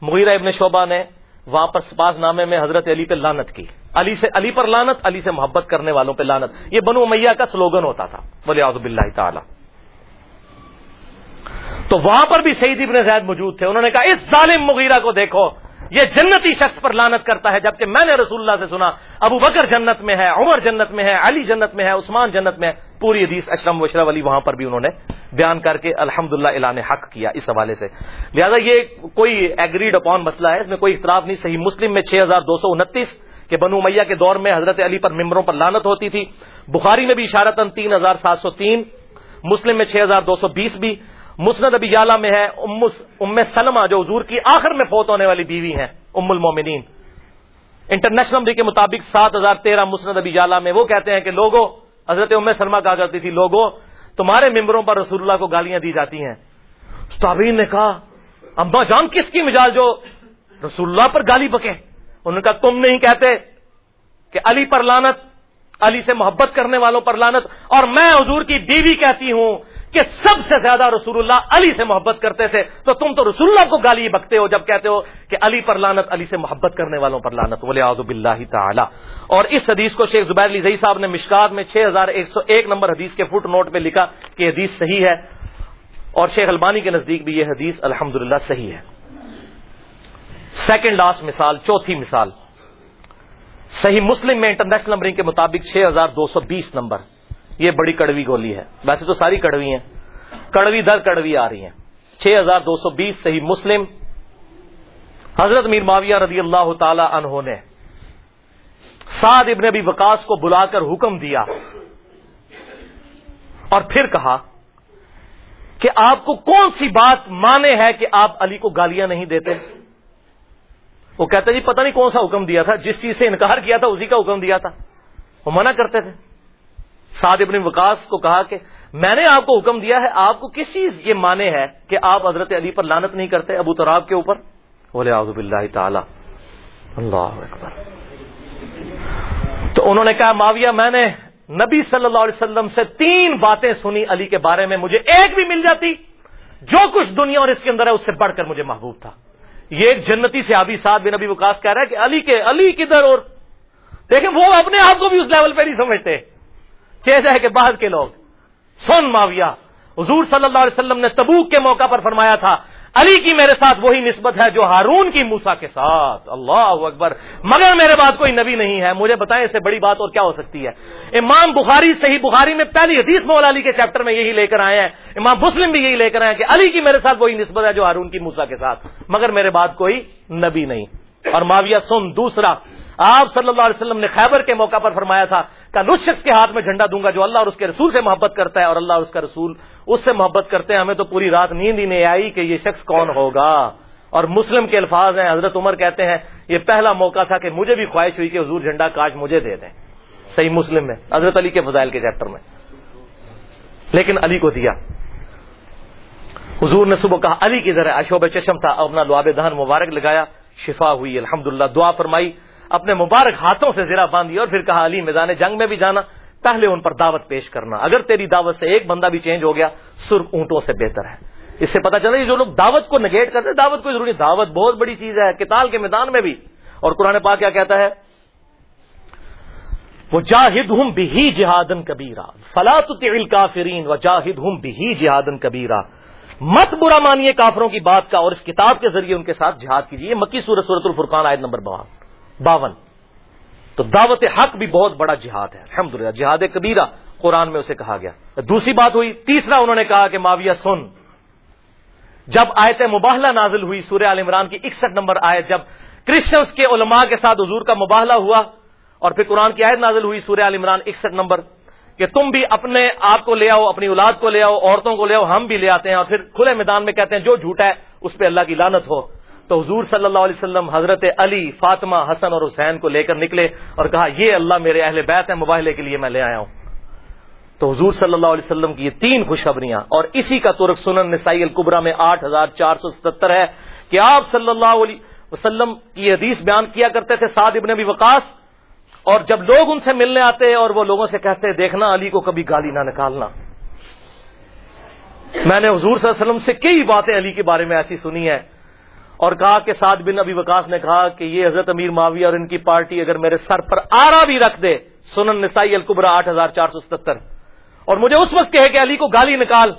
مغیرہ ابن شعبہ نے وہاں پر سپاس نامے میں حضرت علی پہ لانت کی۔ علی سے علی پر لانت علی سے محبت کرنے والوں پہ لانت یہ بنو میاں کا سلوگن ہوتا تھا بولے آزب اللہ تعالی۔ تو وہاں پر بھی سعید ابن زید موجود تھے۔ انہوں نے کہا، اس ظالم مغیرہ کو دیکھو۔ یہ جنتی شخص پر لانت کرتا ہے جبکہ میں نے رسول اللہ سے سنا، ابو بکر جنت میں ہے، عمر جنت میں ہے، علی جنت میں ہے، عثمان جنت میں ہے۔ پوری حدیث اشرم وشرف علی وہاں پر بھی انہوں نے بیان کر کے الحمد للہ اعلان حق کیا اس حوالے سے۔ لہٰذا یہ کوئی ایگریڈ اپون مسئلہ ہے، اس میں کوئی اختلاف نہیں۔ صحیح مسلم میں چھ ہزار دو سو انتیس کہ بنو میاں کے دور میں حضرت علی پر ممبروں پر لانت ہوتی تھی۔ بخاری میں بھی اشارتن تین ہزار سات سو تین، مسلم میں چھ ہزار دو سو بیس بھی۔ مسند ابی یالا میں ہے، ام سلمہ جو حضور کی آخر میں فوت ہونے والی بیوی ہیں، ام المومنین۔ انٹرنیشنل نمبر کے مطابق سات ہزار تیرہ مسند ابی یالا میں وہ کہتے ہیں کہ لوگوں حضرت ام سلمہ کہا کرتی تھی لوگوں تمہارے ممبروں پر رسول اللہ کو گالیاں دی جاتی ہیں۔ نے کہا امبا جان کس کی مجال جو رسول اللہ پر گالی بکے انہوں نے کہا، تم نہیں کہتے کہ علی پر لانت علی سے محبت کرنے والوں پر لانت اور میں حضور کی بیوی کہتی ہوں کہ سب سے زیادہ رسول اللہ علی سے محبت کرتے تھے، تو تم تو رسول اللہ کو گالی بکتے ہو جب کہتے ہو کہ علی پر لانت علی سے محبت کرنے والوں پر لانت بولے آزب اللہ تعالی۔ اور اس حدیث کو شیخ زبیر علی زئی صاحب نے مشکات میں چھ ہزار ایک سو ایک نمبر حدیث کے فٹ نوٹ پہ لکھا کہ حدیث صحیح ہے، اور شیخ البانی کے نزدیک بھی یہ حدیث الحمد صحیح ہے۔ سیکنڈ لاسٹ مثال، چوتھی مثال۔ صحیح مسلم میں انٹرنیشنل نمبرنگ کے مطابق چھ ہزار دو سو بیس نمبر۔ یہ بڑی کڑوی گولی ہے۔ ویسے تو ساری کڑوی ہیں۔ کڑوی در کڑوی آ رہی ہیں۔ چھ ہزار دو سو بیس صحیح مسلم۔ حضرت میر معاویہ رضی اللہ تعالی عنہ نے سعد ابن ابی وکاس کو بلا کر حکم دیا اور پھر کہا کہ آپ کو کون سی بات مانے ہے کہ آپ علی کو گالیاں نہیں دیتے؟ وہ کہتے جی پتہ نہیں کون سا حکم دیا تھا، جس چیز سے انکار کیا تھا، اسی کا حکم دیا تھا۔ وہ منع کرتے تھے۔ سعد ابن وکاس کو کہا کہ میں نے آپ کو حکم دیا ہے، آپ کو کس چیز یہ مانے ہے کہ آپ حضرت علی پر لانت نہیں کرتے ابو تراب کے اوپر؟ بولے آزب اللہ تعالی۔ اللہ اکبر۔ تو انہوں نے کہا، معاویہ، میں نے نبی صلی اللہ علیہ وسلم سے تین باتیں سنی علی کے بارے میں، مجھے ایک بھی مل جاتی۔ جو کچھ دنیا اور اس کے اندر ہے، اس سے بڑھ کر مجھے محبوب تھا۔ یہ ایک جنتی سے آبی سعد بن نبی وکاس کہہ رہا ہے کہ علی کے، علی کدھر اور؟ دیکھیں، وہ اپنے آپ کو بھی اس لیول پہ نہیں سمجھتے۔ چیز کے بعد کے لوگ۔ سن معاویہ، حضور صلی اللہ علیہ وسلم نے تبوک کے موقع پر فرمایا تھا، علی کی میرے ساتھ وہی نسبت ہے جو ہارون کی موسا کے ساتھ۔ اللہ اکبر، مگر میرے بات کوئی نبی نہیں ہے۔ مجھے بتائیں اس سے بڑی بات اور کیا ہو سکتی ہے۔ امام بخاری، صحیح بخاری میں پہلی حدیث مولا علی کے چیپٹر میں یہی لے کر آئے ہیں۔ امام مسلم بھی یہی لے کر آئے ہیں کہ علی کی میرے ساتھ وہی نسبت ہے جو ہارون کی موسا کے ساتھ۔ مگر میرے بات کوئی نبی نہیں۔ اور معاویہ، سن دوسرا۔ آپ صلی اللہ علیہ وسلم نے خیبر کے موقع پر فرمایا تھا کہ اس شخص کے ہاتھ میں جھنڈا دوں گا جو اللہ اور اس کے رسول سے محبت کرتا ہے اور اللہ اور اس کا رسول اس سے محبت کرتے ہیں۔ ہمیں تو پوری رات نیند ہی نہیں آئی کہ یہ شخص کون ہوگا۔ اور مسلم کے الفاظ ہیں، حضرت عمر کہتے ہیں، یہ پہلا موقع تھا کہ مجھے بھی خواہش ہوئی کہ حضور جھنڈا کاش مجھے دے دیں۔ صحیح مسلم میں، حضرت علی کے فضائل کے چیپٹر میں۔ لیکن علی کو دیا۔ حضور نے صبح کہا، علی کی ذرا اشوب چشم تھا اپنا لواب دہن مبارک لگایا، شفا ہوئی الحمد دعا فرمائی۔ اپنے مبارک ہاتھوں سے زرا باندھی اور پھر کہا، علی، میدان جنگ میں بھی جانا، پہلے ان پر دعوت پیش کرنا۔ اگر تیری دعوت سے ایک بندہ بھی چینج ہو گیا، سرخ اونٹوں سے بہتر ہے۔ اس سے پتا چلا جو لوگ دعوت کو نگیٹ کرتے دعوت کوئی ضروری دعوت بہت بڑی چیز ہے کتال کے میدان میں بھی۔ اور قرآن پاک کیا کہتا ہے؟ وہ جاہد ہوں بھی جہادن کبیرا فلاط کافرین و جاہد ہوں بھی جہادن کبیرا مت برا مانیے کافروں کی بات کا اور اس کتاب کے ذریعے ان کے ساتھ جہاد کیجیے۔ مکی سورت سورت الفرقان آئے نمبر باون۔ تو دعوت حق بھی بہت بڑا جہاد ہے۔ الحمد للہ جہاد کبیرہ قرآن میں اسے کہا گیا۔ دوسری بات ہوئی، تیسرا انہوں نے کہا کہ معاویہ سن۔ جب آیت مباہلہ نازل ہوئی سورہ عال عمران کی اکسٹھ نمبر آیت، جب کرسچنس کے علماء کے ساتھ حضور کا مباہلہ ہوا اور پھر قرآن کی آیت نازل ہوئی سورہ عال عمران اکسٹھ نمبر، کہ تم بھی اپنے آپ کو لے آؤ، اپنی اولاد کو لے آؤ، عورتوں کو لے آؤ، ہم بھی لے آتے ہیں اور پھر کھلے میدان میں کہتے ہیں جو جھوٹا ہے، اس پہ اللہ کی لانت ہو۔ تو حضور صلی اللہ علیہ وسلم حضرت علی، فاطمہ، حسن اور حسین کو لے کر نکلے اور کہا، یہ اللہ میرے اہل بیت ہیں، مباہلے کے لیے میں لے آیا ہوں. تو حضور صلی اللہ علیہ وسلم کی یہ تین خوشخبریاں، اور اسی کا ترک سنن نسائی القبرا میں آٹھ ہزار چار سو ستر ہے کہ آپ صلی اللہ علیہ وسلم کی حدیث بیان کیا کرتے تھے سعد ابن ابی وقاص، اور جب لوگ ان سے ملنے آتے اور وہ لوگوں سے کہتے، دیکھنا علی کو کبھی گالی نہ نکالنا. میں نے حضور صلی اللہ علیہ وسلم سے کئی باتیں علی کے بارے میں ایسی سنی ہے اور کہا کہ سعد بن ابی وکاس نے کہا کہ یہ حضرت امیر معاویہ اور ان کی پارٹی اگر میرے سر پر آرا بھی رکھ دے، سنن نسائی القبرا آٹھ ہزار چار سو ستر اور مجھے اس وقت کہے کہ علی کو گالی نکال۔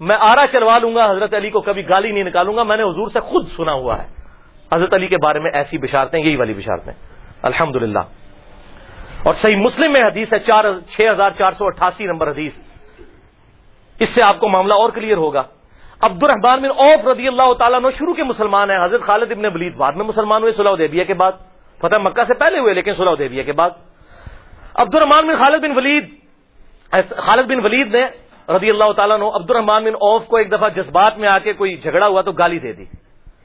میں آرا چلوا لوں گا، حضرت علی کو کبھی گالی نہیں نکالوں گا، میں نے حضور سے خود سنا ہوا ہے۔ حضرت علی کے بارے میں ایسی بشارتیں، یہی والی بشارتیں۔ الحمد اور صحیح مسلم میں حدیث ہے، چار، چھ ہزار چار سو اٹھاسی نمبر حدیث۔ اس سے آپ کو معاملہ اور کلیئر ہوگا۔ عبد الرحمان بن اوف رضی اللہ تعالیٰ نے شروع کے مسلمان ہیں۔ حضرت خالد ابن ولید بعد میں مسلمان ہوئے صلاح دیبیا کے بعد۔ فتح مکہ سے پہلے ہوئے لیکن صلاح دیبیا کے بعد۔ عبد الرحمان بن خالد بن ولید، خالد بن ولید نے رضی اللہ تعالیٰ نے عبد الرحمان بن اوف کو ایک دفعہ جذبات میں آ کے کوئی جھگڑا ہوا تو گالی دے دی۔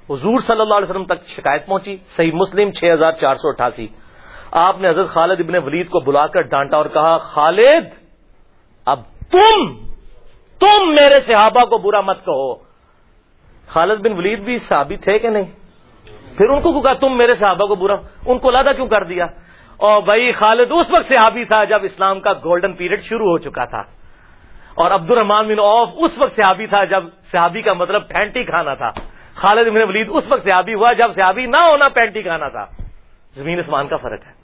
حضور صلی اللہ علیہ وسلم تک شکایت پہنچی۔ صحیح مسلم چھ ہزار چار سو اٹھاسی۔ آپ نے حضرت خالد ابن ولید کو بلا کر ڈانٹا اور کہا، خالد، اب تم تم میرے صحابہ کو برا مت کہو۔ خالد بن ولید بھی صحابی تھے کہ نہیں؟ پھر ان کو کہا تم میرے صحابہ کو برا، ان کو لادا کیوں کر دیا؟ اور بھائی خالد اس وقت صحابی تھا جب اسلام کا گولڈن پیریڈ شروع ہو چکا تھا۔ اور عبد الرحمان بن اوف اس وقت صحابی تھا جب صحابی کا مطلب پینٹی کھانا تھا۔ خالد بن ولید اس وقت صحابی ہوا جب صحابی نہ ہونا پینٹی کھانا تھا۔ زمین اسمان کا فرق ہے۔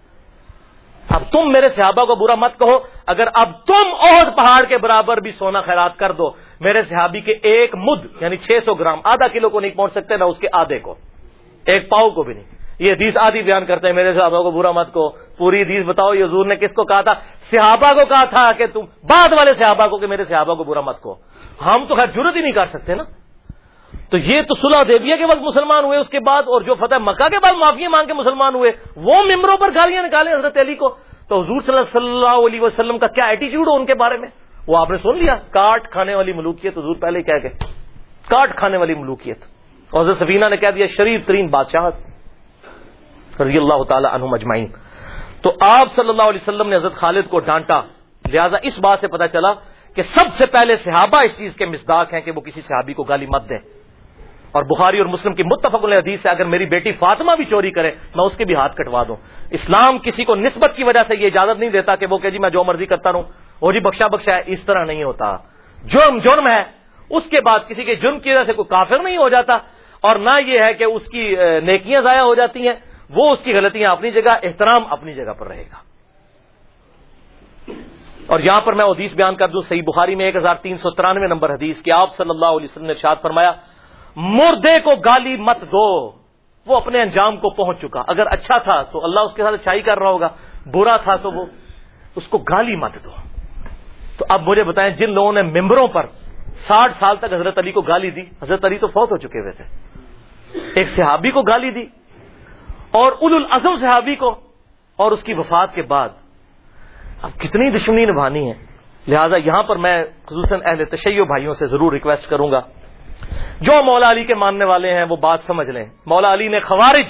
اب تم میرے صحابہ کو برا مت کہو، اگر اب تم اور پہاڑ کے برابر بھی سونا خیرات کر دو، میرے صحابی کے ایک مد یعنی چھ سو گرام، آدھا کلو کو نہیں پہنچ سکتے، نہ اس کے آدھے کو، ایک پاؤ کو بھی نہیں۔ یہ حدیث آدھی بیان کرتے ہیں، میرے صحابہ کو برا مت کو پوری حدیث بتاؤ، یہ حضور نے کس کو کہا تھا؟ صحابہ کو کہا تھا کہ تم، بعد والے صحابہ کو کہ میرے صحابہ کو برا مت کو ہم تو خیر ضرورت ہی نہیں کر سکتے نا۔ تو یہ تو صلح دیبیا کے وقت مسلمان ہوئے اس کے بعد اور جو فتح مکہ کے بعد معافی مانگ کے مسلمان ہوئے، وہ ممبروں پر گالیاں نکالے حضرت علی کو۔ تو حضور صلی اللہ علیہ وسلم کا کیا ایٹیچیوڈ ہو ان کے بارے میں؟ وہ آپ نے سن لیا، کاٹ کھانے والی ملوکیت، حضور پہلے کیا کہ کاٹ کھانے والی ملوکیت۔ اور حضرت سفینہ نے کہہ دیا، شریف ترین بادشاہ۔ رضی اللہ تعالی عنہ مجمعین تو آپ صلی اللہ علیہ وسلم نے حضرت خالد کو ڈانٹا۔ لہذا اس بات سے پتا چلا کہ سب سے پہلے صحابہ اس چیز کے مزداق ہیں کہ وہ کسی صحابی کو گالی مت دیں۔ اور بخاری اور مسلم کی متفق حدیث سے اگر میری بیٹی فاطمہ بھی چوری کرے، میں اس کے بھی ہاتھ کٹوا دوں۔ اسلام کسی کو نسبت کی وجہ سے یہ اجازت نہیں دیتا کہ وہ کہ جی میں جو مرضی کرتا رہوں۔ وہ جی بخشا بخشا ہے، اس طرح نہیں ہوتا۔ جرم جرم ہے۔ اس کے بعد کسی کے جرم کی وجہ سے کوئی کافر نہیں ہو جاتا۔ اور نہ یہ ہے کہ اس کی نیکیاں ضائع ہو جاتی ہیں۔ وہ اس کی غلطیاں اپنی جگہ، احترام اپنی جگہ پر رہے گا۔ اور یہاں پر میں حدیث بیان کر دوں، صحیح بخاری میں ایک ہزار تین سو ترانوے نمبر حدیث کہ آپ صلی اللہ علیہ وسلم نے ارشاد فرمایا مردے کو گالی مت دو۔ وہ اپنے انجام کو پہنچ چکا۔ اگر اچھا تھا تو اللہ اس کے ساتھ اچھائی کر رہا ہوگا۔ برا تھا تو وہ اس کو گالی مت دو۔ تو اب مجھے بتائیں، جن لوگوں نے ممبروں پر ساٹھ سال تک حضرت علی کو گالی دی، حضرت علی تو فوت ہو چکے ہوئے تھے۔ ایک صحابی کو گالی دی اور ال الازم صحابی کو اور اس کی وفات کے بعد۔ اب کتنی دشمنی نبھانی ہے۔ لہذا یہاں پر میں خصوصاً اہل تشیع بھائیوں سے ضرور ریکویسٹ کروں گا۔ جو مولا علی کے ماننے والے ہیں وہ بات سمجھ لیں۔ مولا علی نے خوارج،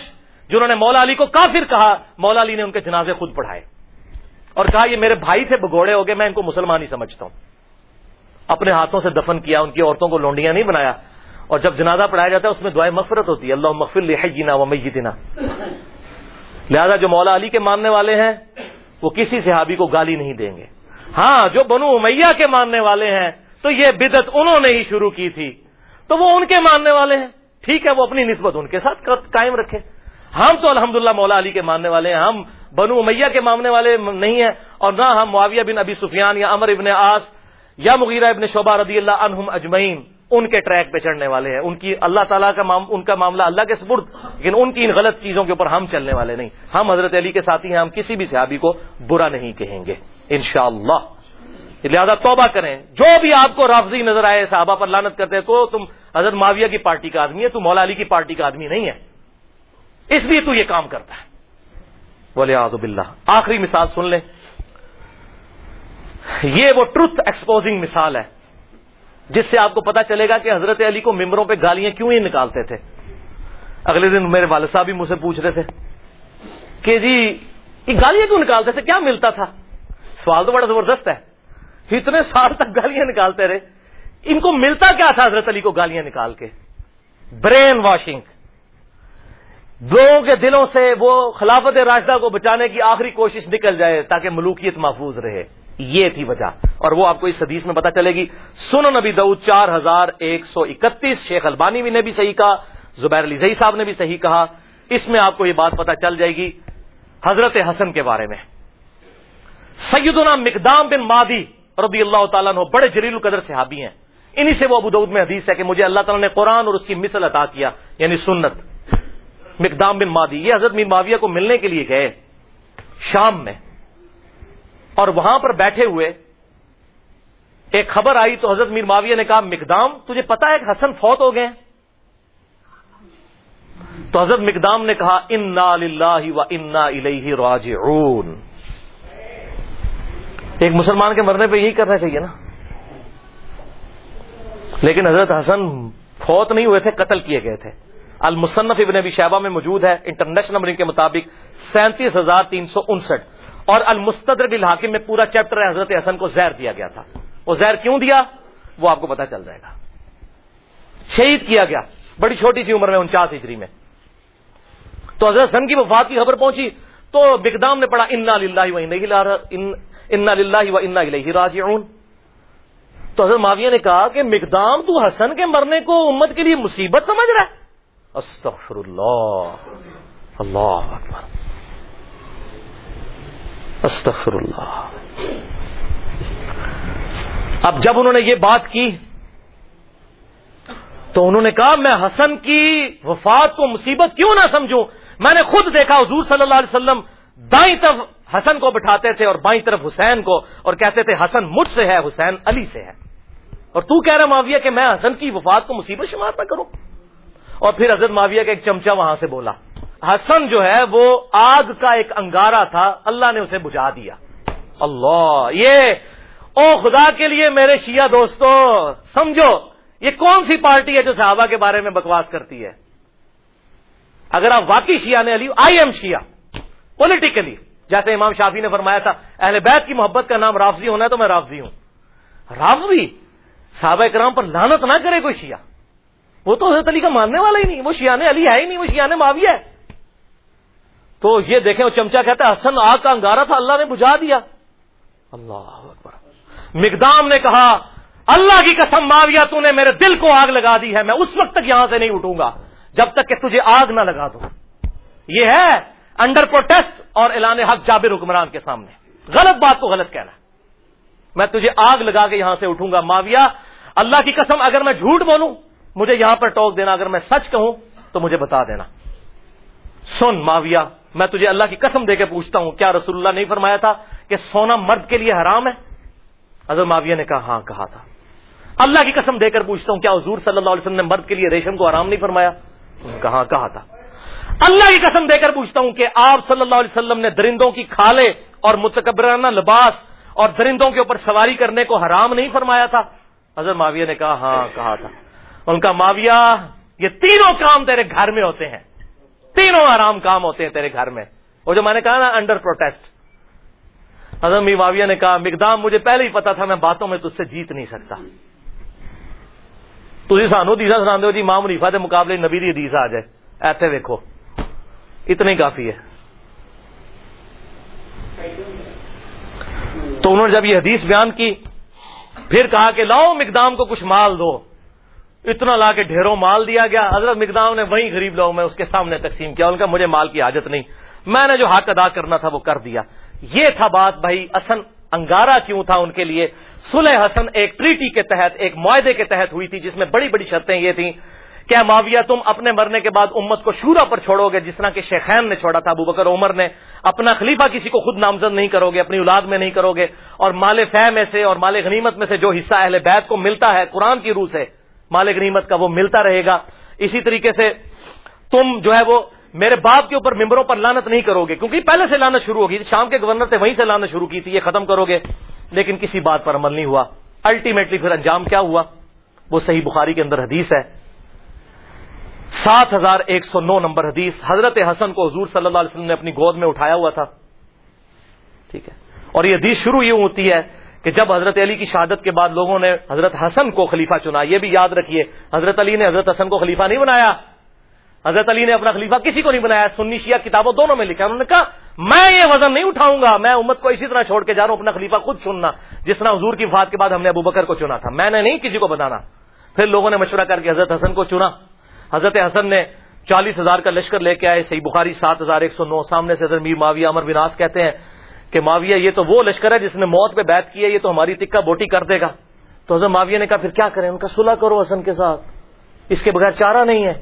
جنہوں نے مولا علی کو کافر کہا، مولا علی نے ان کے جنازے خود پڑھائے۔ اور کہا، یہ میرے بھائی تھے، بگوڑے ہو گئے، میں ان کو مسلمان ہی سمجھتا ہوں۔ اپنے ہاتھوں سے دفن کیا، ان کی عورتوں کو لونڈیاں نہیں بنایا۔ اور جب جنازہ پڑھایا جاتا ہے، اس میں دعائیں مغفرت ہوتی ہے اللہ مغفر لحینا و میتنا۔ لہذا جو مولا علی کے ماننے والے ہیں، وہ کسی صحابی کو گالی نہیں دیں گے۔ ہاں جو بنو امیہ کے ماننے والے ہیں، تو یہ بدت انہوں نے ہی شروع کی تھی۔ تو وہ ان کے ماننے والے ہیں۔ ٹھیک ہے، وہ اپنی نسبت ان کے ساتھ قائم رکھے ہم تو الحمدللہ مولا علی کے ماننے والے ہیں۔ ہم بنو امیہ کے ماننے والے نہیں ہیں اور نہ ہم معاویہ بن ابی سفیان یا امر ابن آس یا مغیرہ ابن شعبہ رضی اللہ عنہم اجمعین ان کے ٹریک پہ چڑھنے والے ہیں۔ ان کی اللہ تعالیٰ کا ان کا معاملہ اللہ کے سپرد، لیکن ان کی ان غلط چیزوں کے اوپر ہم چلنے والے نہیں۔ ہم حضرت علی کے ساتھی ہیں، ہم کسی بھی صحابی کو برا نہیں کہیں گے۔ انشاءاللہ۔ لہذا توبہ کریں۔ جو بھی آپ کو رافضی نظر آئے، صحابہ پر لانت کرتے تو تم حضرت معاویہ کی پارٹی کا آدمی ہے، تو مولا علی کی پارٹی کا آدمی نہیں ہے۔ اس لیے تو یہ کام کرتا ہے۔ بولے آزب اللہ آخری مثال سن لیں۔ یہ وہ ٹروتھ ایکسپوزنگ مثال ہے، جس سے آپ کو پتا چلے گا کہ حضرت علی کو ممبروں پہ گالیاں کیوں ہی نکالتے تھے۔ اگلے دن میرے والد صاحب بھی مجھ سے پوچھ رہے تھے کہ جی یہ گالیاں کیوں نکالتے تھے؟ کیا ملتا تھا؟ سوال تو بڑا زبردست ہے۔ اتنے سال تک گالیاں نکالتے رہے۔ ان کو ملتا کیا تھا حضرت علی کو گالیاں نکال کے؟ برین واشنگ لوگوں کے دلوں سے وہ خلافت راشدہ کو بچانے کی آخری کوشش نکل جائے تاکہ ملوکیت محفوظ رہے۔ یہ تھی وجہ۔ اور وہ آپ کو اس حدیث میں پتا چلے گی۔ سنو نبی دعود چار ہزار ایک سو اکتیس، شیخ البانی نے بھی صحیح کہا، زبیر علی زئی صاحب نے بھی صحیح کہا۔ اس میں آپ کو یہ بات پتا چل جائے گی حضرت حسن کے بارے میں۔ سیدنا مقدام بن مادی رضی اللہ تعالیٰ نے بڑے جلیل القدر صحابی ہیں۔ انہی سے وہ ابو دعود میں حدیث ہے کہ مجھے اللہ تعالیٰ نے قرآن اور اس کی مثل عطا کیا یعنی سنت۔ مقدام بن مادی، یہ حضرت میر معاویہ کو ملنے کے لیے گئے شام میں۔ اور وہاں پر بیٹھے ہوئے ایک خبر آئی تو حضرت میر معاویہ نے کہا، مقدام، تجھے پتا ہے کہ حسن فوت ہو گئے تو حضرت مقدام نے کہا، انا للہ و انا الیہ راجعون۔ ایک مسلمان کے مرنے پہ یہی کرنا چاہیے نا۔ لیکن حضرت حسن فوت نہیں ہوئے تھے، قتل کیے گئے تھے۔ المصنف ابن ابی شہبہ میں موجود ہے، انٹرنیشنل نمبرنگ کے مطابق سینتیس ہزار تین سو انسٹھ۔ اور المستدر الحاکم میں پورا چیپٹر حضرت حسن کو زہر دیا گیا تھا۔ وہ زہر کیوں دیا؟ وہ آپ کو پتا چل جائے گا۔ شہید کیا گیا۔ بڑی چھوٹی سی عمر میں، انچاس ہجری میں۔ تو حضرت حسن کی وفات کی خبر پہنچی، تو بگدام نے پڑھا، انا للہ و انا للہ و انا راجعون۔ تو حضرت معاویہ نے کہا کہ مقدام تو حسن کے مرنے کو امت کے لیے مصیبت سمجھ رہا ہے۔ استغفر اللہ۔ اللہ اکبر۔ استغفر اللہ۔ اب جب انہوں نے یہ بات کی، تو انہوں نے کہا میں حسن کی وفات کو مصیبت کیوں نہ سمجھوں؟ میں نے خود دیکھا حضور صلی اللہ علیہ وسلم دائیں طرف حسن کو بٹھاتے تھے اور بائیں طرف حسین کو اور کہتے تھے، حسن مجھ سے ہے، حسین علی سے ہے۔ اور تو کہہ رہا معاویہ کہ میں حسن کی وفات کو مصیبت شمار نہ کروں۔ اور پھر حضرت معاویہ کا ایک چمچا وہاں سے بولا۔ حسن جو ہے، وہ آگ کا ایک انگارا تھا، اللہ نے اسے بجھا دیا۔ اللہ، یہ، او خدا کے لیے میرے شیعہ دوستو، سمجھو، یہ کون سی پارٹی ہے جو صحابہ کے بارے میں بکواس کرتی ہے؟ اگر آپ واقعی شیعہ نے علی، آئی ایم شیعہ، پولیٹیکلی۔ جیسے امام شافی نے فرمایا تھا، اہل بیت کی محبت کا نام رافضی ہونا ہے تو میں رافضی ہوں۔ رافضی؟ صحابہ کرام پر لانت نہ کرے کوئی شیعہ۔ وہ تو حضرت علی کا ماننے والا ہی نہیں، وہ شیان علی ہے ہی نہیں، وہ شیان معاویہ ہے۔ تو یہ دیکھیں، وہ چمچا کہتا ہے، حسن آگ کا انگارا تھا، اللہ نے بجھا دیا۔ اللہ اکبر۔ مقدام نے کہا، اللہ کی قسم معاویہ، تو نے میرے دل کو آگ لگا دی ہے، میں اس وقت تک یہاں سے نہیں اٹھوں گا، جب تک کہ تجھے آگ نہ لگا دوں۔ یہ ہے انڈر پروٹیسٹ اور اعلان حق جابر حکمران کے سامنے۔ غلط بات تو غلط کہنا۔ میں تجھے آگ لگا کے یہاں سے اٹھوں گا، معاویہ۔ اللہ کی قسم، اگر میں جھوٹ بولوں، مجھے یہاں پر ٹوک دینا، اگر میں سچ کہوں، تو مجھے بتا دینا۔ سن ماویہ میں تجھے اللہ کی قسم دے کے پوچھتا ہوں، کیا رسول اللہ نہیں فرمایا تھا کہ سونا مرد کے لیے حرام ہے؟ حضرت معاویہ نے کہا ہاں کہا تھا۔ اللہ کی قسم دے کر پوچھتا ہوں، کیا حضور صلی اللہ علیہ وسلم نے مرد کے لیے ریشم کو حرام نہیں فرمایا؟ کہاں کہا تھا۔ اللہ کی قسم دے کر پوچھتا ہوں کہ آپ صلی اللہ علیہ وسلم نے درندوں کی کھالے اور متکبرانہ لباس اور درندوں کے اوپر سواری کرنے کو حرام نہیں فرمایا تھا؟ حضرت معاویہ نے کہا ہاں کہا تھا۔ ان کا معاویہ، یہ تینوں کام تیرے گھر میں ہوتے ہیں۔ تینوں آرام کام ہوتے ہیں تیرے گھر میں۔ وہ جو میں نے کہا نا انڈر پروٹیسٹ حضرت می معاویہ نے کہا، مقدام مجھے پہلے ہی پتا تھا، میں باتوں میں تجھ سے جیت نہیں سکتا۔ تھی سانو دیسا سنا دو جی ماں منیفا کے مقابلے نبی دی حدیث آ جائے۔ ایسے دیکھو اتنا ہی کافی ہے۔ تو انہوں نے جب یہ حدیث بیان کی، پھر کہا کہ لاؤ مقدام کو کچھ مال دو۔ اتنا لا کے ڈھیروں مال دیا گیا۔ حضرت مقدام نے وہیں غریب لوگوں میں اس کے سامنے تقسیم کیا۔ ان کا مجھے مال کی حاجت نہیں۔ میں نے جو حق ادا کرنا تھا وہ کر دیا۔ یہ تھا بات بھائی اصن انگارا کیوں تھا ان کے لیے؟ سلح حسن ایک ٹریٹی کے تحت، ایک معاہدے کے تحت ہوئی تھی، جس میں بڑی بڑی شرطیں یہ تھیں۔ کیا معاویہ تم اپنے مرنے کے بعد امت کو شورا پر چھوڑو گے جس طرح کہ شیخین نے چھوڑا تھا؟ ابو بکر عمر نے. اپنا خلیفہ کسی کو خود نامزد نہیں کرو گے، اپنی اولاد میں نہیں کرو گے. اور مال فہ میں سے اور مال غنیمت میں سے جو حصہ اہل بیت کو ملتا ہے، قرآن کی روح سے مالک غنیمت کا وہ ملتا رہے گا. اسی طریقے سے تم جو ہے وہ میرے باپ کے اوپر ممبروں پر لانت نہیں کرو گے، کیونکہ پہلے سے لانا شروع ہوگی، شام کے گورنر سے وہیں سے لانا شروع کی تھی، یہ ختم کرو گے. لیکن کسی بات پر عمل نہیں ہوا. الٹیمیٹلی پھر انجام کیا ہوا؟ وہ صحیح بخاری کے اندر حدیث ہے. سات ہزار ایک سو نو نمبر حدیث حضرت حسن کو حضور صلی اللہ علیہ وسلم نے اپنی گود میں اٹھایا ہوا تھا۔ ٹھیک ہے۔ اور یہ حدیث شروع یہ ہوتی ہے کہ جب حضرت علی کی شہادت کے بعد لوگوں نے حضرت حسن کو خلیفہ چنا، یہ بھی یاد رکھیے، حضرت علی نے حضرت حسن کو خلیفہ نہیں بنایا۔ حضرت علی نے اپنا خلیفہ کسی کو نہیں بنایا، سنی شیعہ کتابوں دونوں میں لکھا انہوں نے کہا، میں یہ وزن نہیں اٹھاؤں گا، میں امت کو اسی طرح چھوڑ کے جا رہا ہوں، اپنا خلیفہ خود چننا۔ جس طرح حضور کی وفات کے بعد ہم نے ابو بکر کو چنا تھا، میں نے نہیں کسی کو بتانا پھر لوگوں نے مشورہ کر کے حضرت حسن کو چنا۔ حضرت حسن نے چالیس ہزار کا لشکر لے کے آئے، صحیح بخاری سات ہزار ایک سو نو، سامنے سے حضرت میر معاویہ، امر بناس کہتے ہیں کہ معاویہ، یہ تو وہ لشکر ہے جس نے موت پہ بیت کی ہے، یہ تو ہماری ٹکا بوٹی کر دے گا۔ تو حضرت معاویہ نے کہا، پھر کیا کریں؟ ان کا صلح کرو حسن کے ساتھ۔ اس کے بغیر چارہ نہیں ہے۔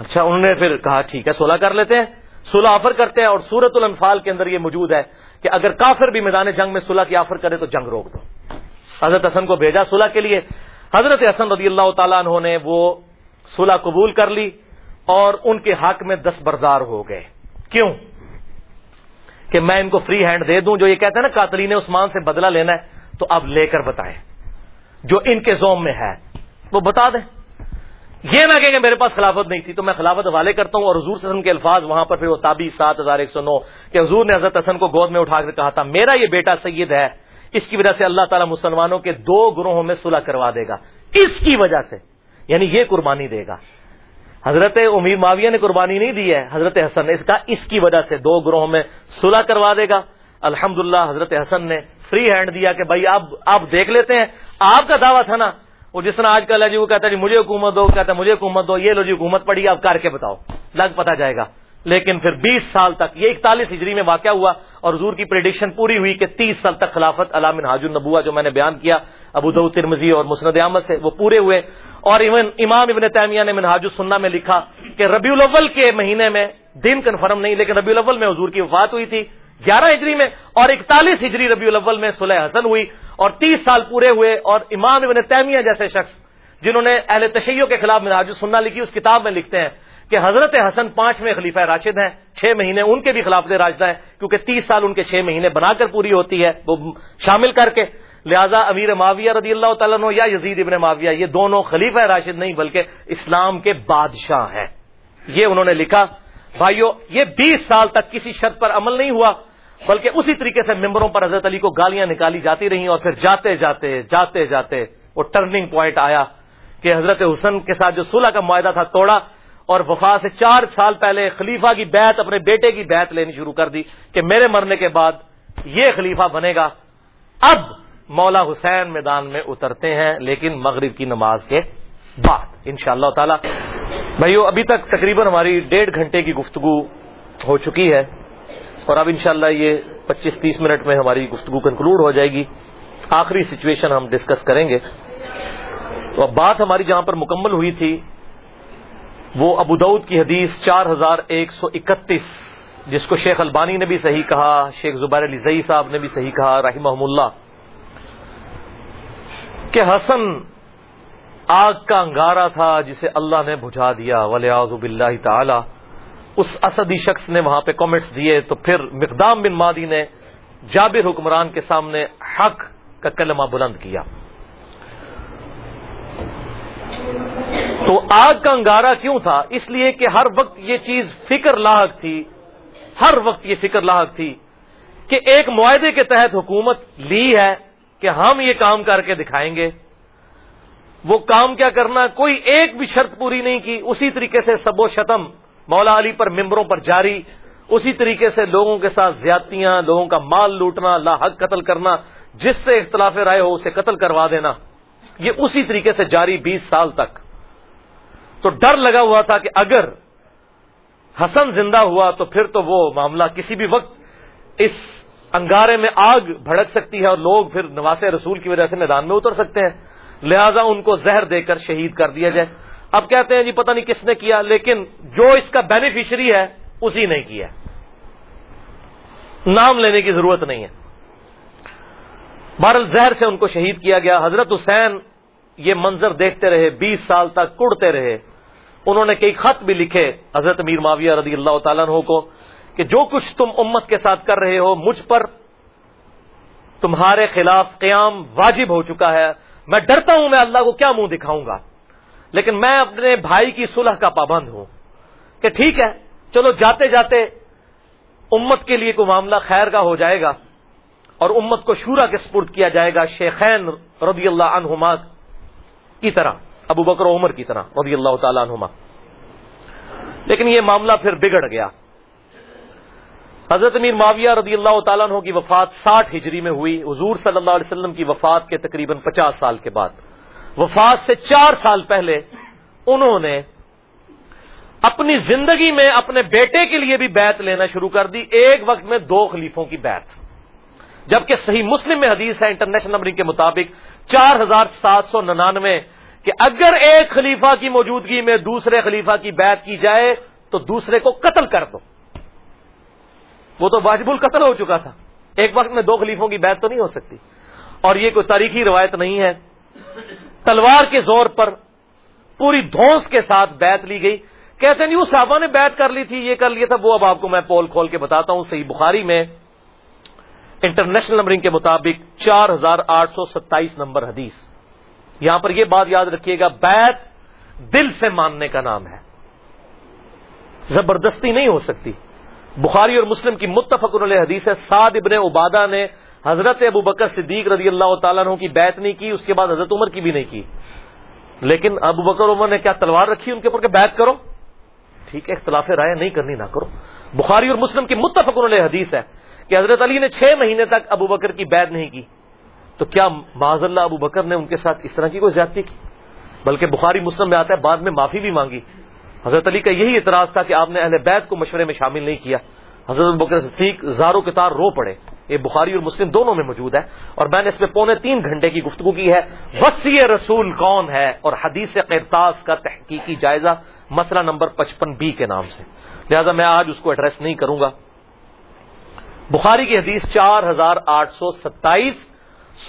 اچھا انہوں نے پھر کہا، ٹھیک ہے، صلح کر لیتے ہیں۔ صلح آفر کرتے ہیں اور سورت الانفال کے اندر یہ موجود ہے کہ اگر کافر بھی میدان جنگ میں صلح کی آفر کرے تو جنگ روک دو۔ حضرت حسن کو بھیجا صلح کے لیے۔ حضرت حسن رضی اللہ تعالیٰ عنہ نے وہ صلح قبول کر لی اور ان کے حق میں دس بردار ہو گئے۔ کیوں؟ کہ میں ان کو فری ہینڈ دے دوں، جو یہ کہتے ہیں نا قاتلین عثمان سے بدلہ لینا ہے، تو اب لے کر بتائیں۔ جو ان کے زوم میں ہے، وہ بتا دیں۔ یہ نہ کہ میرے پاس خلافت نہیں تھی، تو میں خلافت حوالے کرتا ہوں اور حضور حسن کے الفاظ وہاں پر پھر وہ تابی سات ہزار ایک سو نو کہ حضور نے حضرت حسن کو گود میں اٹھا کر کہا تھا، میرا یہ بیٹا سید ہے، اس کی وجہ سے اللہ تعالیٰ مسلمانوں کے دو گروہوں میں صلح کروا دے گا۔ اس کی وجہ سے۔ یعنی یہ قربانی دے گا۔ حضرت امیر معاویہ نے قربانی نہیں دی ہے، حضرت حسن نے اس کا، اس کی وجہ سے دو گروہوں میں صلح کروا دے گا۔ الحمد حضرت حسن نے فری ہینڈ دیا کہ بھائی اب آپ دیکھ لیتے ہیں۔ آپ کا دعویٰ تھا نا، وہ جس طرح آج کل ہے جی وہ کہتا ہے جی مجھے حکومت دو کہتا ہے مجھے حکومت دو، یہ لو جی حکومت پڑی اب کر کے بتاؤ۔ لگ پتا جائے گا۔ لیکن پھر بیس سال تک، یہ اکتالیس ہجری میں واقع ہوا اور حضور کی پریڈکشن پوری ہوئی کہ تیس سال تک خلافت علام حاج النبوا جو میں نے بیان کیا ابو دو ترمزی اور مسند احمد سے وہ پورے ہوئے اور ایون امام ابن تیمیہ نے منہاج السنہ میں لکھا کہ ربیع الاول کے مہینے میں دن کنفرم نہیں، لیکن ربیع الاول میں حضور کی وفات ہوئی تھی، گیارہ ہجری میں اور اکتالیس ہجری ربیع الاول میں صلح حسن ہوئی اور تیس سال پورے ہوئے اور امام ابن تیمیہ جیسے شخص جنہوں نے اہل تشیعوں کے خلاف مناج سننا لکھی، اس کتاب میں لکھتے ہیں کہ حضرت حسن پانچویں خلیفہ راشد ہیں، چھ مہینے ان کے بھی خلاف راجدہ ہیں، کیونکہ تیس سال ان کے چھ مہینے بنا کر پوری ہوتی ہے، وہ شامل کر کے لہذا امیر معاویہ رضی اللہ تعالیٰ یا یزید ابن معاویہ، یہ دونوں خلیفہ راشد نہیں بلکہ اسلام کے بادشاہ ہیں۔ یہ انہوں نے لکھا، بھائیو، یہ بیس سال تک کسی شرط پر عمل نہیں ہوا، بلکہ اسی طریقے سے ممبروں پر حضرت علی کو گالیاں نکالی جاتی رہی اور پھر جاتے جاتے جاتے جاتے وہ ٹرننگ پوائنٹ آیا کہ حضرت حسن کے ساتھ جو صلح کا معاہدہ تھا توڑا اور وفا سے چار سال پہلے خلیفہ کی بیعت، اپنے بیٹے کی بیعت لینی شروع کر دی کہ میرے مرنے کے بعد یہ خلیفہ بنے گا۔ اب مولا حسین میدان میں اترتے ہیں، لیکن مغرب کی نماز کے بعد۔ ان شاء اللہ تعالی، بھائیو، ابھی تک تقریباً ہماری ڈیڑھ گھنٹے کی گفتگو ہو چکی ہے، اور اب انشاءاللہ یہ پچیس تیس منٹ میں ہماری گفتگو کنکلوڈ ہو جائے گی۔ آخری سچویشن ہم ڈسکس کریں گے۔ تو اب بات ہماری جہاں پر مکمل ہوئی تھی، وہ ابو دعود کی حدیث چار ہزار ایک سو اکتیس، جس کو شیخ البانی نے بھی صحیح کہا، شیخ زبیر علی زئی صاحب نے بھی صحیح کہا رحمہ اللہ۔ کہ حسن آگ کا انگارہ تھا جسے اللہ نے بجھا دیا ولی آزب اللہ تعالی۔ اس اسدی شخص نے وہاں پہ کامنٹس دیے، تو پھر مقدام بن مادی نے جابر حکمران کے سامنے حق کا کلمہ بلند کیا۔ تو آگ کا انگارہ کیوں تھا؟ اس لیے کہ ہر وقت یہ چیز فکر لاحق تھی، ہر وقت یہ فکر لاحق تھی کہ ایک معاہدے کے تحت حکومت لی ہے کہ ہم یہ کام کر کے دکھائیں گے۔ وہ کام کیا کرنا، کوئی ایک بھی شرط پوری نہیں کی۔ اسی طریقے سے سب و شتم مولا علی پر ممبروں پر جاری۔ اسی طریقے سے لوگوں کے ساتھ زیادتیاں، لوگوں کا مال لوٹنا لاحق قتل کرنا، جس سے اختلاف رائے ہو اسے قتل کروا دینا۔ یہ اسی طریقے سے جاری بیس سال تک۔ تو ڈر لگا ہوا تھا کہ اگر حسن زندہ ہوا تو پھر تو وہ معاملہ کسی بھی وقت اس انگارے میں آگ بھڑک سکتی ہے اور لوگ پھر نواس رسول کی وجہ سے میدان میں اتر سکتے ہیں۔ لہذا ان کو زہر دے کر شہید کر دیا جائے۔ اب کہتے ہیں جی پتہ نہیں کس نے کیا، لیکن جو اس کا بینیفیشری ہے، اسی نے کیا۔ نام لینے کی ضرورت نہیں ہے۔ بہرل زہر سے ان کو شہید کیا گیا۔ حضرت حسین یہ منظر دیکھتے رہے، بیس سال تک کڑتے رہے۔ انہوں نے کئی خط بھی لکھے حضرت امیر معاویہ رضی اللہ تعالیٰ کو۔ کہ جو کچھ تم امت کے ساتھ کر رہے ہو، مجھ پر تمہارے خلاف قیام واجب ہو چکا ہے۔ میں ڈرتا ہوں، میں اللہ کو کیا منہ دکھاؤں گا؟ لیکن میں اپنے بھائی کی صلح کا پابند ہوں کہ ٹھیک ہے، چلو جاتے جاتے امت کے لیے کوئی معاملہ خیر کا ہو جائے گا اور امت کو شورا کے سپرد کیا جائے گا، شیخین رضی اللہ عنہما کی طرح، ابو بکر و عمر کی طرح رضی اللہ تعالیٰ عنہما۔ لیکن یہ معاملہ پھر بگڑ گیا۔ حضرت میر معاویہ رضی اللہ تعالیٰ عنہ کی وفات ساٹھ ہجری میں ہوئی، حضور صلی اللہ علیہ وسلم کی وفات کے تقریباً پچاس سال کے بعد۔ وفات سے چار سال پہلے انہوں نے اپنی زندگی میں اپنے بیٹے کے لیے بھی بیت لینا شروع کر دی، ایک وقت میں دو خلیفوں کی بیت جبکہ صحیح مسلم میں حدیث ہے انٹرنیشنل نمبرنگ کے مطابق چار ہزار سات سو ننانوے کہ اگر ایک خلیفہ کی موجودگی میں دوسرے خلیفہ کی بیعت کی جائے تو دوسرے کو قتل کر دو۔ وہ تو واجب القتل ہو چکا تھا۔ ایک وقت میں دو خلیفوں کی بیعت تو نہیں ہو سکتی۔ اور یہ کوئی تاریخی روایت نہیں ہے۔ تلوار کے زور پر پوری دھونس کے ساتھ بیعت لی گئی۔ کہتے ہیں اس صحابہ نے بیعت کر لی تھی، یہ کر لیا تھا۔ وہ اب آپ کو میں پول کھول کے بتاتا ہوں، صحیح بخاری میں انٹرنیشنل نمبرنگ کے مطابق چار ہزار آٹھ سو ستائیس نمبر حدیث۔ یہاں پر یہ بات یاد رکھیے گا بیت دل سے ماننے کا نام ہے۔ زبردستی نہیں ہو سکتی۔ بخاری اور مسلم کی متفق علیہ حدیث ہے، سعد ابن عبادہ نے حضرت ابو بکر صدیق رضی اللہ تعالیٰ عنہ کی بیت نہیں کی، اس کے بعد حضرت عمر کی بھی نہیں کی۔ لیکن ابو بکر عمر نے کیا تلوار رکھی ان کے اوپر کہ بیت کرو؟ ٹھیک ہے، اختلاف رائے نہیں کرنی، نہ کرو۔ بخاری اور مسلم کی متفق علیہ حدیث ہے کہ حضرت علی نے چھ مہینے تک ابو بکر کی بیت نہیں کی۔ تو کیا معذ اللہ ابو بکر نے ان کے ساتھ اس طرح کی کوئی زیادتی کی؟ بلکہ بخاری مسلم میں آتا ہے، بعد میں معافی بھی مانگی۔ حضرت علی کا یہی اعتراض تھا کہ آپ نے اہل بیت کو مشورے میں شامل نہیں کیا۔ حضرت بکر صدیق زارو کے تار رو پڑے۔ یہ بخاری اور مسلم دونوں میں موجود ہے اور میں نے اس میں پونے تین گھنٹے کی گفتگو کی ہے۔ وسیع رسول کون ہے؟ اور حدیث قرطاس کا تحقیقی جائزہ مسئلہ نمبر پچپن بی کے نام سے۔ لہذا میں آج اس کو ایڈریس نہیں کروں گا۔ بخاری کی حدیث چار ہزار آٹھ سو ستائیس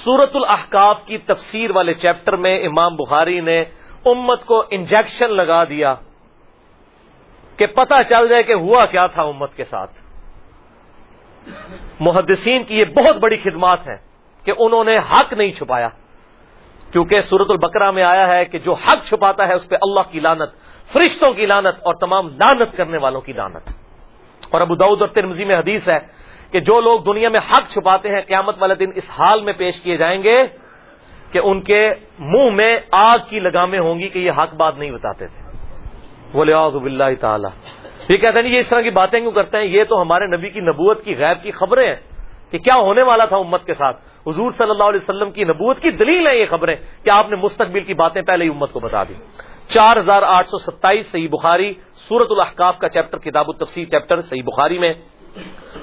سورت الاحقاف کی تفسیر والے چیپٹر میں امام بخاری نے امت کو انجیکشن لگا دیا۔ کہ پتہ چل جائے کہ ہوا کیا تھا امت کے ساتھ۔ محدثین کی یہ بہت بڑی خدمات ہیں کہ انہوں نے حق نہیں چھپایا۔ کیونکہ سورت البقرہ میں آیا ہے کہ جو حق چھپاتا ہے اس پہ اللہ کی لانت فرشتوں کی لانت اور تمام لانت کرنے والوں کی لانت اور ابو دعود اور ترمزی میں حدیث ہے کہ جو لوگ دنیا میں حق چھپاتے ہیں، قیامت والے دن اس حال میں پیش کیے جائیں گے کہ ان کے منہ میں آگ کی لگامیں ہوں گی کہ یہ حق بات نہیں بتاتے تھے۔ بولے اللہ تعالیٰ۔ یہ کہتے ہیں یہ اس طرح کی باتیں کیوں کرتے ہیں؟ یہ تو ہمارے نبی کی نبوت کی غیب کی خبریں ہیں کہ کیا ہونے والا تھا امت کے ساتھ۔ حضور صلی اللہ علیہ وسلم کی نبوت کی دلیل ہے یہ خبریں کہ آپ نے مستقبل کی باتیں پہلے ہی امت کو بتا دی۔ چار ہزار آٹھ سو ستائیس صحیح بخاری سورت الحقاف کا چیپٹر، کتاب التفسیر چیپٹر صحیح بخاری میں۔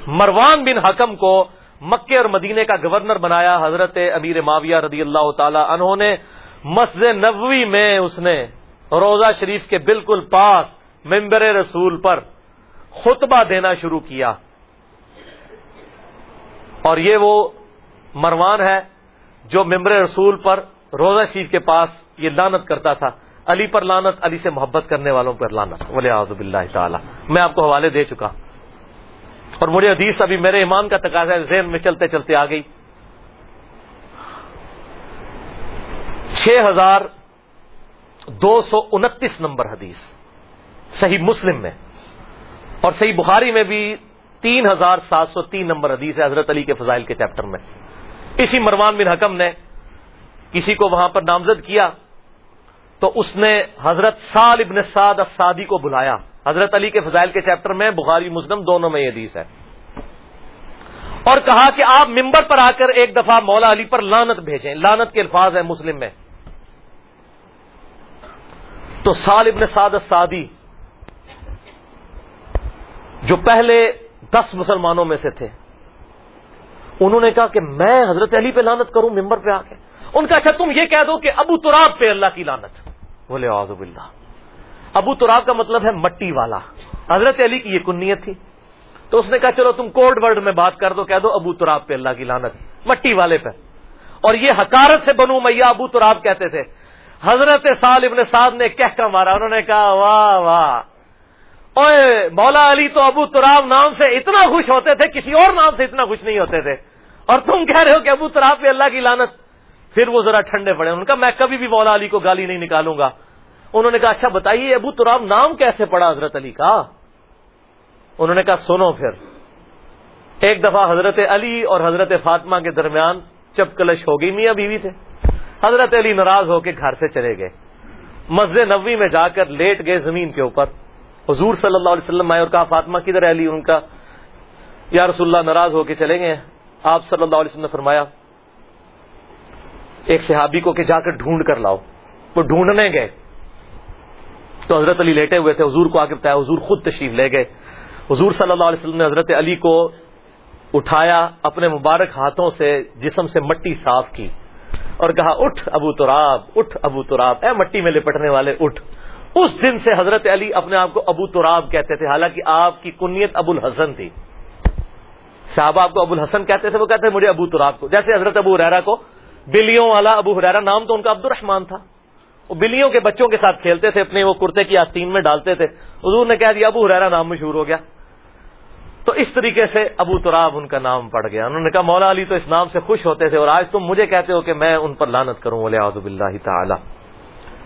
مروان بن حکم کو مکے اور مدینے کا گورنر بنایا حضرت امیر معاویہ رضی اللہ تعالی انہوں نے۔ مسجد نبوی میں اس نے روزہ شریف کے بالکل پاس ممبر رسول پر خطبہ دینا شروع کیا۔ اور یہ وہ مروان ہے جو ممبر رسول پر روزہ شریف کے پاس یہ لانت کرتا تھا۔ علی پر لانت علی سے محبت کرنے والوں پر لانت ولی آزب اللہ تعالی۔ میں آپ کو حوالے دے چکا۔ اور مجھے حدیث ابھی میرے ایمان کا تقاضا ذہن میں چلتے چلتے آ گئی۔ چھ ہزار دو سو انتیس نمبر حدیث، صحیح مسلم میں۔ اور صحیح بخاری میں بھی تین ہزار سات سو تین نمبر حدیث ہے حضرت علی کے فضائل کے چیپٹر میں۔ اسی مروان بن حکم نے کسی کو وہاں پر نامزد کیا، تو اس نے حضرت سال ابن سعد افسادی کو بلایا۔ حضرت علی کے فضائل کے چیپٹر میں، بخاری، مسلم، دونوں میں یہ حدیث ہے۔ اور کہا کہ آپ ممبر پر آ کر ایک دفعہ مولا علی پر لانت بھیجیں لانت کے الفاظ ہیں مسلم میں۔ تو سال ابن سعد سعدی جو پہلے دس مسلمانوں میں سے تھے، انہوں نے کہا کہ میں حضرت علی پہ لانت کروں، ممبر پہ آ کے ان کا اچھا تم یہ کہہ دو کہ ابو تراب پہ اللہ کی لانت بولے آزب اللہ ابو تراب کا مطلب ہے مٹی والا۔ حضرت علی کی یہ کنیت تھی۔ تو اس نے کہا، چلو تم کوڈ ورڈ میں بات کر دو، کہہ دو ابو تراب پہ اللہ کی لانت مٹی والے پہ۔ اور یہ حکارت سے بنو میاں ابو تراب کہتے تھے۔ حضرت سال ابن سعد نے کہہ کر مارا، انہوں نے کہا، واہ واہ۔ اوے مولا علی تو ابو تراب نام سے اتنا خوش ہوتے تھے، کسی اور نام سے اتنا خوش نہیں ہوتے تھے۔ اور تم کہہ رہے ہو کہ ابو تراب پہ اللہ کی لانت پھر وہ ذرا ٹھنڈے پڑے۔ ان کا میں کبھی بھی مولا علی کو گالی نہیں نکالوں گا۔ انہوں نے کہا اچھا بتائیے، ابو تراب نام کیسے پڑا حضرت علی کا؟ انہوں نے کہا، سنو پھر۔ ایک دفعہ حضرت علی اور حضرت فاطمہ کے درمیان چپ کلش ہو گئی، میاں بیوی تھے۔ حضرت علی ناراض ہو کے گھر سے چلے گئے۔ مسجد نبوی میں جا کر لیٹ گئے زمین کے اوپر۔ حضور صلی اللہ علیہ وسلم آئے اور کہا، فاطمہ کدھر ہے علی؟ ان کا یا رسول اللہ ناراض ہو کے چلے گئے۔ آپ صلی اللہ علیہ وسلم نے فرمایا، ایک صحابی کو کہ جا کر ڈھونڈ کر لاؤ۔ وہ ڈھونڈنے گئے۔ تو حضرت علی لیٹے ہوئے تھے، حضور کو آ کے بتایا، حضور خود تشریف لے گئے۔ حضور صلی اللہ علیہ وسلم نے حضرت علی کو اٹھایا، اپنے مبارک ہاتھوں سے جسم سے مٹی صاف کی۔ اور کہا، اٹھ ابو تراب، اٹھ ابو تراب، اے مٹی میں لپٹنے والے اٹھ. اس دن سے حضرت علی اپنے آپ کو ابو تراب کہتے تھے، حالانکہ آپ کی کنیت ابو الحسن تھی۔ صحابہ آپ کو ابو الحسن کہتے تھے، وہ کہتے ہیں مجھے ابو تراب کو. جیسے حضرت ابو حرارا کو بلیوں والا ابو حرارا نام تو ان کا عبد الرحمان تھا۔ وہ بلیوں کے بچوں کے ساتھ کھیلتے تھے، اپنے وہ کرتے کی آستین میں ڈالتے تھے۔ حضور نے کہہ دیا، ابو حرارا نام مشہور ہو گیا۔ تو اس طریقے سے ابو تراب ان کا نام پڑ گیا۔ انہوں نے کہا، مولا علی تو اس نام سے خوش ہوتے تھے اور آج تم مجھے کہتے ہو کہ میں ان پر لانت کروں بولے اللہ تعالی۔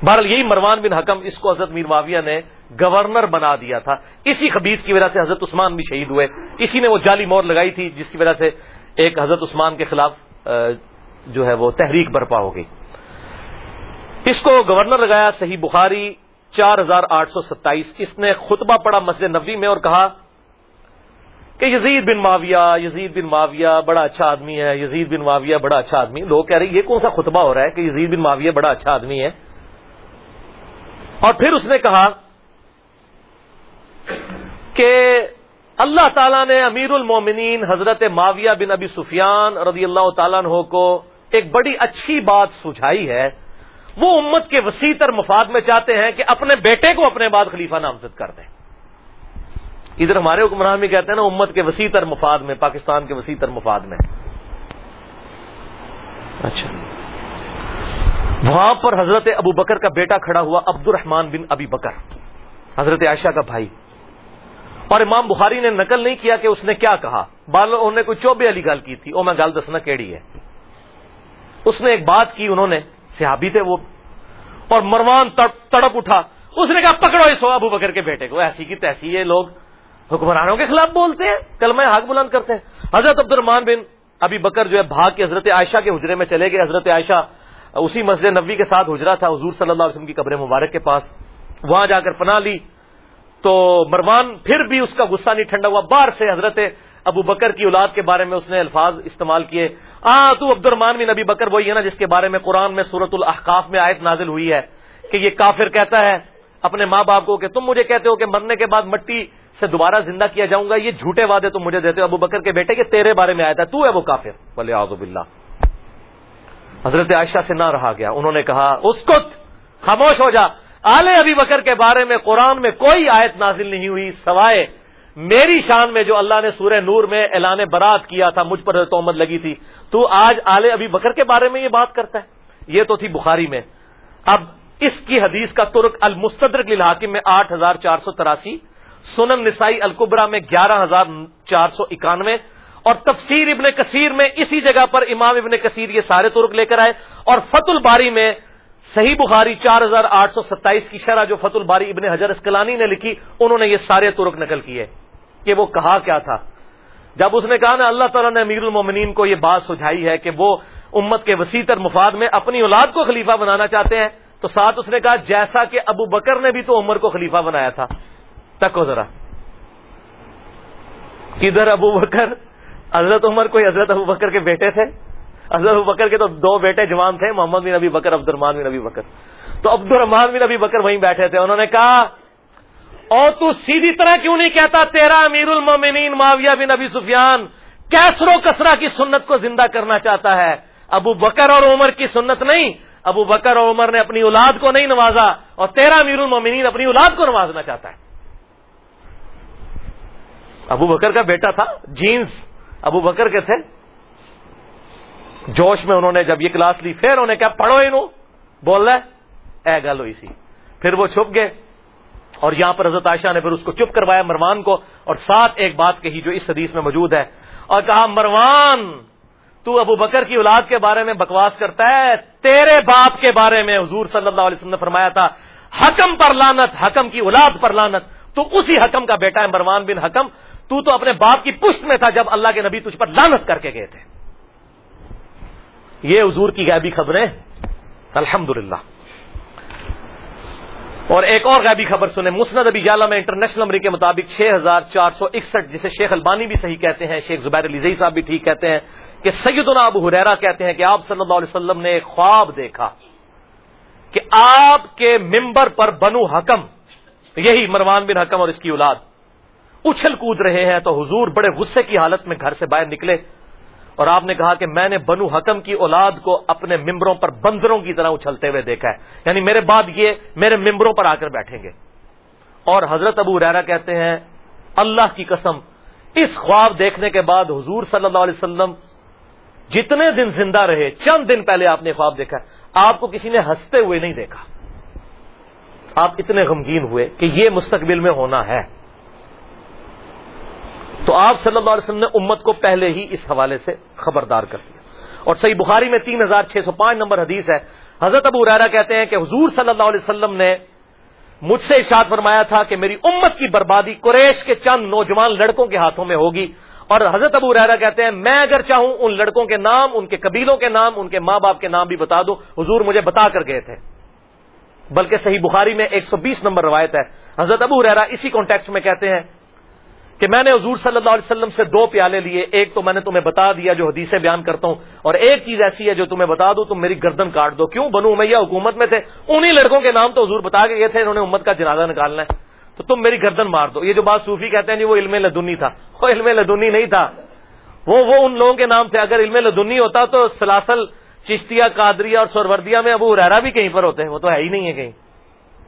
بہرحال یہی مروان بن حکم، اس کو حضرت میر معاویہ نے گورنر بنا دیا تھا۔ اسی خبیص کی وجہ سے حضرت عثمان بھی شہید ہوئے۔ اسی نے وہ جعلی مور لگائی تھی، جس کی وجہ سے ایک حضرت عثمان کے خلاف جو ہے وہ تحریک برپا ہو گئی۔ اس کو گورنر لگایا، صحیح بخاری، چار ہزار آٹھ سو ستائیس۔ اس نے خطبہ پڑا مسجد نبی میں اور کہا کہ یزید بن معاویہ، یزید بن معاویہ بڑا اچھا آدمی ہے، یزید بن معاویہ بڑا اچھا آدمی۔ لوگ کہہ رہے ہیں، یہ کون سا خطبہ ہو رہا ہے کہ یزید بن معاویہ بڑا اچھا آدمی ہے؟ اور پھر اس نے کہا کہ اللہ تعالیٰ نے امیر المومنین حضرت معاویہ بن ابی سفیان رضی اللہ تعالیٰ عنہ کو ایک بڑی اچھی بات سجھائی ہے۔ وہ امت کے وسیع تر مفاد میں چاہتے ہیں کہ اپنے بیٹے کو اپنے بعد خلیفہ نامزد کر دیں۔ ادھر ہمارے حکمران بھی کہتے ہیں نا امت کے وسیع تر مفاد میں پاکستان کے وسیع تر مفاد میں۔ اچھا۔ وہاں پر حضرت ابو بکر کا بیٹا کھڑا ہوا عبد الرحمان بن ابی بکر حضرت عائشہ کا بھائی۔ اور امام بخاری نے نقل نہیں کیا کہ اس نے کیا کہا۔ بال انہوں نے کوئی چوبے علی گال کی تھی۔ او میں گال دسنا کیڑی ہے۔ اس نے ایک بات کی انہوں نے صحابی تھے وہ۔ اور مروان تڑپ اٹھا۔ اس نے کہا پکڑو اس ابو بکر کے بیٹے کو۔ ایسی کی تیسی یہ لوگ حکمرانوں کے خلاف بولتے ہیں کل میں حق بلند کرتے ہیں۔ حضرت عبد الرحمان بن ابھی بکر جو ہے، بھاگ کے حضرت عائشہ کے حجرے میں چلے گئے۔ حضرت عائشہ اسی مسجد نبی کے ساتھ حجرا تھا، حضور صلی اللہ علیہ وسلم کی قبر مبارک کے پاس۔ وہاں جا کر پناہ لی۔ تو مروان پھر بھی اس کا غصہ نہیں، ٹھنڈا ہوا۔ باہر سے حضرت ابو بکر کی اولاد کے بارے میں اس نے الفاظ استعمال کیے۔ آ، تو عبد الرمان بن نبی بکر، وہی ہے نا جس کے بارے میں قرآن میں صورت الاحقاف میں آیت نازل ہوئی ہے کہ یہ کافر کہتا ہے اپنے ماں باپ کو کہ تم مجھے کہتے ہو کہ مرنے کے بعد مٹی سے دوبارہ زندہ کیا جاؤں گا؟ یہ جھوٹے وعدے تم مجھے دیتے ہو۔ ابو بکر کے بیٹے کہ تیرے بارے میں آیا تھا، تو ہے وہ کافر۔ بولے آزب اللہ حضرت عائشہ سے نہ رہا گیا۔ انہوں نے کہا اس کو خاموش ہو جا۔ آلے ابھی بکر کے بارے میں قرآن میں کوئی آیت نازل نہیں ہوئی، سوائے میری شان میں جو اللہ نے سورہ نور میں اعلان برات کیا تھا، مجھ پر تومت لگی تھی۔ تو آج آلے ابھی بکر کے بارے میں یہ بات کرتا ہے۔ یہ تو تھی بخاری میں۔ اب اس کی حدیث کا ترک المستدرک للحاکم میں آٹھ ہزار چار سو تراسی، سنن نسائی القبرا میں گیارہ ہزار چار سو اکانوے اور تفسیر ابن کثیر میں اسی جگہ پر امام ابن کثیر یہ سارے ترک لے کر آئے اور فت الباری میں صحیح بخاری چار ہزار آٹھ سو ستائیس کی شرح جو فت الباری ابن حجر اسکلانی نے لکھی، انہوں نے یہ سارے ترک نقل کیے کہ وہ کہا کیا تھا۔ جب اس نے کہا نا اللہ تعالیٰ نے امیر المومنین کو یہ بات سجھائی ہے کہ وہ امت کے وسیع تر مفاد میں اپنی اولاد کو خلیفہ بنانا چاہتے ہیں تو ساتھ اس نے کہا، جیسا کہ ابو بکر نے بھی تو عمر کو خلیفہ بنایا تھا۔ تک ہو ذرا۔ کدھر ابو بکر؟ حضرت عمر کوئی حضرت ابو بکر کے بیٹے تھے۔ حضرت ابو بکر کے تو دو بیٹے جوان تھے، محمد بن نبی بکر عبد الرحمان بن نبی بکر۔ تو عبد الرحمان بن نبی بکر وہیں بیٹھے تھے۔ انہوں نے کہا، اور تو سیدھی طرح کیوں نہیں کہتا، تیرا امیر المومنین معاویہ بن نبی سفیان کیسر و کسرا کی سنت کو زندہ کرنا چاہتا ہے۔ ابو بکر اور عمر کی سنت نہیں ابو بکر اور عمر نے اپنی اولاد کو نہیں نوازا اور تیرا امیر المومنین اپنی اولاد کو نوازنا چاہتا ہے۔ ابو بکر کا بیٹا تھا جینس ابو بکر کے تھے۔ جوش میں انہوں نے جب یہ کلاس لی، پھر انہوں نے کہا، پڑھو انہوں۔ بول رہے اے گل ہوئی سی۔ پھر وہ چھپ گئے۔ اور یہاں پر حضرت عائشہ نے پھر اس کو چپ کروایا، مروان کو۔ اور ساتھ ایک بات کہی جو اس حدیث میں موجود ہے۔ اور کہا، مروان تو ابو بکر کی اولاد کے بارے میں بکواس کرتا ہے، تیرے باپ کے بارے میں حضور صلی اللہ علیہ وسلم نے فرمایا تھا، حکم پر لانت حکم کی اولاد پر لانت تو اسی حکم کا بیٹا ہے مروان بن حکم، تو تو اپنے باپ کی پشت میں تھا جب اللہ کے نبی تجھ پر لانت کر کے گئے تھے۔ یہ حضور کی غیبی خبریں۔ الحمد اور ایک اور غیبی خبر سنیں۔ مسند ابی جالا میں انٹرنیشنل نمبر کے مطابق چھ ہزار چار سو اکسٹھ، جسے شیخ البانی بھی صحیح کہتے ہیں، شیخ زبیر علی صاحب بھی ٹھیک کہتے ہیں۔ کہ سیدنا ابو حریرا کہتے ہیں کہ آپ صلی اللہ علیہ وسلم نے ایک خواب دیکھا کہ آپ کے ممبر پر بنو حکم، یہی مروان بن حکم اور اس کی اولاد، اچھل کود رہے ہیں تو حضور بڑے غصے کی حالت میں گھر سے باہر نکلے اور آپ نے کہا کہ میں نے بنو حکم کی اولاد کو اپنے ممبروں پر بندروں کی طرح اچھلتے ہوئے دیکھا ہے۔ یعنی میرے بعد یہ میرے ممبروں پر آ کر بیٹھیں گے۔ اور حضرت ابو ریرا کہتے ہیں، اللہ کی قسم، اس خواب دیکھنے کے بعد حضور صلی اللہ علیہ وسلم جتنے دن زندہ رہے، چند دن پہلے آپ نے خواب دیکھا، آپ کو کسی نے ہنستے ہوئے نہیں دیکھا۔ آپ اتنے غمگین ہوئے کہ یہ مستقبل میں ہونا ہے۔ تو آپ صلی اللہ علیہ وسلم نے امت کو پہلے ہی اس حوالے سے خبردار کر دیا۔ اور صحیح بخاری میں تین ہزار چھ سو پانچ نمبر حدیث ہے۔ حضرت ابو ریرا کہتے ہیں کہ حضور صلی اللہ علیہ وسلم نے مجھ سے اشاد فرمایا تھا کہ میری امت کی بربادی قریش کے چند نوجوان لڑکوں کے ہاتھوں میں ہوگی۔ اور حضرت ابو ریرا کہتے ہیں، میں اگر چاہوں ان لڑکوں کے نام، ان کے قبیلوں کے نام، ان کے ماں باپ کے نام بھی بتا دوں، حضور مجھے بتا کر گئے تھے۔ بلکہ صحیح بخاری میں ایک سو بیس نمبر روایت ہے۔ حضرت ابو ریرا اسی کانٹیکس میں کہتے ہیں کہ میں نے حضور صلی اللہ علیہ وسلم سے دو پیالے لیے، ایک تو میں نے تمہیں بتا دیا جو حدیثیں بیان کرتا ہوں، اور ایک چیز ایسی ہے جو تمہیں بتا دوں، تم میری گردن کاٹ دو۔ کیوں؟ بنو میں حکومت میں تھے، انہی لڑکوں کے نام تو حضور بتا کے گئے تھے، انہوں نے امت کا جنازہ نکالنا ہے۔ تو تم میری گردن مار دو۔ یہ جو بات صوفی کہتے ہیں جی وہ علم لدنی تھا۔ وہ علم لدنی نہیں تھا۔ وہ وہ ان لوگوں کے نام تھے۔ اگر علم لدنی ہوتا تو سلاسل چشتیا قادریہ اور سوروردیا میں ابو ہریرا بھی کہیں پر ہوتے۔ ہیں وہ تو ہے ہی نہیں ہے کہیں۔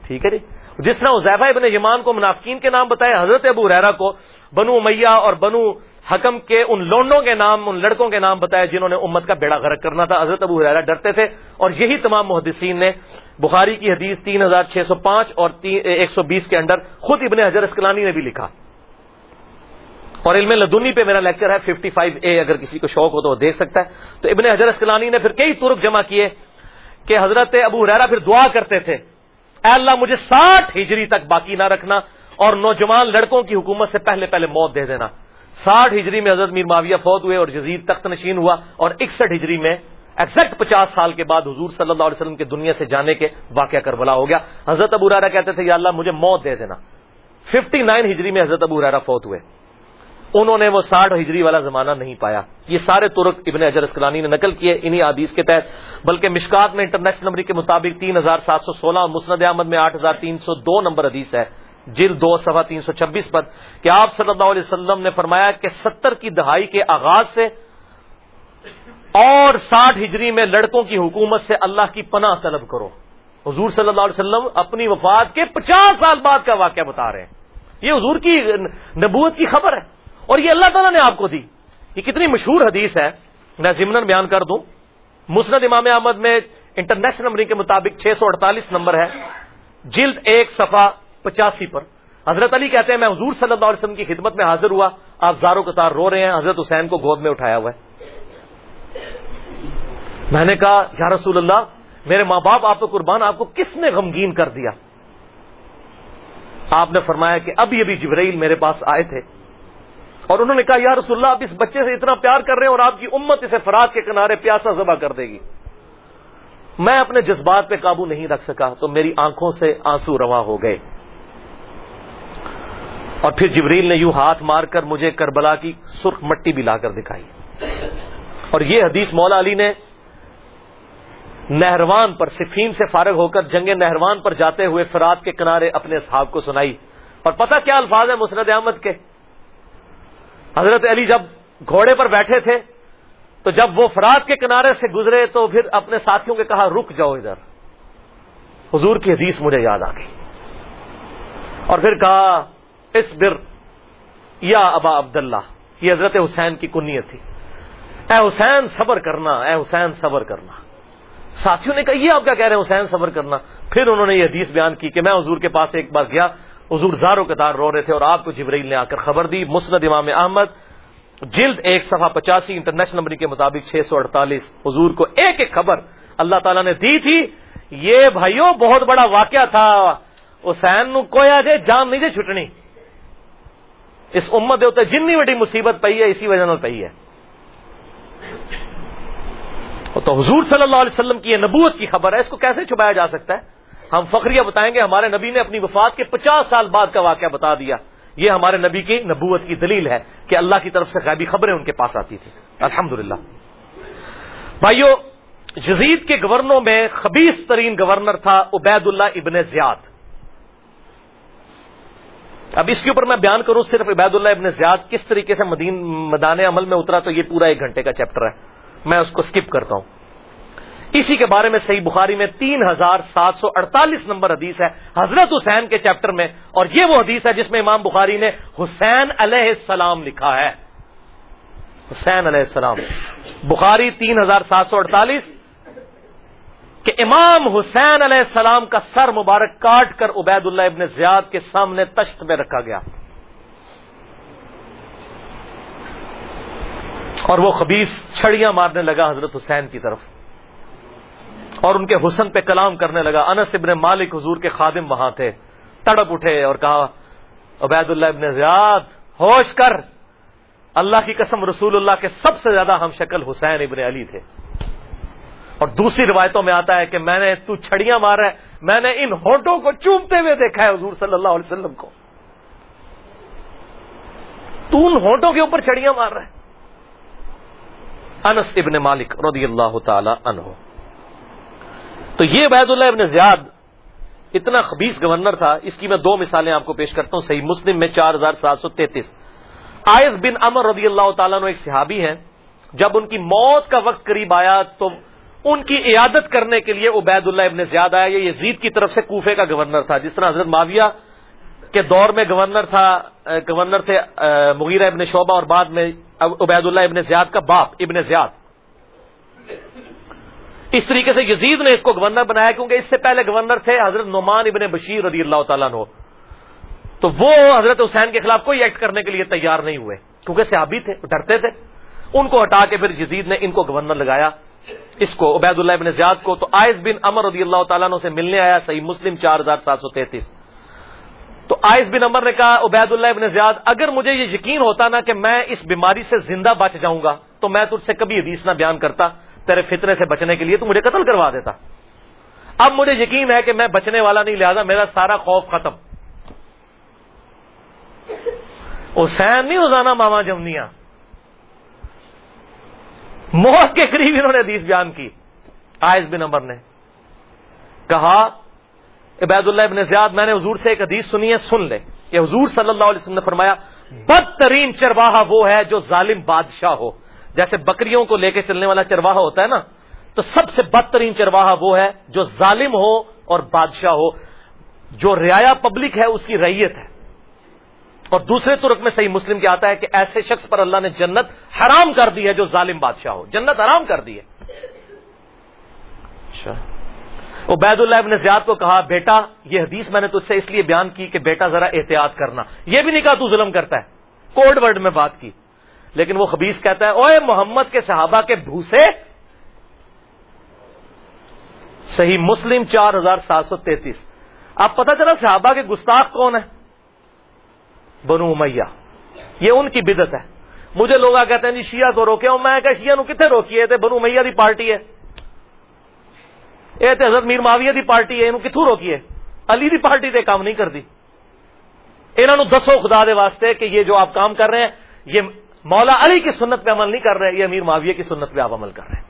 ٹھیک ہے جی؟ جس طرح ازیفہ ابن یمان کو منافقین کے نام بتائے، حضرت ابو ہریرا کو، بنو میاں اور بنو حکم کے ان لونڈوں کے نام، ان لڑکوں کے نام بتائے جنہوں نے امت کا بیڑا غرق کرنا تھا۔ حضرت ابو ریرا ڈرتے تھے اور یہی تمام محدثین نے بخاری کی حدیث تین ہزار چھ سو پانچ اور ایک سو بیس کے اندر خود ابن حضر اسکلانی نے بھی لکھا۔ اور علم لدنی پہ میرا لیکچر ہے، ففٹی فائیو اے اگر کسی کو شوق ہو تو وہ دیکھ سکتا ہے۔ تو ابن حضر اسکلانی نے پھر کئی ترک جمع کیے کہ حضرت ابو ریرا پھر دعا کرتے تھے۔ اے اللہ، مجھے ساٹھ ہجری تک باقی نہ رکھنا اور نوجوان لڑکوں کی حکومت سے پہلے پہلے موت دے دینا۔ ساٹھ ہجری میں حضرت میر معاویہ فوت ہوئے اور جزید تخت نشین ہوا اور اکسٹھ ہجری میں ایکزیکٹ پچاس سال کے بعد حضور صلی اللہ علیہ وسلم کے دنیا سے جانے کے واقعہ کربلا ہو گیا۔ حضرت ابو رارا کہتے تھے، یا اللہ مجھے موت دے دینا۔ ففٹی نائن ہجری میں حضرت ابو رارا فوت ہوئے۔ انہوں نے وہ ساٹھ ہجری والا زمانہ نہیں پایا۔ یہ سارے ترک ابن اجر اسکلانی نے نقل کیے انہی حدیث کے تحت، بلکہ مشکات میں انٹرنیشنل نمبر کے مطابق تین ہزار سات سو سولہ اور مسند احمد میں آٹھ ہزار تین سو دو نمبر حدیث ہے۔ جلد دو سفا تین سو چھبیس پر کہ آپ صلی اللہ علیہ وسلم نے فرمایا کہ ستر کی دہائی کے آغاز سے اور ساٹھ ہجری میں لڑکوں کی حکومت سے اللہ کی پناہ طلب کرو۔ حضور صلی اللہ علیہ وسلم اپنی وفات کے پچاس سال بعد کا واقعہ بتا رہے ہیں۔ یہ حضور کی نبوت کی خبر ہے اور یہ اللہ تعالیٰ نے آپ کو دی۔ یہ کتنی مشہور حدیث ہے۔ میں ضمن بیان کر دوں۔ مسند امام احمد میں انٹرنیشنل نمبر کے مطابق چھ سو اڑتالیس نمبر ہے۔ جلد ایک صفحہ پچاسی پر۔ حضرت علی کہتے ہیں، میں حضور صلی اللہ علیہ وسلم کی خدمت میں حاضر ہوا، آپ زاروں قطار رو رہے ہیں، حضرت حسین کو گود میں اٹھایا ہوا ہے۔ میں نے کہا، یا رسول اللہ، میرے ماں باپ، آپ کو قربان، آپ کو کس نے غمگین کر دیا؟ آپ نے فرمایا کہ اب یہ بھی جبرائیل میرے پاس آئے تھے۔ اور انہوں نے کہا، یا رسول اللہ آپ اس بچے سے اتنا پیار کر رہے ہیں اور آپ کی امت اسے فراد کے کنارے پیاسا ذبح کر دے گی۔ میں اپنے جذبات پہ قابو نہیں رکھ سکا، تو میری آنکھوں سے آنسو رواں ہو گئے۔ اور پھر جبریل نے یوں ہاتھ مار کر مجھے کربلا کی سرخ مٹی بھی لا کر دکھائی۔ اور یہ حدیث مولا علی نے نہروان پر صفین سے فارغ ہو کر جنگ نہروان پر جاتے ہوئے فرات کے کنارے اپنے صحاب کو سنائی۔ اور پتہ کیا الفاظ ہے مسرد احمد کے؟ حضرت علی جب گھوڑے پر بیٹھے تھے، تو جب وہ فرات کے کنارے سے گزرے تو پھر اپنے ساتھیوں کے کہا، رک جاؤ ادھر۔ حضور کی حدیث مجھے یاد آ گئی۔ اور پھر کہا اس بر یا ابا عبداللہ، یہ حضرت حسین کی کنیت تھی۔ اے حسین صبر کرنا، اے حسین صبر کرنا۔ ساتھیوں نے کہا، یہ آپ کیا کہہ رہے ہیں، حسین صبر کرنا؟ پھر انہوں نے یہ حدیث بیان کی کہ میں حضور کے پاس ایک بار گیا، حضور زاروں کے دار رو رہے تھے اور آپ کو جبرائیل نے آ کر خبر دی۔ مسند امام احمد، جلد ایک صفحہ پچاسی، انٹرنیشنل نمبر کے مطابق چھ سو اڑتالیس، حضور کو ایک ایک خبر اللہ تعالیٰ نے دی تھی۔ یہ بھائیوں بہت بڑا واقعہ تھا۔ حسین نو کویا جے جان نہیں جے چھٹنی۔ اس امت دے ہوتے جنی بڑی مصیبت پئی ہے، اسی وجہ پئی ہے۔ تو حضور صلی اللہ علیہ وسلم کی یہ نبوت کی خبر ہے، اس کو کیسے چھپایا جا سکتا ہے؟ ہم فخریہ بتائیں گے، ہمارے نبی نے اپنی وفات کے پچاس سال بعد کا واقعہ بتا دیا۔ یہ ہمارے نبی کی نبوت کی دلیل ہے کہ اللہ کی طرف سے غیبی خبریں ان کے پاس آتی تھی الحمد للہ بھائیو جزید کے گورنروں میں خبیص ترین گورنر تھا عبید اللہ ابن زیاد۔ اب اس کے اوپر میں بیان کروں صرف عبید اللہ ابن زیاد کس طریقے سے مدین مدان عمل میں اترا تو یہ پورا ایک گھنٹے کا چیپٹر ہے۔ میں اس کو سکپ کرتا ہوں۔ اسی کے بارے میں صحیح بخاری میں تین ہزار سات سو اڑتالیس نمبر حدیث ہے، حضرت حسین کے چیپٹر میں، اور یہ وہ حدیث ہے جس میں امام بخاری نے حسین علیہ السلام لکھا ہے۔ حسین علیہ السلام۔ بخاری تین ہزار سات سو اڑتالیس کہ امام حسین علیہ السلام کا سر مبارک کاٹ کر عبید اللہ ابن زیاد کے سامنے تشت میں رکھا گیا۔ اور وہ خبیص چھڑیاں مارنے لگا حضرت حسین کی طرف۔ اور ان کے حسن پہ کلام کرنے لگا۔ انس ابن مالک حضور کے خادم وہاں تھے۔ تڑپ اٹھے اور کہا عبید اللہ ابن زیاد، ہوش کر۔ اللہ کی قسم رسول اللہ کے سب سے زیادہ ہم شکل حسین ابن علی تھے۔ اور دوسری روایتوں میں آتا ہے کہ میں نے تو چھڑیاں مار رہا ہے، میں نے ان ہونٹوں کو چومتے ہوئے دیکھا ہے حضور صلی اللہ علیہ وسلم کو۔ تو ان ہونٹوں کے اوپر چھڑیاں مار رہا ہے۔ انس ابن مالک رضی اللہ تعالی عنہ۔ تو یہ عبید اللہ ابن زیاد اتنا خبیص گورنر تھا، اس کی میں دو مثالیں آپ کو پیش کرتا ہوں، صحیح مسلم میں چار ہزار سات سو تینتیس۔ آئس بن امر رضی اللہ تعالیٰ ایک صحابی ہیں، جب ان کی موت کا وقت قریب آیا تو ان کی عیادت کرنے کے لیے عبید اللہ ابن زیاد آیا، یہ یزید کی طرف سے کوفے کا گورنر تھا۔ جس طرح حضرت معاویہ کے دور میں گورنر تھا گورنر تھے مغیرہ ابن شعبہ اور بعد میں عبید اللہ ابن زیاد کا باپ، ابن زیاد۔ اس طریقے سے یزید نے اس کو گورنر بنایا، کیونکہ اس سے پہلے گورنر تھے حضرت نعمان ابن بشیر رضی اللہ تعالیٰ نے تو وہ حضرت حسین کے خلاف کوئی ایکٹ کرنے کے لیے تیار نہیں ہوئے، کیونکہ صحابی تھے، ڈرتے تھے۔ ان کو ہٹا کے پھر یزید نے ان کو گورنر لگایا۔ اس کو عبید اللہ ابن زیاد کو تو آئس بن امر رضی اللہ تعالیٰ سے ملنے آیا صحیح مسلم چار ہزار سات سو تینتیس۔ تو آئس بن امر نے کہا، عبید اللہ ابن زیاد، اگر مجھے یہ یقین ہوتا نا کہ میں اس بیماری سے زندہ بچ جاؤں گا، تو میں تجھ سے کبھی حدیث نہ بیان کرتا، تیرے فطرے سے بچنے کے لیے تو مجھے قتل کروا دیتا۔ اب مجھے یقین ہے کہ میں بچنے والا نہیں، لہذا میرا سارا خوف ختم۔ حسین نہیں، روزانہ ماما جمنیاں۔ موت کے قریب انہوں نے حدیث بیان کی۔ آئس بن امر نے۔ کہا عبید اللہ ابن زیاد، میں نے حضور سے ایک حدیث سنی ہے، سن لے۔ کہ حضور صلی اللہ علیہ وسلم نے فرمایا، بدترین چرواہا وہ ہے جو ظالم بادشاہ ہو۔ جیسے بکریوں کو لے کے چلنے والا چرواہا ہوتا ہے نا، تو سب سے بدترین چرواہا وہ ہے جو ظالم ہو اور بادشاہ ہو۔ جو رعایا پبلک ہے، اس کی ریت ہے۔ اور دوسرے ترک میں صحیح مسلم کیا آتا ہے کہ ایسے شخص پر اللہ نے جنت حرام کر دی ہے جو ظالم بادشاہ ہو۔ جنت حرام کر دی ہے۔ اچھا۔ عبید اللہ ابن زیاد کو کہا بیٹا یہ حدیث میں نے تجھ سے اس لیے بیان کی کہ بیٹا ذرا احتیاط کرنا۔ یہ بھی نہیں کہا تو ظلم کرتا ہے۔ کوڈ ورڈ میں بات کی۔ لیکن وہ خبیص کہتا ہے اوے محمد کے صحابہ کے بھوسے؟ صحیح مسلم چار ہزار سات سو تینتیس۔ آپ پتا چلا صحابہ کے گستاخ کون ہے بنو امیہ۔ یہ ان کی بدت ہے۔ مجھے لوگ کہتے ہیں جی شیعہ کو روکے ہوں میں کہ شیعہ نو کتنے روکیے تھے بنو امیہ دی پارٹی ہے۔ یہ حضرت میر معاویہ دی پارٹی ہے۔ کتوں روکیے علی دی پارٹی تے کام نہیں کرتی انہوں دسو خدا دے واسطے کہ یہ جو آپ کام کر رہے ہیں، یہ مولا علی کی سنت پہ عمل نہیں کر رہے، یہ امیر معاویہ کی سنت پہ آپ عمل کر رہے ہیں۔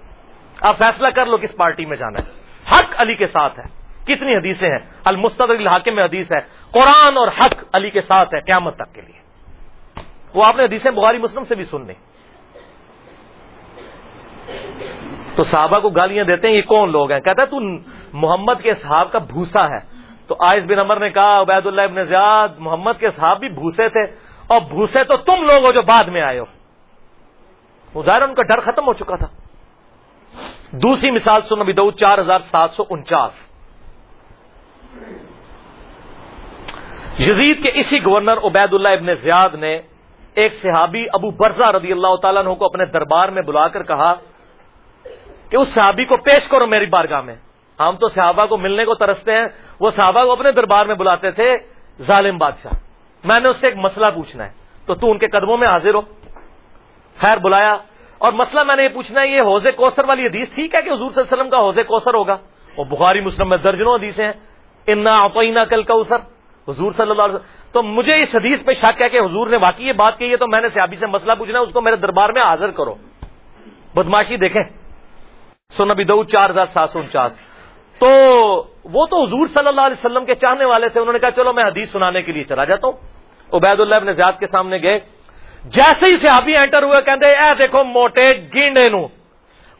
آپ فیصلہ کر لو کس پارٹی میں جانا ہے۔ حق علی کے ساتھ ہے۔ کتنی حدیثیں ہیں؟ المستد الحاکم میں حدیث ہے، قرآن اور حق علی کے ساتھ ہے، قیامت تک کے لیے۔ وہ آپ نے حدیثیں بخاری مسلم سے بھی سن لی تو صحابہ کو گالیاں دیتے ہیں، یہ کون لوگ ہیں؟ کہتا ہے، تو محمد کے صحاب کا بھوسا ہے۔ تو آئس بن عمر نے کہا عبید اللہ ابن زیاد، محمد کے صحاب بھی بھوسے تھے۔ اور بھوسے تو تم لوگ ہو جو بعد میں آئے ہو۔ ظاہر ان کا ڈر ختم ہو چکا تھا۔ دوسری مثال سن ابھی دو چار ہزار سات سو انچاس۔ یزید کے اسی گورنر عبید اللہ ابن زیاد نے ایک صحابی ابو برزا رضی اللہ تعالیٰ عنہ کو اپنے دربار میں بلا کر کہا کہ اس صحابی کو پیش کرو میری بارگاہ میں۔ ہم تو صحابہ کو ملنے کو ترستے ہیں، وہ صحابہ کو اپنے دربار میں بلاتے تھے ظالم بادشاہ۔ میں نے اس سے ایک مسئلہ پوچھنا ہے۔ تو تو ان کے قدموں میں حاضر ہو۔ خیر، بلایا۔ اور مسئلہ میں نے یہ پوچھنا ہے، یہ حوض کوثر والی حدیث ٹھیک ہے کہ حضور صلی اللہ علیہ وسلم کا حوض کوثر ہوگا؟ وہ بخاری، مسلم میں درجنوں حدیثیں ہیں۔ انا اپنا کل کا اسر حضور صلی اللہ علیہ وسلم تو مجھے اس حدیث پہ شک ہے کہ حضور نے واقعی یہ بات کی ہے، تو میں نے سیابی سے مسئلہ پوچھنا ہے اس کو میرے دربار میں حاضر کرو۔ بدماشی دیکھیں۔ سو نبی دو چار ہزار سات سو انچاس۔ تو وہ تو حضور صلی اللہ علیہ وسلم کے چاہنے والے تھے، انہوں نے کہا، چلو میں حدیث سنانے کے لیے چلا جاتا ہوں۔ عبید اللہ ابن زیاد کے سامنے گئے۔ جیسے ہی صحابی اینٹر ہوئے کہتے اے دیکھو، موٹے گینڈے نو۔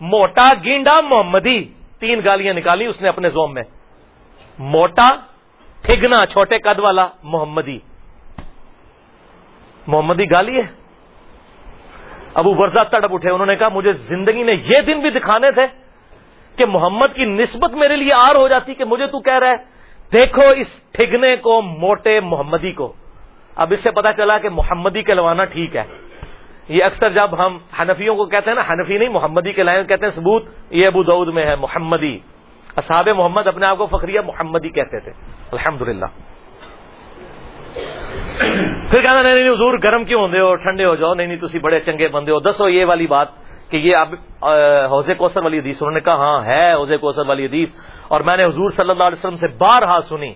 موٹا گینڈا محمدی۔ تین گالیاں نکالی اس نے اپنے زوم میں۔ موٹا ٹھگنا چھوٹے قد والا محمدی۔ محمدی گالی ہے۔ ابو ورزا تڑپ اٹھے۔ انہوں نے کہا، مجھے زندگی نے یہ دن بھی دکھانے تھے کہ محمد کی نسبت میرے لیے آر ہو جاتی کہ مجھے تو کہہ رہا ہے، دیکھو اس ٹھگنے کو، موٹے محمدی کو۔ اب اس سے پتا چلا کہ محمدی کہلوانا ٹھیک ہے۔ یہ اکثر جب ہم حنفیوں کو کہتے ہیں نا، حنفی نہیں، محمدی کے لائن کہتے ہیں، ثبوت یہ ابو دعود میں ہے، محمدی۔ اصحاب محمد اپنے آپ کو فخریہ محمدی کہتے تھے۔ الحمد پھر کہنا، نہیں نہیں حضور گرم کیوں ہوتے ہو؟ ٹھنڈے ہو جاؤ۔ نہیں نہیں تھی بڑے چنگے بندے ہو۔ دسو یہ والی بات کہ یہ اب حوض کوثر والی حدیث، انہوں نے کہا ہاں ہے حوض کوثر والی حدیث۔ اور میں نے حضور صلی اللہ علیہ وسلم سے بارہا سنی۔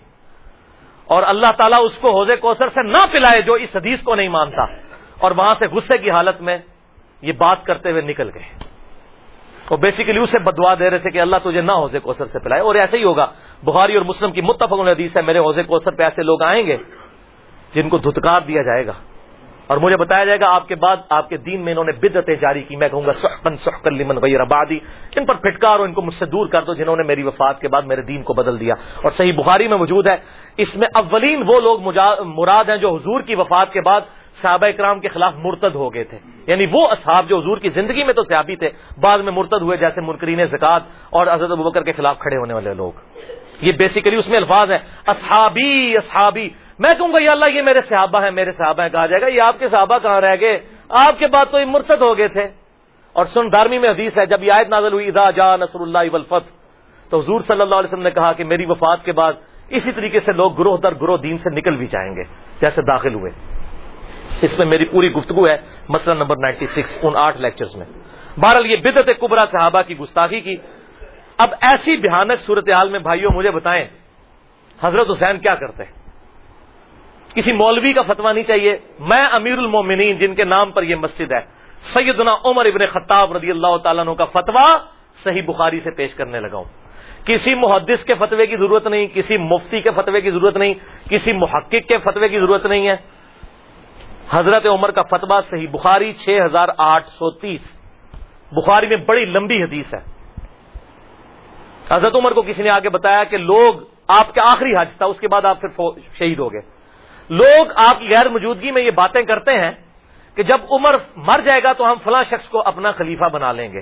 اور اللہ تعالیٰ اس کو حوض کوثر سے نہ پلائے جو اس حدیث کو نہیں مانتا۔ اور وہاں سے غصے کی حالت میں یہ بات کرتے ہوئے نکل گئے۔ وہ بیسیکلی اسے بدوا دے رہے تھے کہ اللہ تجھے نہ حوضے کوثر سے پلائے۔ اور ایسے ہی ہوگا۔ بخاری اور مسلم کی متفق حدیث ہے، میرے حوضے کوثر پہ ایسے لوگ آئیں گے جن کو دھتکار دیا جائے گا۔ اور مجھے بتایا جائے گا، آپ کے بعد آپ کے دین میں انہوں نے بدتیں جاری کی۔ میں کہوں گا سحقن سحقن لمن غیر آبادی ان پر پھٹکار ان کو مجھ سے دور کر دو جنہوں نے میری وفات کے بعد میرے دین کو بدل دیا۔ اور صحیح بخاری میں موجود ہے، اس میں اولین وہ لوگ مراد ہیں جو حضور کی وفات کے بعد صحابہ اکرام کے خلاف مرتد ہو گئے تھے۔ یعنی وہ اصحاب جو حضور کی زندگی میں تو صحابی تھے، بعد میں مرتد ہوئے جیسے منکرین زکات اور حضرت ابوبکر کے خلاف کھڑے ہونے والے لوگ۔ یہ بیسیکلی اس میں الفاظ ہے اصحابی اصحابی۔ میں کہوں گا، یا اللہ، یہ میرے صحابہ ہیں، میرے صحابہ ہیں، کہا جائے گا، یہ آپ کے صحابہ کہاں رہ گئے؟ آپ کے بعد تو یہ مرتد ہو گئے تھے۔ اور سن، دارمی میں حدیث ہے، جب یہ آیت نازل ہوئی ادا جا نصر اللہ ولفت تو حضور صلی اللہ علیہ وسلم نے کہا کہ میری وفات کے بعد اسی طریقے سے لوگ گروہ در گروہ دین سے نکل بھی جائیں گے، جیسے داخل ہوئے۔ اس میں میری پوری گفتگو ہے، مسئلہ نمبر نائنٹی سکس، ان آٹھ لیکچرز میں۔ بہرحال یہ بدت کبرا صحابہ کی گستاخی کی۔ اب ایسی بھیانک صورتحال میں بھائیوں، مجھے بتائیں، حضرت حسین کیا کرتے ہیں؟ کسی مولوی کا فتوا نہیں چاہیے۔ میں امیر المومنین، جن کے نام پر یہ مسجد ہے، سیدنا عمر ابن خطاب رضی اللہ تعالیٰ کا فتوا صحیح بخاری سے پیش کرنے لگا ہوں۔ کسی محدث کے فتوے کی ضرورت نہیں، کسی مفتی کے فتوے کی ضرورت نہیں، کسی محقق کے فتوے کی ضرورت نہیں ہے۔ حضرت عمر کا فتوا صحیح بخاری چھ ہزار آٹھ سو تیس۔ بخاری میں بڑی لمبی حدیث ہے۔ حضرت عمر کو کسی نے آگے بتایا کہ لوگ آپ کا آخری حج تھا، اس کے بعد آپ پھر شہید ہو گئے۔ لوگ آپ کی غیر موجودگی میں یہ باتیں کرتے ہیں کہ جب عمر مر جائے گا تو ہم فلاں شخص کو اپنا خلیفہ بنا لیں گے۔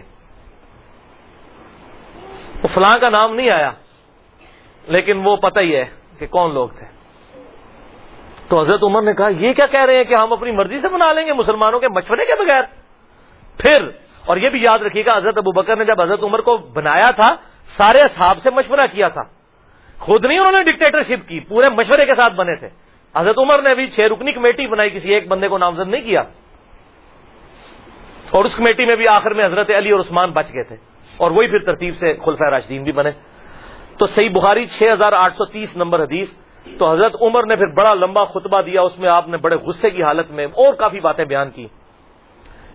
تو فلاں کا نام نہیں آیا، لیکن وہ پتہ ہی ہے کہ کون لوگ تھے۔ تو حضرت عمر نے کہا، یہ کیا کہہ رہے ہیں کہ ہم اپنی مرضی سے بنا لیں گے مسلمانوں کے مشورے کے بغیر؟ پھر، اور یہ بھی یاد رکھیے گا حضرت ابو بکر نے جب حضرت عمر کو بنایا تھا، سارے اصحاب سے مشورہ کیا تھا۔ خود نہیں انہوں نے ڈکٹیٹرشپ کی، پورے مشورے کے ساتھ بنے تھے۔ حضرت عمر نے ابھی چھ رکنی کمیٹی بنائی، کسی ایک بندے کو نامزد نہیں کیا۔ اور اس کمیٹی میں بھی آخر میں حضرت علی اور عثمان بچ گئے تھے۔ اور وہی پھر ترتیب سے خلفہ راشدین بھی بنے۔ تو صحیح بخاری، چھ ہزار آٹھ سو تیس نمبر حدیث۔ تو حضرت عمر نے پھر بڑا لمبا خطبہ دیا، اس میں آپ نے بڑے غصے کی حالت میں اور کافی باتیں بیان کی۔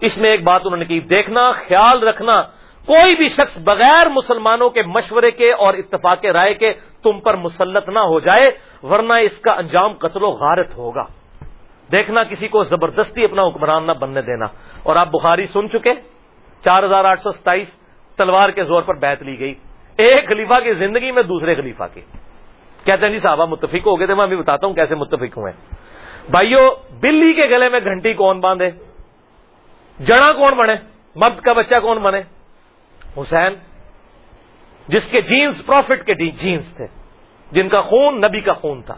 اس میں ایک بات انہوں نے کی، دیکھنا، خیال رکھنا، کوئی بھی شخص بغیر مسلمانوں کے مشورے کے اور اتفاق رائے کے تم پر مسلط نہ ہو جائے، ورنہ اس کا انجام قتل و غارت ہوگا۔ دیکھنا، کسی کو زبردستی اپنا حکمران نہ بننے دینا۔ اور آپ بخاری سن چکے، چار ہزار آٹھ سو ستائیس تلوار کے زور پر بیت لی گئی، ایک خلیفہ کی زندگی میں دوسرے خلیفہ کی۔ کہتے ہیں جی صاحبہ متفق ہو گئے تھے میں ابھی بتاتا ہوں کیسے متفق ہوئے بھائیو، بلی کے گلے میں گھنٹی کون باندھے؟ جڑا کون بنے؟ مرد کا بچہ کون بنے؟ حسین، جس کے جینس پروفٹ کے جینس تھے، جن کا خون نبی کا خون تھا۔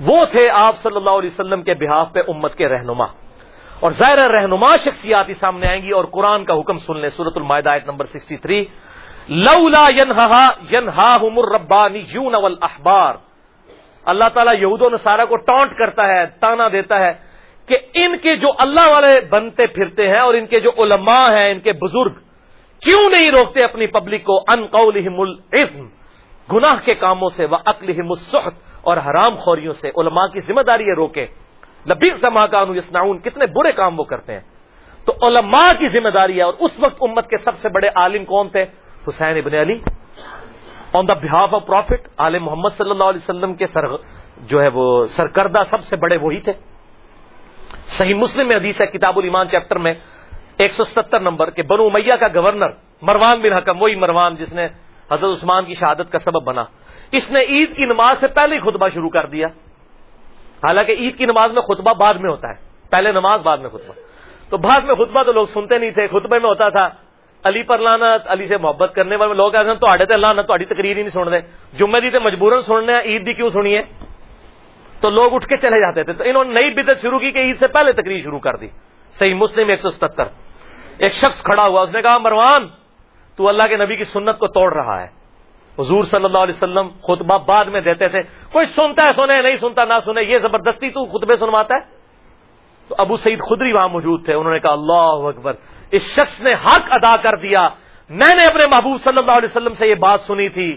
وہ تھے آپ صلی اللہ علیہ وسلم کے بحاف پہ امت کے رہنما۔ اور ظاہر رہنما شخصیات ہی سامنے آئیں گی اور قرآن کا حکم سن لیں۔ سورت المائدایت نمبر سکسٹی تھری لولا ینہا ینہا ربانی یون اللہ تعالیٰ یہود و نصارہ کو ٹانٹ کرتا ہے، تانا دیتا ہے کہ ان کے جو اللہ والے بنتے پھرتے ہیں اور ان کے جو علماء ہیں، ان کے بزرگ، کیوں نہیں روکتے اپنی پبلک کو؟ ان قولہم العزم گناہ کے کاموں سے وہ اقلہم السحت، اور حرام خوریوں سے۔ علماء کی ذمہ داری ہے روکے۔ لبی سما کا یسنعون کتنے برے کام وہ کرتے ہیں۔ تو علماء کی ذمہ داری ہے اور اس وقت امت کے سب سے بڑے عالم کون تھے؟ حسین ابن علی. آن دا بہاف آف پروفٹ عالم محمد صلی اللہ علیہ وسلم کے جو ہے وہ سرکردہ سب سے بڑے وہی تھے. صحیح مسلم میں حدیث ہے، کتاب الایمان چیپٹر میں ایک سو ستر نمبر کے بنو میاں کا گورنر مروان بن حکم، وہی مروان جس نے حضرت عثمان کی شہادت کا سبب بنا. اس نے عید کی نماز سے پہلے ہی خطبہ شروع کر دیا. حالانکہ عید کی نماز میں خطبہ بعد میں ہوتا ہے، پہلے نماز بعد میں خطبہ. تو بعد میں خطبہ تو لوگ سنتے نہیں تھے، خطبے میں ہوتا تھا علی پر لانا علی سے محبت کرنے والے لوگ ایسے تو آڈے لانا تو تقریر ہی نہیں سن رہے جمعے دی مجبوراً سننے عید دی کیوں سنیے تو لوگ اٹھ کے چلے جاتے تھے۔ تو انہوں نے نئی بدت شروع کی کہ عید سے پہلے تقریر شروع کر دی۔ صحیح مسلم ایک سو ستر ایک شخص کھڑا ہوا، اس نے کہا، مروان، تو اللہ کے نبی کی سنت کو توڑ رہا ہے۔ حضور صلی اللہ علیہ وسلم خطبہ بعد میں دیتے تھے۔ کوئی سنتا ہے، سنے، نہیں سنتا، نہ سنے، یہ زبردستی تو خطبے سنواتا ہے؟ تو ابو سعید خدری وہاں موجود تھے، انہوں نے کہا، اللہ اکبر۔ اس شخص نے حق ادا کر دیا۔ میں نے اپنے محبوب صلی اللہ علیہ وسلم سے یہ بات سنی تھی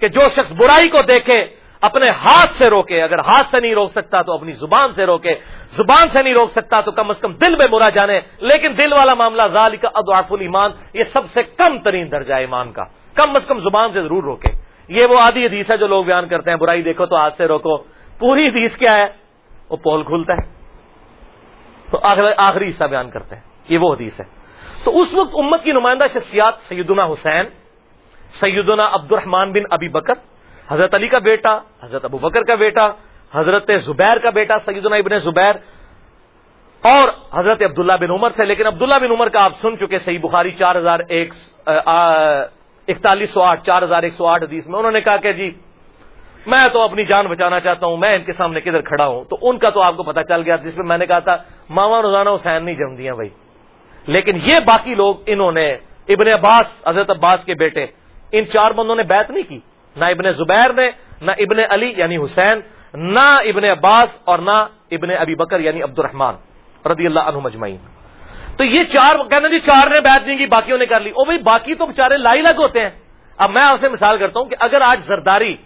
کہ جو شخص برائی کو دیکھے، اپنے ہاتھ سے روکے۔ اگر ہاتھ سے نہیں روک سکتا تو اپنی زبان سے روکے۔ زبان سے نہیں روک سکتا تو کم از کم دل میں برا جانے۔ لیکن دل والا معاملہ ذال کا ادواف المان یہ سب سے کم ترین درجہ ایمان کا۔ کم از کم زبان سے ضرور روکے۔ یہ وہ آدھی حدیث ہے جو لوگ بیان کرتے ہیں، برائی دیکھو تو ہاتھ سے روکو۔ پوری حدیث کیا ہے؟ وہ پول کھولتا ہے۔ تو آخری حصہ بیان کرتے ہیں۔ یہ وہ حدیث ہے۔ تو اس وقت امت کی نمائندہ شخصیات سیدنا حسین، سیدنا عبد الرحمان بن ابی بکر، حضرت علی کا بیٹا، حضرت ابو بکر کا بیٹا، حضرت زبیر کا بیٹا سیدنا ابن زبیر اور حضرت عبداللہ بن عمر تھے۔ لیکن عبداللہ بن عمر کا آپ سن چکے، صحیح بخاری چار ہزار ایک اکتالیس سو آٹھ، چار ہزار ایک سو آٹھ حدیث میں انہوں نے کہا کہ جی میں تو اپنی جان بچانا چاہتا ہوں، میں ان کے سامنے کدھر کھڑا ہوں۔ تو ان کا تو آپ کو پتا چل گیا، جس میں میں نے کہا تھا، ماما روزانہ حسین نہیں جم دیا بھائی۔ لیکن یہ باقی لوگ انہوں نے ابن عباس، حضرت عباس کے بیٹے، ان چار بندوں نے بیت نہیں کی۔ نہ ابن زبیر نے، نہ ابن علی یعنی حسین، نہ ابن عباس اور نہ ابن ابی بکر یعنی عبد الرحمان رضی اللہ عنہ مجمعین تو یہ چار کہنا جی چار نے بیت نہیں کی، باقیوں نے کر لی۔ او بھائی، باقی تو بےچارے لائی لگ ہوتے ہیں۔ اب میں آپ سے مثال کرتا ہوں کہ اگر آج زرداری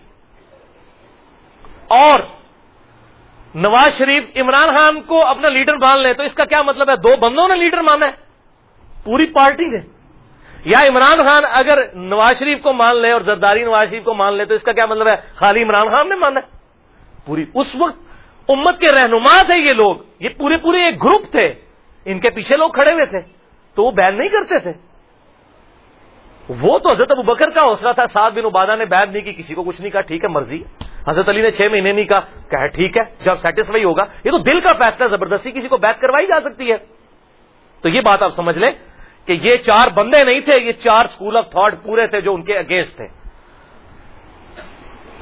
اور نواز شریف عمران خان کو اپنا لیڈر مان لیں تو اس کا کیا مطلب ہے؟ دو بندوں نے لیڈر مانا ہے۔ پوری پارٹی نے یا عمران خان اگر نواز شریف کو مان لے اور زرداری نواز شریف کو مان لے تو اس کا کیا مطلب ہے؟ خالی عمران خان نے مانا۔ ہے پوری اس وقت امت کے رہنما تھے یہ لوگ۔ یہ پورے پورے ایک گروپ تھے۔ ان کے پیچھے لوگ کھڑے ہوئے تھے۔ تو وہ بیان نہیں کرتے تھے۔ وہ تو حضرت ابو بکر کا حوصلہ تھا۔ سات بن عبادہ نے بیان نہیں کی، کسی کو کچھ نہیں کہا، ٹھیک ہے، مرضی حضرت علی نے چھ مہینے نہیں کہا کہ ٹھیک ہے، جب سیٹسفائی ہوگا۔ یہ تو دل کا فیصلہ زبردستی کسی کو بیت کروائی جا سکتی ہے۔ تو یہ بات آپ سمجھ لیں کہ یہ چار بندے نہیں تھے، یہ چار اسکول آف تھاٹ پورے تھے جو ان کے اگینسٹ تھے۔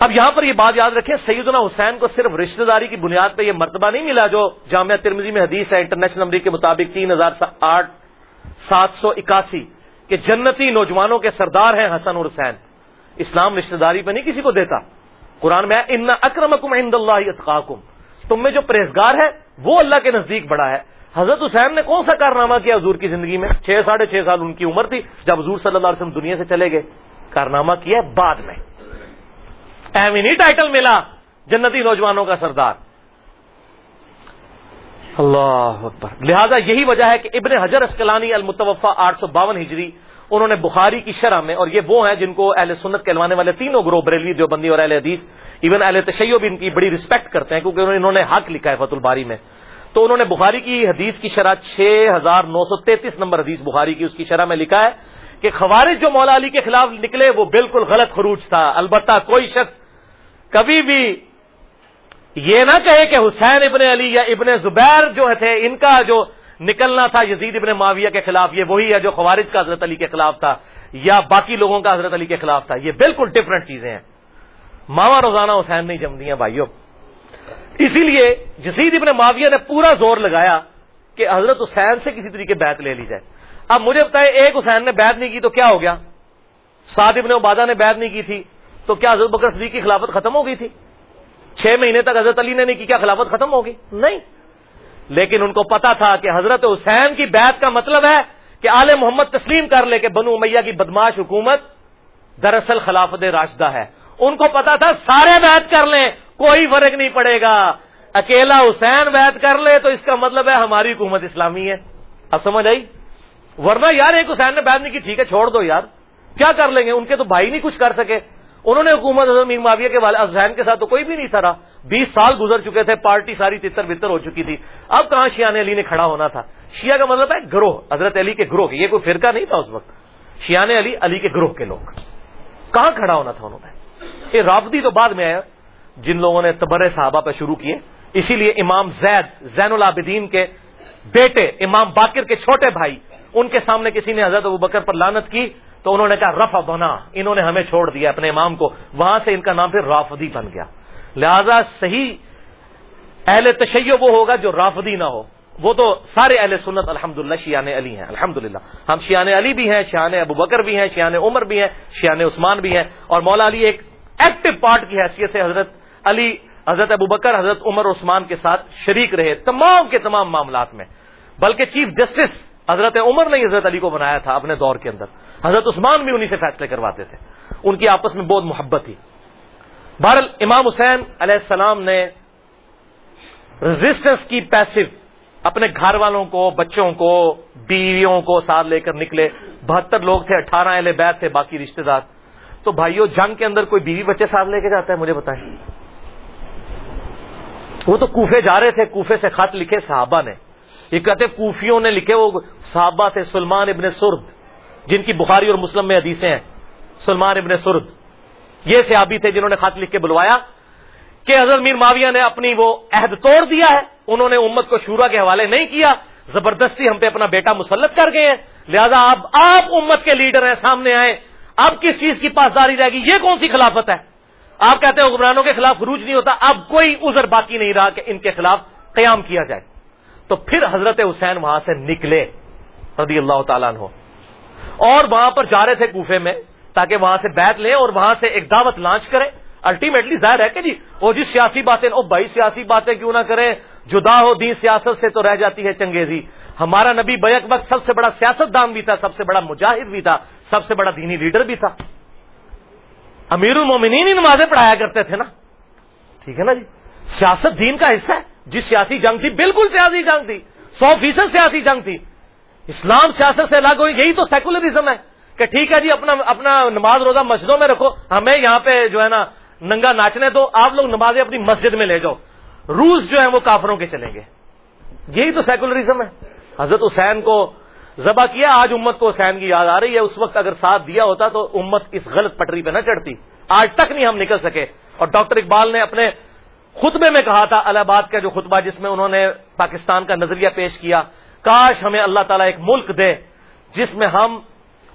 اب یہاں پر یہ بات یاد رکھیں، سیدنا حسین کو صرف رشتہ داری کی بنیاد پہ یہ مرتبہ نہیں ملا جو جامعہ ترمزی میں حدیث ہے انٹرنیشنل نمبر کے مطابق تین ہزار آٹھ سات سو اکاسی کہ جنتی نوجوانوں کے سردار ہیں حسن اور حسین۔ اسلام رشتہ داری پہ نہیں کسی کو دیتا۔ قرآن میں ان اکرم عند اللہ اتقاکم۔ تم میں جو پرہزگار ہے، وہ اللہ کے نزدیک بڑا ہے۔ حضرت حسین نے کون سا کارنامہ کیا حضور کی زندگی میں؟ چھ ساڑھے چھ سال ان کی عمر تھی، جب حضور صلی اللہ علیہ وسلم دنیا سے چلے گئے۔ کارنامہ کیا بعد میں۔ ایمینی ٹائٹل ملا جنتی نوجوانوں کا سردار۔ اللہ اکبر۔ لہذا یہی وجہ ہے کہ ابن حجر اسکلانی المتوفا آٹھ سو باون ہجری، انہوں نے بخاری کی شرح میں، اور یہ وہ ہیں جن کو اہل سنت کہلوانے والے تینوں گروہ، بریلوی دیوبندی اور اہل حدیث ایون اہل تشیو بھی ان کی بڑی رسپیکٹ کرتے ہیں، کیونکہ انہوں نے حق لکھا ہے فت الباری میں۔ تو انہوں نے بخاری کی حدیث کی شرح چھ ہزار نو سو تینتیس نمبر حدیث بخاری کی اس کی شرح میں لکھا ہے کہ خوارج جو مولا علی کے خلاف نکلے وہ بالکل غلط خروج تھا۔ البتہ کوئی شخص کبھی بھی یہ نہ کہے کہ حسین ابن علی یا ابن زبیر جو تھے، ان کا جو نکلنا تھا یزید ابن معاویہ کے خلاف، یہ وہی ہے جو خوارج کا حضرت علی کے خلاف تھا یا باقی لوگوں کا حضرت علی کے خلاف تھا۔ یہ بالکل ڈفرنٹ چیزیں ہیں۔ ماوا روزانہ حسین نہیں جم ہیں بھائیوں اسی لیے جزید ابن معاویہ نے پورا زور لگایا کہ حضرت حسین سے کسی طریقے بیت لے لی جائے۔ اب مجھے بتائے ایک حسین نے بیت نہیں کی تو کیا ہو گیا؟ سعد ابن عبادہ نے بیت نہیں کی تھی تو کیا حضرت بکر صدیق کی خلافت ختم ہو گئی تھی؟ چھ مہینے تک حضرت علی نے نہیں کی، کیا خلافت ختم ہوگی؟ نہیں۔ لیکن ان کو پتا تھا کہ حضرت حسین کی بیعت کا مطلب ہے کہ آل محمد تسلیم کر لے کہ بنو میاں کی بدماش حکومت دراصل خلافت راشدہ ہے۔ ان کو پتا تھا، سارے بیعت کر لیں۔ کوئی فرق نہیں پڑے گا۔ اکیلا حسین بیعت کر لے تو اس کا مطلب ہے ہماری حکومت اسلامی ہے۔ اب سمجھ آئی؟ ورنہ یار ایک حسین نے بیعت نہیں کی ٹھیک ہے، چھوڑ دو یار۔ کیا کر لیں گے؟ ان کے تو بھائی نہیں کچھ کر سکے۔ انہوں نے حکومت معاویہ کے والد حسین کے ساتھ تو کوئی بھی نہیں تھا بیس سال گزر چکے تھے، پارٹی ساری تتر بتر ہو چکی تھی۔ اب کہاں شیان علی نے کھڑا ہونا تھا؟ شیعہ کا مطلب ہے گروہ۔ حضرت علی کے گروہ یہ کوئی فرقہ نہیں تھا اس وقت۔ شیان علی علی کے گروہ کے لوگ۔ کہاں کھڑا ہونا تھا انہوں نے؟ یہ رابطی تو بعد میں آیا۔ جن لوگوں نے تبر صحابہ پہ شروع کیے، اسی لیے امام زید، زین العابدین کے بیٹے، امام باقر کے چھوٹے بھائی، ان کے سامنے کسی نے حضرت ابو بکر پر لانت کی تو انہوں نے کہا رفا بنا، انہوں نے ہمیں چھوڑ دیا اپنے امام کو، وہاں سے ان کا نام پھر رافدی بن گیا۔ لہذا صحیح اہل تشیع وہ ہوگا جو رافدی نہ ہو۔ وہ تو سارے اہل سنت الحمد للہ شیان علی ہیں الحمد للہ ہم شیان علی بھی ہیں شیان ابو بکر بھی ہیں شیان عمر بھی ہیں شیان عثمان بھی ہیں۔ اور مولا علی ایک ایکٹیو پارٹ کی حیثیت سے حضرت علی، حضرت ابو بکر، حضرت عمر، عثمان کے ساتھ شریک رہے، تمام کے تمام معاملات میں۔ بلکہ چیف جسٹس حضرت عمر نے حضرت علی کو بنایا تھا اپنے دور کے اندر۔ حضرت عثمان بھی انہیں سے فیصلے کرواتے تھے۔ ان کی آپس میں بہت محبت تھی۔ بہرحال امام حسین علیہ السلام نے رزسٹنس کی پیسو اپنے گھر والوں کو، بچوں کو، بیویوں کو ساتھ لے کر نکلے۔ بہتر لوگ تھے، اٹھارہ اہل بیت تھے، باقی رشتہ دار۔ تو بھائیوں جنگ کے اندر کوئی بیوی بچے ساتھ لے کے جاتا ہے؟ مجھے بتائیں۔ وہ تو کوفے جا رہے تھے، کوفے سے خط لکھے صحابہ نے۔ یہ کہتے کوفیوں نے لکھے وہ صحابہ تھے سلمان ابن سرد، جن کی بخاری اور مسلم میں حدیثیں ہیں۔ سلمان ابن سرد۔ یہ صحابی تھے جنہوں نے خط لکھ کے بلوایا کہ حضرت میر معاویہ نے اپنی وہ عہد توڑ دیا ہے۔ انہوں نے امت کو شورا کے حوالے نہیں کیا۔ زبردستی ہم پہ اپنا بیٹا مسلط کر گئے ہیں۔ لہذا اب آپ امت کے لیڈر ہیں، سامنے آئے اب کس چیز کی پاسداری رہے گی یہ کون سی خلافت ہے؟ آپ کہتے ہیں حکمرانوں کے خلاف خروج نہیں ہوتا، اب کوئی عذر باقی نہیں رہا کہ ان کے خلاف قیام کیا جائے۔ تو پھر حضرت حسین وہاں سے نکلے رضی اللہ تعالیٰ عنہ۔ اور وہاں پر جا رہے تھے کوفے میں تاکہ وہاں سے بیت لیں اور وہاں سے ایک دعوت لانچ کریں۔ الٹیمیٹلی ظاہر ہے کہ جی وہ جی سیاسی باتیں، او بھائی سیاسی باتیں کیوں نہ کریں، جدا ہو دین سیاست سے تو رہ جاتی ہے چنگیزی۔ ہمارا نبی بیک وقت سب سے بڑا سیاست دان بھی تھا، سب سے بڑا مجاہد بھی تھا، سب سے بڑا دینی لیڈر بھی تھا۔ امیر المومنین ہی نمازیں پڑھایا کرتے تھے نا؟ ٹھیک ہے نا جی؟ سیاست دین کا حصہ ہے۔ جس سیاسی جنگ تھی، بالکل سیاسی جنگ تھی۔ سو فیصد سیاسی جنگ تھی۔ اسلام سیاست سے الگ ہوئی یہی تو سیکولرزم ہے کہ ٹھیک ہے جی اپنا اپنا نماز روزہ مسجدوں میں رکھو، ہمیں یہاں پہ جو ہے نا ننگا ناچنے تو آپ لوگ نمازیں اپنی مسجد میں لے جاؤ۔ روس جو ہے وہ کافروں کے چلیں گے۔ یہی تو سیکولرزم ہے۔ حضرت حسین کو ذبح کیا، آج امت کو حسین کی یاد آ رہی ہے۔ اس وقت اگر ساتھ دیا ہوتا تو امت اس غلط پٹری پہ نہ چڑھتی۔ آج تک نہیں ہم نکل سکے۔ اور ڈاکٹر اقبال نے اپنے خطبے میں کہا تھا، الہ آباد کا جو خطبہ جس میں انہوں نے پاکستان کا نظریہ پیش کیا، کاش ہمیں اللہ تعالیٰ ایک ملک دے جس میں ہم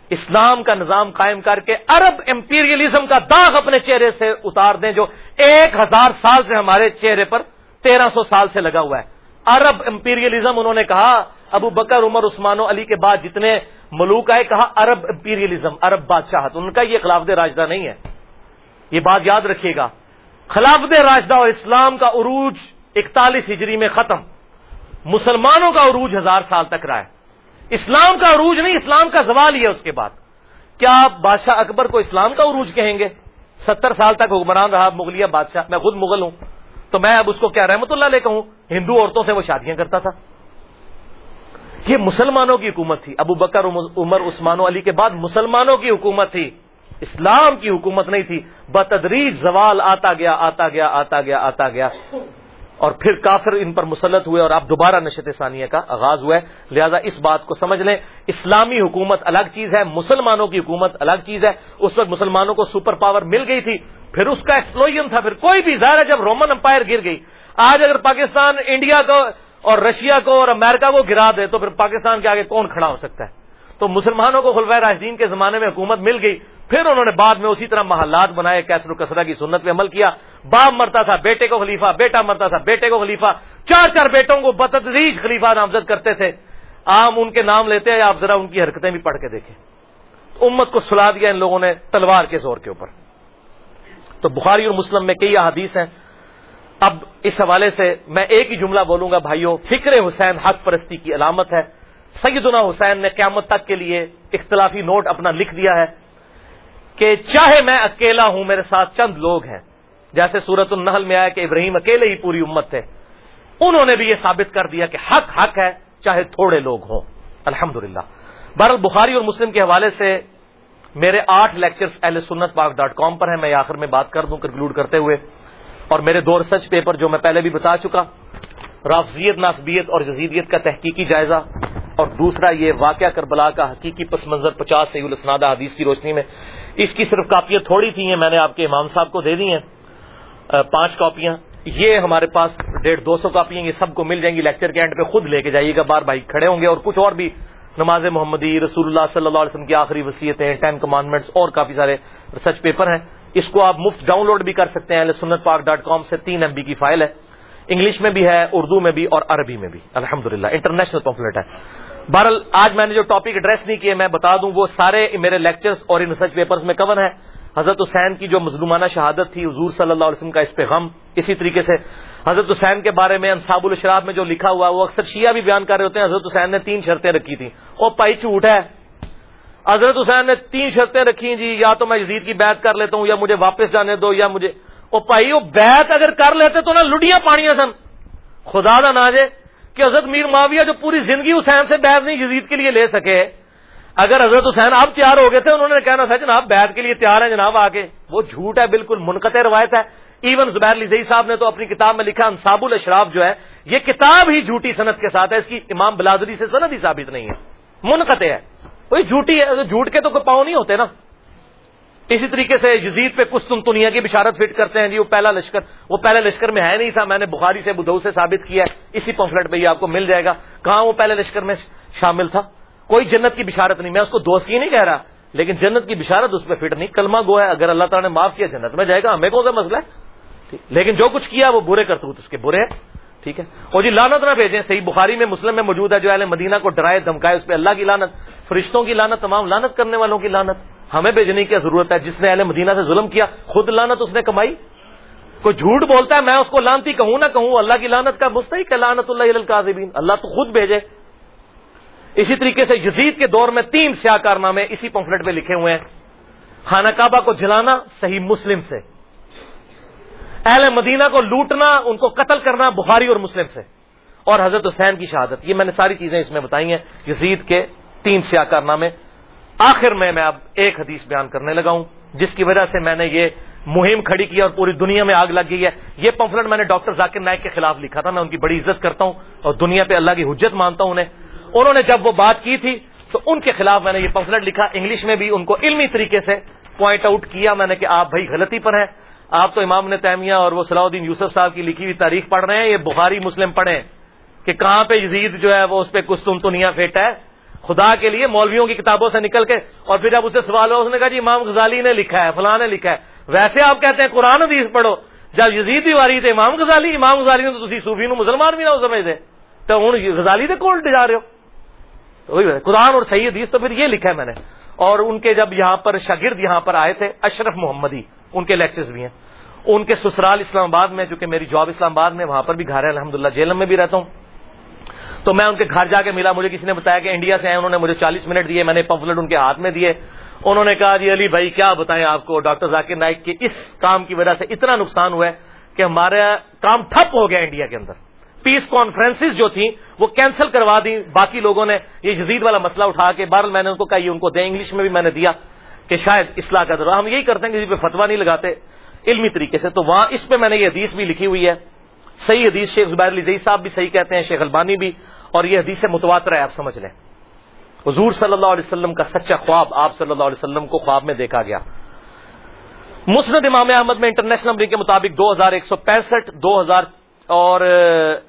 اسلام کا نظام قائم کر کے عرب امپیریلزم کا داغ اپنے چہرے سے اتار دیں جو ایک ہزار سال سے ہمارے چہرے پر تیرہ سو سال سے لگا ہوا ہے۔ عرب امپیریلزم انہوں نے کہا ابو بکر، عمر، عثمان و علی کے بعد جتنے ملوک آئے، کہا عرب امپیریلزم عرب بادشاہت، ان کا یہ خلاف راجدہ نہیں ہے۔ یہ بات یاد رکھیے گا۔ خلافت راشدہ اور اسلام کا عروج اکتالیس ہجری میں ختم۔ مسلمانوں کا عروج ہزار سال تک رہا ہے۔ اسلام کا عروج نہیں، اسلام کا زوال ہی ہے اس کے بعد۔ کیا آپ بادشاہ اکبر کو اسلام کا عروج کہیں گے؟ ستر سال تک حکمران رہا، مغلیہ بادشاہ، میں خود مغل ہوں۔ تو میں اب اس کو کیا رحمت اللہ لے کہوں؟ ہندو عورتوں سے وہ شادیاں کرتا تھا۔ یہ مسلمانوں کی حکومت تھی۔ ابو بکر، عمر، عثمان و علی کے بعد مسلمانوں کی حکومت تھی۔ اسلام کی حکومت نہیں تھی۔ بتدریج زوال آتا گیا آتا گیا آتا گیا آتا گیا۔ اور پھر کافر ان پر مسلط ہوئے اور آپ دوبارہ نشت ثانیہ کا آغاز ہوا ہے۔ لہذا اس بات کو سمجھ لیں۔ اسلامی حکومت الگ چیز ہے، مسلمانوں کی حکومت الگ چیز ہے۔ اس وقت مسلمانوں کو سپر پاور مل گئی تھی۔ پھر اس کا ایکسپلوژن تھا۔ پھر کوئی بھی ظاہر ہے، جب رومن امپائر گر گئی۔ آج اگر پاکستان، انڈیا کو اور رشیا کو اور امریکہ کو گرا دے تو پھر پاکستان کے آگے کون کھڑا ہو سکتا ہے؟ تو مسلمانوں کو خلفۂ راجدین کے زمانے میں حکومت مل گئی، پھر انہوں نے بعد میں اسی طرح محلات بنائے، کیسر و کسرا کی سنت پہ عمل کیا۔ باپ مرتا تھا، بیٹے کو خلیفہ، بیٹا مرتا تھا، بیٹے کو خلیفہ۔ چار چار بیٹوں کو بتدریج خلیفہ نامزد کرتے تھے۔ عام ان کے نام لیتے ہیں، آپ ذرا ان کی حرکتیں بھی پڑھ کے دیکھیں۔ امت کو سلا دیا ان لوگوں نے تلوار کے زور کے اوپر۔ تو بخاری اور مسلم میں کئی احادیث ہیں۔ اب اس حوالے سے میں ایک ہی جملہ بولوں گا بھائیوں فکر حسین حق پرستی کی علامت ہے۔ سیدنا حسین نے قیامت تک کے لیے اختلافی نوٹ اپنا لکھ دیا ہے کہ چاہے میں اکیلا ہوں، میرے ساتھ چند لوگ ہیں۔ جیسے سورت النحل میں آیا کہ ابراہیم اکیلے ہی پوری امت تھے۔ انہوں نے بھی یہ ثابت کر دیا کہ حق حق ہے، چاہے تھوڑے لوگ ہوں۔ الحمد للہ بہرحال بخاری اور مسلم کے حوالے سے میرے آٹھ لیکچرز اہل سنت پاک ڈاٹ کام پر ہیں۔ میں آخر میں بات کر دوں، کنکلوڈ کرتے ہوئے۔ اور میرے دو ریسرچ پیپر جو میں پہلے بھی بتا چکا، رافضیت ناسبیت اور جزیدیت کا تحقیقی جائزہ، اور دوسرا یہ واقعہ کربلا کا حقیقی پس منظر پچاس سعید الاسنادہ حدیث کی روشنی میں۔ اس کی صرف کاپیاں تھوڑی تھی ہیں، میں نے آپ کے امام صاحب کو دے دی ہیں پانچ کاپیاں۔ یہ ہمارے پاس ڈیڑھ دو سو کاپیاں، یہ سب کو مل جائیں گی لیکچر کے اینڈ پہ خود لے کے جائیے گا، بار بھائی کھڑے ہوں گے۔ اور کچھ اور بھی، نماز محمدی، رسول اللہ صلی اللہ علیہ وسلم کی آخری وصیتیں ٹین کمانڈمنٹس اور کافی سارے ریسرچ پیپر ہیں۔ اس کو آپ مفت ڈاؤن لوڈ بھی کر سکتے ہیں سنت پاک ڈاٹ کام سے تین ایم بی کی فائل ہے۔ انگلش میں بھی ہے، اردو میں بھی اور عربی میں بھی۔ الحمد للہ انٹرنیشنل پمفلٹ ہے۔ بہرحال، آج میں نے جو ٹاپک ایڈریس نہیں کیے، میں بتا دوں، وہ سارے میرے لیکچرز اور ان ریسرچ پیپرز میں کور ہے حضرت حسین کی جو مظلومانہ شہادت تھی، حضور صلی اللہ علیہ وسلم کا اس پہ غم، اسی طریقے سے۔ حضرت حسین کے بارے میں انصاب الشراب میں جو لکھا ہوا وہ اکثر شیعہ بھی بیان کر رہے ہوتے ہیں۔ حضرت حسین نے تین شرطیں رکھی تھیں۔ وہ پائی جھوٹ ہے۔ حضرت حسین نے تین شرطیں رکھی جی یا تو میں یزید کی بیعت کر لیتا ہوں، یا مجھے واپس جانے دو، یا مجھے وہ پائی وہ بیعت اگر کر لیتے تو نا لڈیاں پانیاں سن۔ خدا دا ناجے کہ حضرت میر معاویہ جو پوری زندگی حسین سے بیعت نہیں یزید کے لیے لے سکے، اگر حضرت حسین آپ تیار ہو گئے تھے، انہوں نے کہنا تھا، جناب، بیعت کے لیے تیار ہیں جناب، آگے۔ وہ جھوٹ ہے، بالکل منقطع روایت ہے۔ ایون زبیر لزئی صاحب نے تو اپنی کتاب میں لکھا انصاب الاشراف جو ہے، یہ کتاب ہی جھوٹی صنعت کے ساتھ ہے، اس کی امام بلادری سے صنعت ہی ثابت نہیں ہے۔ منقطع ہے۔ وہی جھوٹی ہے جھوٹ کے تو کوئی پاؤں نہیں ہوتے نا۔ اسی طریقے سے یزید پہ کچھ تم دنیا کی بشارت فٹ کرتے ہیں؟ جی وہ پہلا لشکر، وہ پہلے لشکر میں ہے نہیں تھا۔ میں نے بخاری سے بدھو سے ثابت کیا ہے۔ اسی پمفلٹ پہ یہ آپ کو مل جائے گا۔ کہاں وہ پہلے لشکر میں شامل تھا؟ کوئی جنت کی بشارت نہیں۔ میں اس کو دوست کی نہیں کہہ رہا، لیکن جنت کی بشارت اس پہ فٹ نہیں۔ کلمہ گو ہے، اگر اللہ تعالیٰ نے معاف کیا جنت میں جائے گا۔ ہمیں کون سا مسئلہ ہے؟ لیکن جو کچھ کیا وہ برے کرتے اس کے برے ہیں۔ ٹھیک ہے؟ اور جی لانت نہ بھیجیں، صحیح بخاری میں، مسلم میں موجود ہے، جو اہل مدینہ کو ڈرائے، دھمکائے، اس پہ اللہ کی لانت فرشتوں کی لانت تمام لانت کرنے والوں کی لانت ہمیں بھیجنے کی ضرورت ہے۔ جس نے اہل مدینہ سے ظلم کیا، خود لانت اس نے کمائی؟ کوئی جھوٹ بولتا ہے، میں اس کو لانتی کہوں نہ کہوں، اللہ کی لانت کا مستحق ہے لانت اللہ اللہ تو خود بھیجے۔ اسی طریقے سے یزید کے دور میں تین سیاہ کارنامے اسی پمفلٹ میں لکھے ہوئے ہیں۔ خانہ کعبہ کو جلانا، صحیح مسلم سے۔ اہل مدینہ کو لوٹنا، ان کو قتل کرنا بخاری اور مسلم سے۔ اور حضرت حسین کی شہادت، یہ میں نے ساری چیزیں اس میں بتائی ہیں، یزید کے تین سیاہ کارنامے۔ آخر میں میں اب ایک حدیث بیان کرنے لگا ہوں، جس کی وجہ سے میں نے یہ مہم کھڑی کی اور پوری دنیا میں آگ لگ گئی ہے۔ یہ پمفلٹ میں نے ڈاکٹر ذاکر نائک کے خلاف لکھا تھا، میں ان کی بڑی عزت کرتا ہوں اور دنیا پہ اللہ کی حجت مانتا ہوں انہیں۔ انہوں نے جب وہ بات کی تھی، تو ان کے خلاف میں نے یہ پمفلٹ لکھا، انگلش میں بھی ان کو علمی طریقے سے پوائنٹ آؤٹ کیا، میں نے کہ آپ بھائی غلطی پر ہیں۔ آپ تو امام نے تیمیہ اور وہ صلاح الدین یوسف صاحب کی لکھی ہوئی تاریخ پڑھ رہے ہیں، یہ بخاری مسلم پڑھیں کہ کہاں پہ یزید جو ہے وہ اس پہ کچھ تم تو نیا فیٹ ہے۔ خدا کے لیے مولویوں کی کتابوں سے نکل کے اور پھر جب اسے سوال ہو اس نے کہا جی امام غزالی نے لکھا ہے، فلاں نے لکھا ہے۔ ویسے آپ کہتے ہیں قرآن حدیث پڑھو، جب یزید بھی واری تھے، امام غزالی امام غزالی نے تو صوفی نو مسلمان بھی نہ سمجھتے تو ہوں غزالی سے کون جا رہے ہو۔ قرآن اور صحیح حدیث تو پھر یہ لکھا ہے میں نے۔ اور ان کے جب یہاں پر شاگرد یہاں پر آئے تھے، اشرف محمدی۔ ان کے لیکچرز بھی ہیں. ان کے سسرال اسلام آباد میں، جو کہ میری جاب اسلام آباد میں، وہاں پر بھی گھر ہے الحمد للہ جیلم میں بھی رہتا ہوں. تو میں ان کے گھر جا کے ملا، مجھے کسی نے بتایا کہ انڈیا سے آئے، انہوں نے مجھے چالیس منٹ دیے، میں نے پمفلٹ ان کے ہاتھ میں دیے. انہوں نے کہا جی علی بھائی، کیا بتائیں آپ کو ڈاکٹر ذاکر نائک کے اس کام کی وجہ سے اتنا نقصان ہوا ہے کہ ہمارا کام ٹھپ ہو گیا انڈیا کے اندر. پیس کانفرنسز جو تھیں، وہ کینسل کروا دی باقی لوگوں نے. یہ جزید والا مسئلہ اٹھا کے بہرحال میں نے ان کو کہا، یہ ان کو دیں، انگلش میں بھی میں نے دیا. کہ شاید اصلاح کا ضرور ہم یہی کرتے ہیں، کسی پہ فتوا نہیں لگاتے۔ علمی طریقے سے تو وہاں اس پہ میں نے یہ حدیث بھی لکھی ہوئی ہے۔ صحیح حدیث شیخ زبیر علی صاحب بھی صحیح کہتے ہیں، شیخ البانی بھی، اور یہ حدیث متواتر ہے، آپ سمجھ لیں۔ حضور صلی اللہ علیہ وسلم کا سچا خواب آپ صلی اللہ علیہ وسلم کو خواب میں دیکھا گیا۔ مسند امام احمد میں انٹرنیشنل نمبر کے مطابق دو ہزار ایک سو پینسٹھ، دو ہزار، اور،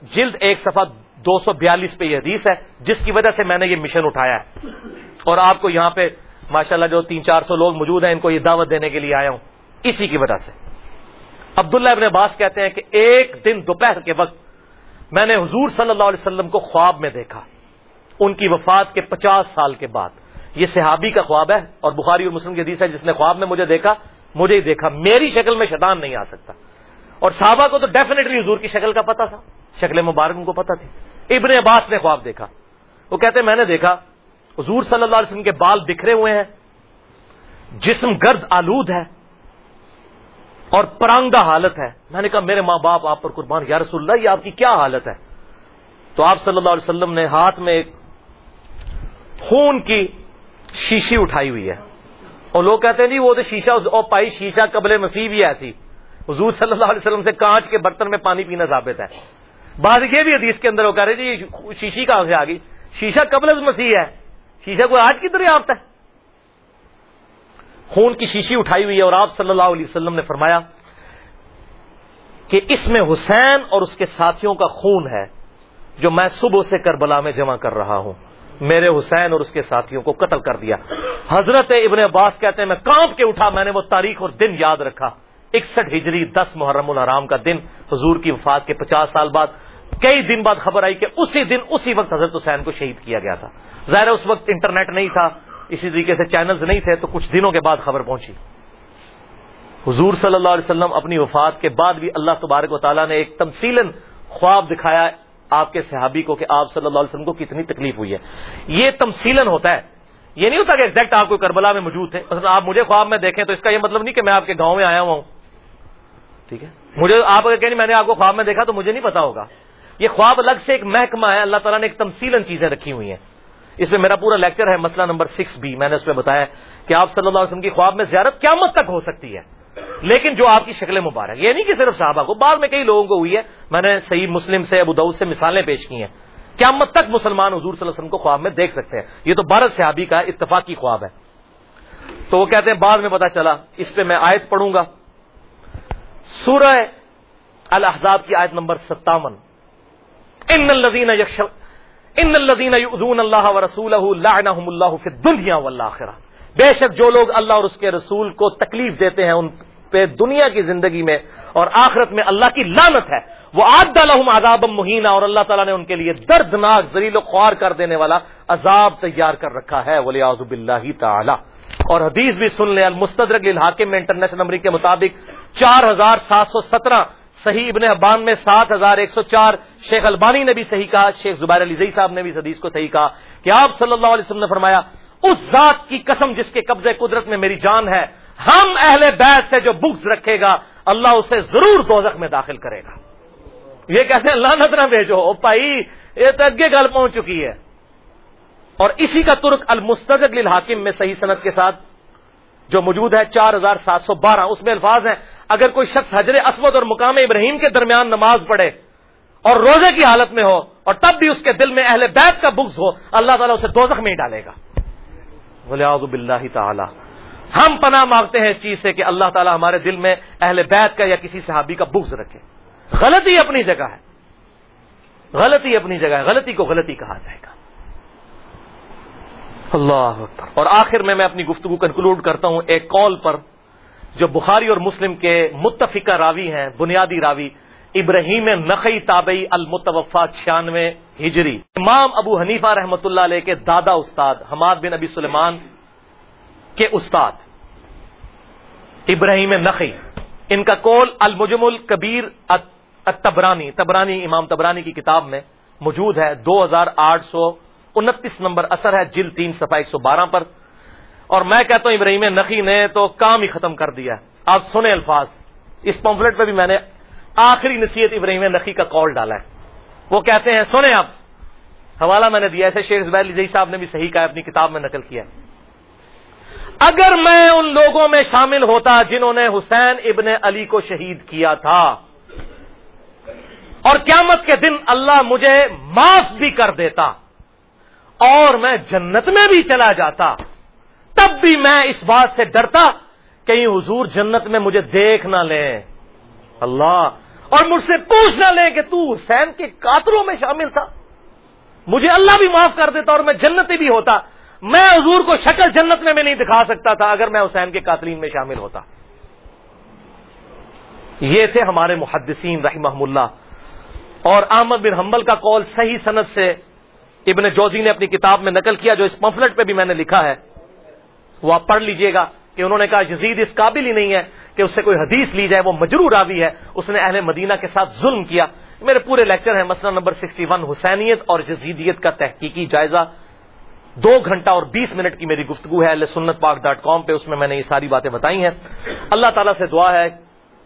جلد ایک صفحہ دو سو بیالیس پہ یہ حدیث ہے، جس کی وجہ سے میں نے یہ مشن اٹھایا ہے۔ اور آپ کو یہاں پہ ماشاءاللہ جو تین چار سو لوگ موجود ہیں ان کو یہ دعوت دینے کے لیے آیا ہوں۔ اسی کی وجہ سے۔ عبداللہ ابن عباس کہتے ہیں کہ ایک دن دوپہر کے وقت میں نے حضور صلی اللہ علیہ وسلم کو خواب میں دیکھا۔ ان کی وفات کے پچاس سال کے بعد۔ یہ صحابی کا خواب ہے اور بخاری اور مسلم کی حدیث ہے، جس نے خواب میں مجھے دیکھا، مجھے ہی دیکھا۔ میری شکل میں شیطان نہیں آ سکتا۔ اور صحابہ کو تو ڈیفینیٹلی حضور کی شکل کا پتا تھا۔ شکل مبارک ان کو پتا تھی۔ ابن عباس نے خواب دیکھا۔ وہ کہتے میں نے دیکھا حضور صلی اللہ علیہ وسلم کے بال بکھرے ہوئے ہیں، جسم گرد آلود ہے اور پرانگا حالت ہے۔ میں نے کہا، میرے ماں باپ، آپ پر قربان، یا رسول اللہ، یہ آپ کی کیا حالت ہے؟ تو آپ صلی اللہ علیہ وسلم نے ہاتھ میں ایک خون کی شیشی اٹھائی ہوئی ہے۔ اور لوگ کہتے ہیں جی وہ تو شیشہ اور پائی شیشہ قبل مسیح بھی ایسی۔ حضور صلی اللہ علیہ وسلم سے کانچ کے برتن میں پانی پینا ثابت ہے۔ بعد یہ بھی حدیث کے اندر وہ کہہ رہے جی شیشی کہاں سے آ گئی؟ شیشہ قبل مسیح ہے۔ شیشہ کوئی آج کی دریافت ہے۔ خون کی شیشی اٹھائی ہوئی ہے اور آپ صلی اللہ علیہ وسلم نے فرمایا کہ اس میں حسین اور اس کے ساتھیوں کا خون ہے جو میں صبح سے کربلا میں جمع کر رہا ہوں۔ میرے حسین اور اس کے ساتھیوں کو قتل کر دیا۔ حضرت ابن عباس کہتے ہیں، میں کانپ کے اٹھا، میں نے وہ تاریخ اور دن یاد رکھا۔ اکسٹھ ہجری، دس محرم الحرام کا دن، حضور کی وفات کے پچاس سال بعد کئی دن بعد خبر آئی کہ اسی دن اسی وقت حضرت حسین کو شہید کیا گیا تھا۔ ظاہر اس وقت انٹرنیٹ نہیں تھا، اسی طریقے سے چینلز نہیں تھے، تو کچھ دنوں کے بعد خبر پہنچی۔ حضور صلی اللہ علیہ وسلم اپنی وفات کے بعد بھی اللہ تبارک و تعالیٰ نے ایک تمثیل خواب دکھایا آپ کے صحابی کو کہ آپ صلی اللہ علیہ وسلم کو کتنی تکلیف ہوئی ہے۔ یہ تمثیلن ہوتا ہے۔ یہ نہیں ہوتا کہ ایگزیکٹ آپ کو کربلا میں موجود تھے۔ مثلا آپ مجھے خواب میں دیکھیں تو اس کا یہ مطلب نہیں کہ میں آپ کے گاؤں میں آیا ہوا ہوں۔ ٹھیک ہے؟ مجھے آپ اگر کہیں میں نے آپ کو خواب میں دیکھا تو مجھے نہیں پتا ہوگا۔ یہ خواب الگ سے ایک محکمہ ہے، اللہ تعالیٰ نے ایک تمثیلن چیزیں رکھی ہوئی ہیں۔ اس میں میرا پورا لیکچر ہے مسئلہ نمبر سکس بھی، میں نے اس میں بتایا کہ آپ صلی اللہ علیہ وسلم کی خواب میں زیارت قیامت تک ہو سکتی ہے۔ لیکن جو آپ کی شکل مبارک، یہ نہیں کہ صرف صحابہ کو، بعد میں کئی لوگوں کو ہوئی ہے۔ میں نے صحیح مسلم سے ابو دعود سے مثالیں پیش کی ہیں۔ قیامت تک مسلمان حضور صلی اللہ علیہ وسلم کو خواب میں دیکھ سکتے ہیں۔ یہ تو بھارت صحابی کا اتفاقی خواب ہے۔ تو وہ کہتے ہیں، بعد میں پتا چلا، اس پہ میں آیت پڑھوں گا۔ سورہ الحضاب کی آیت نمبر ستاون۔ ان الذين الذین ان الذین یؤذون اللہ ورسولہ لعنهم اللہ فی الدنیا والآخرہ بے شک جو لوگ اللہ اور اس کے رسول کو تکلیف دیتے ہیں ان پہ دنیا کی زندگی میں اور آخرت میں اللہ کی لانت ہے، وہ آد الحم عذاب مہینہ اور اللہ تعالیٰ نے ان کے لیے دردناک زریل و خوار کر دینے والا عذاب تیار کر رکھا ہے ولی آزب اللہ تعالی۔ اور حدیث بھی سن لیں، المستدرک الحاکم میں انٹرنیشنل نمبر کے مطابق چار ہزار سات سو سترہ صحیح ابن حبان میں سات ہزار ایک سو چار شیخ البانی نے بھی صحیح کہا، شیخ زبیر علی زئی صاحب نے بھی اس حدیث کو صحیح کہا کہ آپ صلی اللہ علیہ وسلم نے فرمایا، اس ذات کی قسم جس کے قبضے قدرت میں میری جان ہے، ہم اہل بیت سے جو بکس رکھے گا، اللہ اسے ضرور دوزخ میں داخل کرے گا۔ یہ کہتے ہیں اللہ نہ بھیجو، او پائی یہ تو اگے گل پہنچ چکی ہے۔ اور اسی کا ترک المستق للحاکم میں صحیح صنعت کے ساتھ جو موجود ہے چار ہزار سات سو بارہ، اس میں الفاظ ہیں۔ اگر کوئی شخص حجر اسود اور مقام ابراہیم کے درمیان نماز پڑھے اور روزے کی حالت میں ہو اور تب بھی اس کے دل میں اہل بیت کا بکس ہو، اللہ تعالیٰ اسے دوزخ میں ہی ڈالے گا۔ بلّہ تعالی۔ ہم پناہ مانگتے ہیں اس چیز سے کہ اللہ تعالیٰ ہمارے دل میں اہل بیت کا یا کسی صحابی کا بغض رکھے۔ غلطی اپنی جگہ ہے۔ غلطی اپنی جگہ ہے، غلطی کو غلطی کہا جائے گا۔ اللہ اور آخر میں میں اپنی گفتگو کنکلوڈ کرتا ہوں ایک کال پر، جو بخاری اور مسلم کے متفقہ راوی ہیں، بنیادی راوی، ابراہیم نقی تابعی المتوفا چھیانوے ہجری۔ امام ابو حنیفہ رحمۃ اللہ علیہ کے دادا استاد حماد بن ابی سلیمان کے استاد ابراہیم نقی ان کا کول المجم الکبیر تبرانی تبرانی، امام تبرانی کی کتاب میں موجود ہے، دو ہزار آٹھ سو انتیس نمبر اثر ہے جل تین سفا ایک سو بارہ پر۔ اور میں کہتا ہوں، ابراہیم نقی نے تو کام ہی ختم کر دیا آپ سنیں الفاظ۔ اس پمفلٹ پہ بھی میں نے آخری نصیحت ابراہیم نقی کا کال ڈالا ہے۔ وہ کہتے ہیں، سنیں آپ، حوالہ میں نے دیا ایسے شیخ زبیر علی صاحب نے بھی صحیح کہا اپنی کتاب میں نقل کیا اگر میں ان لوگوں میں شامل ہوتا جنہوں نے حسین ابن علی کو شہید کیا تھا، اور قیامت کے دن اللہ مجھے معاف بھی کر دیتا اور میں جنت میں بھی چلا جاتا۔ تب بھی میں اس بات سے ڈرتا کہیں حضور جنت میں مجھے دیکھ نہ لیں اللہ، اور مجھ سے پوچھ نہ لیں کہ تو حسین کے قاتلوں میں شامل تھا۔ مجھے اللہ بھی معاف کر دیتا اور میں جنتی بھی ہوتا۔ میں حضور کو شکل جنت میں میں نہیں دکھا سکتا تھا اگر میں حسین کے قاتلین میں شامل ہوتا۔ یہ تھے ہمارے محدثین رحمہ اللہ۔ اور احمد بن حنبل کا قول صحیح صنعت سے ابن جوزی نے اپنی کتاب میں نقل کیا جو اس پمفلٹ پہ بھی میں نے لکھا ہے۔ وہ آپ پڑھ لیجیے گا کہ انہوں نے کہا جزید اس قابل ہی نہیں ہے کہ اس سے کوئی حدیث لی جائے، وہ مجرو راوی ہے۔ اس نے اہل مدینہ کے ساتھ ظلم کیا۔ میرے پورے لیکچر ہیں مسئلہ نمبر سکسٹی ون، حسینیت اور جزیدیت کا تحقیقی جائزہ۔ دو گھنٹہ اور بیس منٹ کی میری گفتگو ہے سنت پاک ڈاٹ کام پہ، اس میں میں نے یہ ساری باتیں بتائی ہیں۔ اللہ تعالیٰ سے دعا ہے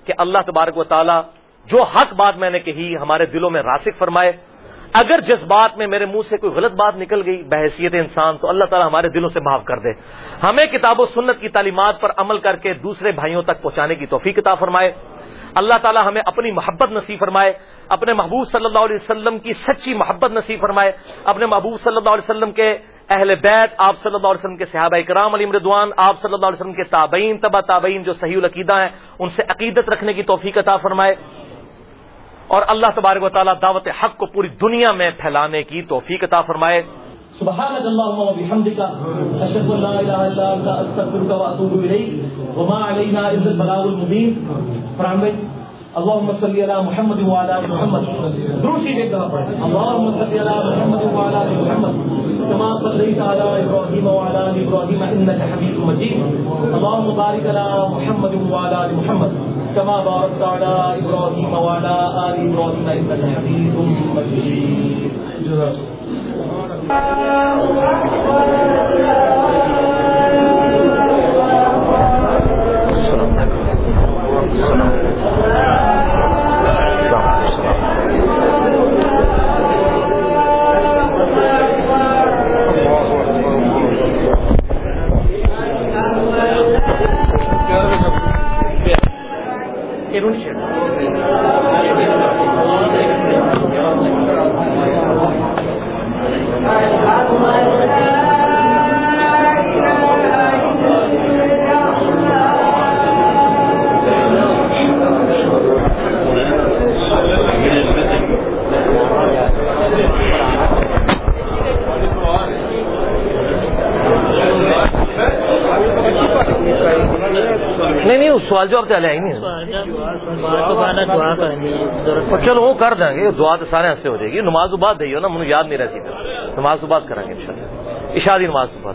کہ اللہ تبارک و تعالیٰ جو حق بات میں نے کہی ہمارے دلوں میں راسک فرمائے۔ اگر جذبات میں میرے منہ سے کوئی غلط بات نکل گئی بحثیت انسان، تو اللہ تعالیٰ ہمارے دلوں سے معاف کر دے۔ ہمیں کتاب و سنت کی تعلیمات پر عمل کر کے دوسرے بھائیوں تک پہنچانے کی توفیق عطا فرمائے۔ اللہ تعالیٰ ہمیں اپنی محبت نصیب فرمائے۔ اپنے محبوب صلی اللہ علیہ وسلم کی سچی محبت نصیب فرمائے۔ اپنے محبوب صلی اللہ علیہ وسلم کے اہل بیت، آپ صلی اللہ علیہ وسلم کے صحابہ کرام علی مردوان، آپ صلی اللہ علیہ وسلم کے تابعین، تبا تابعین جو صحیح العقیدہ ہیں، ان سے عقیدت رکھنے کی توفیق عطا فرمائے۔ اور اللہ تبارک و تعالیٰ دعوت حق کو پوری دنیا میں پھیلانے کی توفیق عطا فرمائے۔ سبحانك اللهم وبحمدك اشهد ان لا اله الا انت استغفرك واتوب اليك وما علينا الا البلاغ المبين فرحان اللهم صل على محمد وعلى ال محمد. دروشي ایک دفعہ اللهم صل على محمد وعلى ال محمد. كما صليت على ابراهيم وعلى ال ابراهيم انك حميد مجيد. اللهم بارك على محمد وعلى ال محمد. كما باركت على ابراهيم وعلى ال ابراهيم انك حميد مجيد. کے نہیں نہیں سوال جواب تو ہی نہیں چلو وہ کر دیں گے دعا تو سارے ہنستے ہو جائے گی۔ نماز و بعد دئیے نا مجھے یاد نہیں رہتی نماز تو بعد کریں گے ان شاء اللہ اشادی نماز تو بعد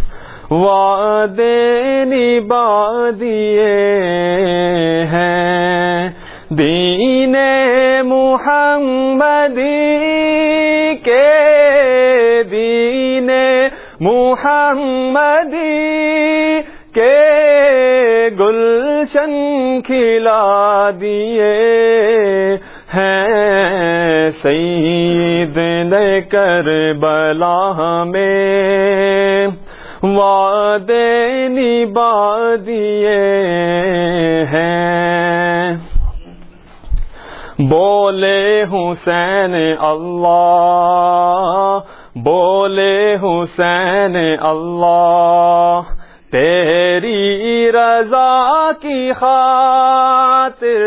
وعدے نبا دیے ہیں۔ دین محمدی کے دین محمدی کے گلشن کھلا دیے ہیں۔ سعید نے کر بلا میں وعدے نبا دیے ہیں۔ بولے حسین اللہ، بولے حسین اللہ، تیری رضا کی خاطر۔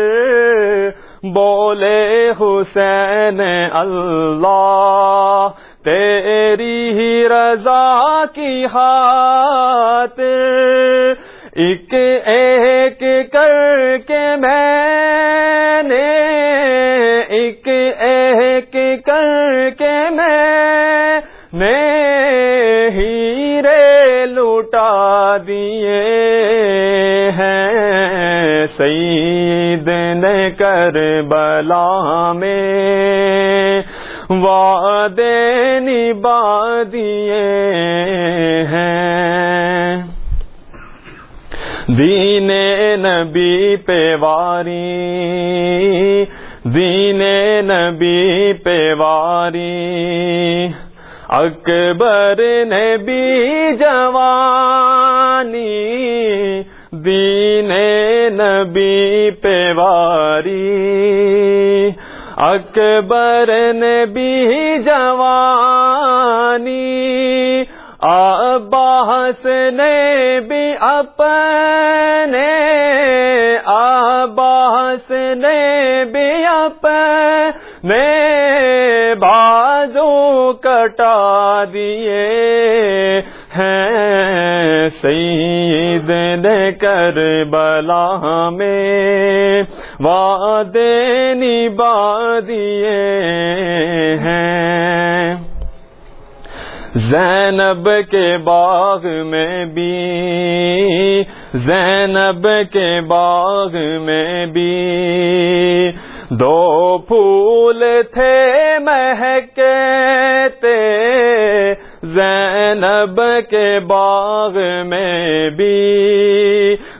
بولے حسین اللہ تیری ہی رضا کی خاطر ایک ایک کر کے میں نے، ایک ایک کر کے میں نے ہیرے لوٹا دیے ہیں سعید نے کر بلا میں۔ وعدے نبا دیے ہیں۔ دین نبی پہ واری دین نبی پہ واری اکبر نبی جوانی، دین نبی پہ واری اکبر نبی جوانی عباس نے بھی اپنے عباس نے بھی اپنے بازو کٹا دیے ہیں سعید نے کر بلا میں۔ وعدے نبھا دیے ہیں۔ زینب کے باغ میں بھی، زینب کے باغ میں بھی۔ دو پھول تھے مہکتے زینب کے باغ میں بھی۔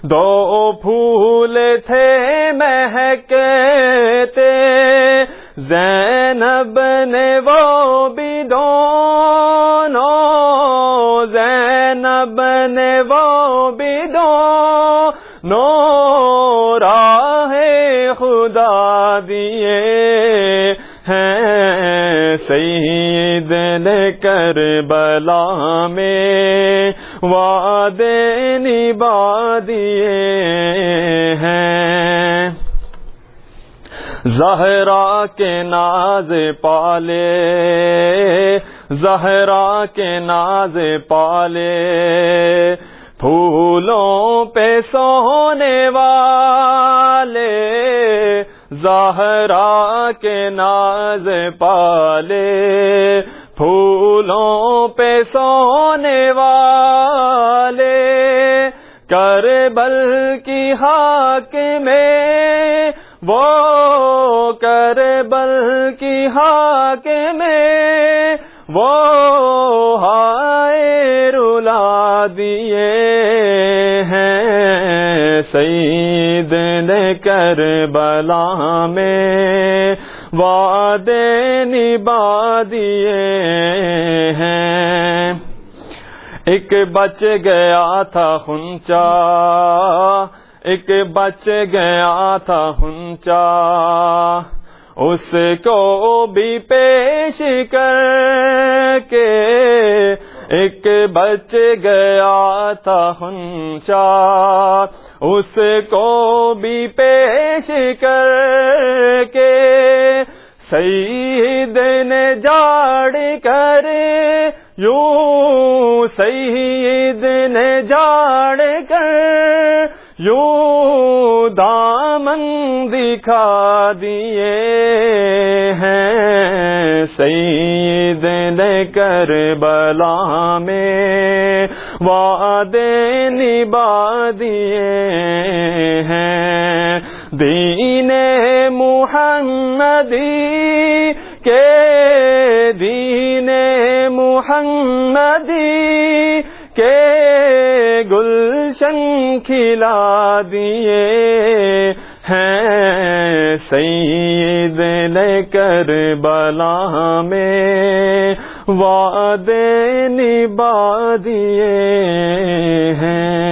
دو پھول تھے مہکتے زینب نے وہ بھی دونوں۔ زینب نے وہ بھی دونوں راہ خدا دیے ہیں۔ سید نے کربلا میں وعدے نبھا دیے ہیں۔ زہرا کے ناز پالے، زہرا کے ناز پالے۔ پھولوں پہ سونے والے، زہرا کے ناز پالے۔ پھولوں پہ سونے والے کربل کی ہاک میں وہ کربل کی ہاک میں وہ ہائے رلا دیے ہیں سعید نے کر بلا میں۔ وعدے نبھا دیے ہیں۔ ایک بچ گیا تھا خنچا، ایک بچ گیا تھا ہنچا اس کو بھی پیش کر کے ایک بچ گیا تھا ہنچا اس کو بھی پیش کر کے سعید نے جاڑ کر یوں سعید نے جاڑ کر یوں دامن دکھا دیے ہیں سعید نے کر بلا میں وعدے نبھا دیے ہیں۔ دین محمدی کے دین محمدی کے گلشن کھلا دیے ہیں۔ سعید لے کر بلا میں وعدے نبھا دیے ہیں۔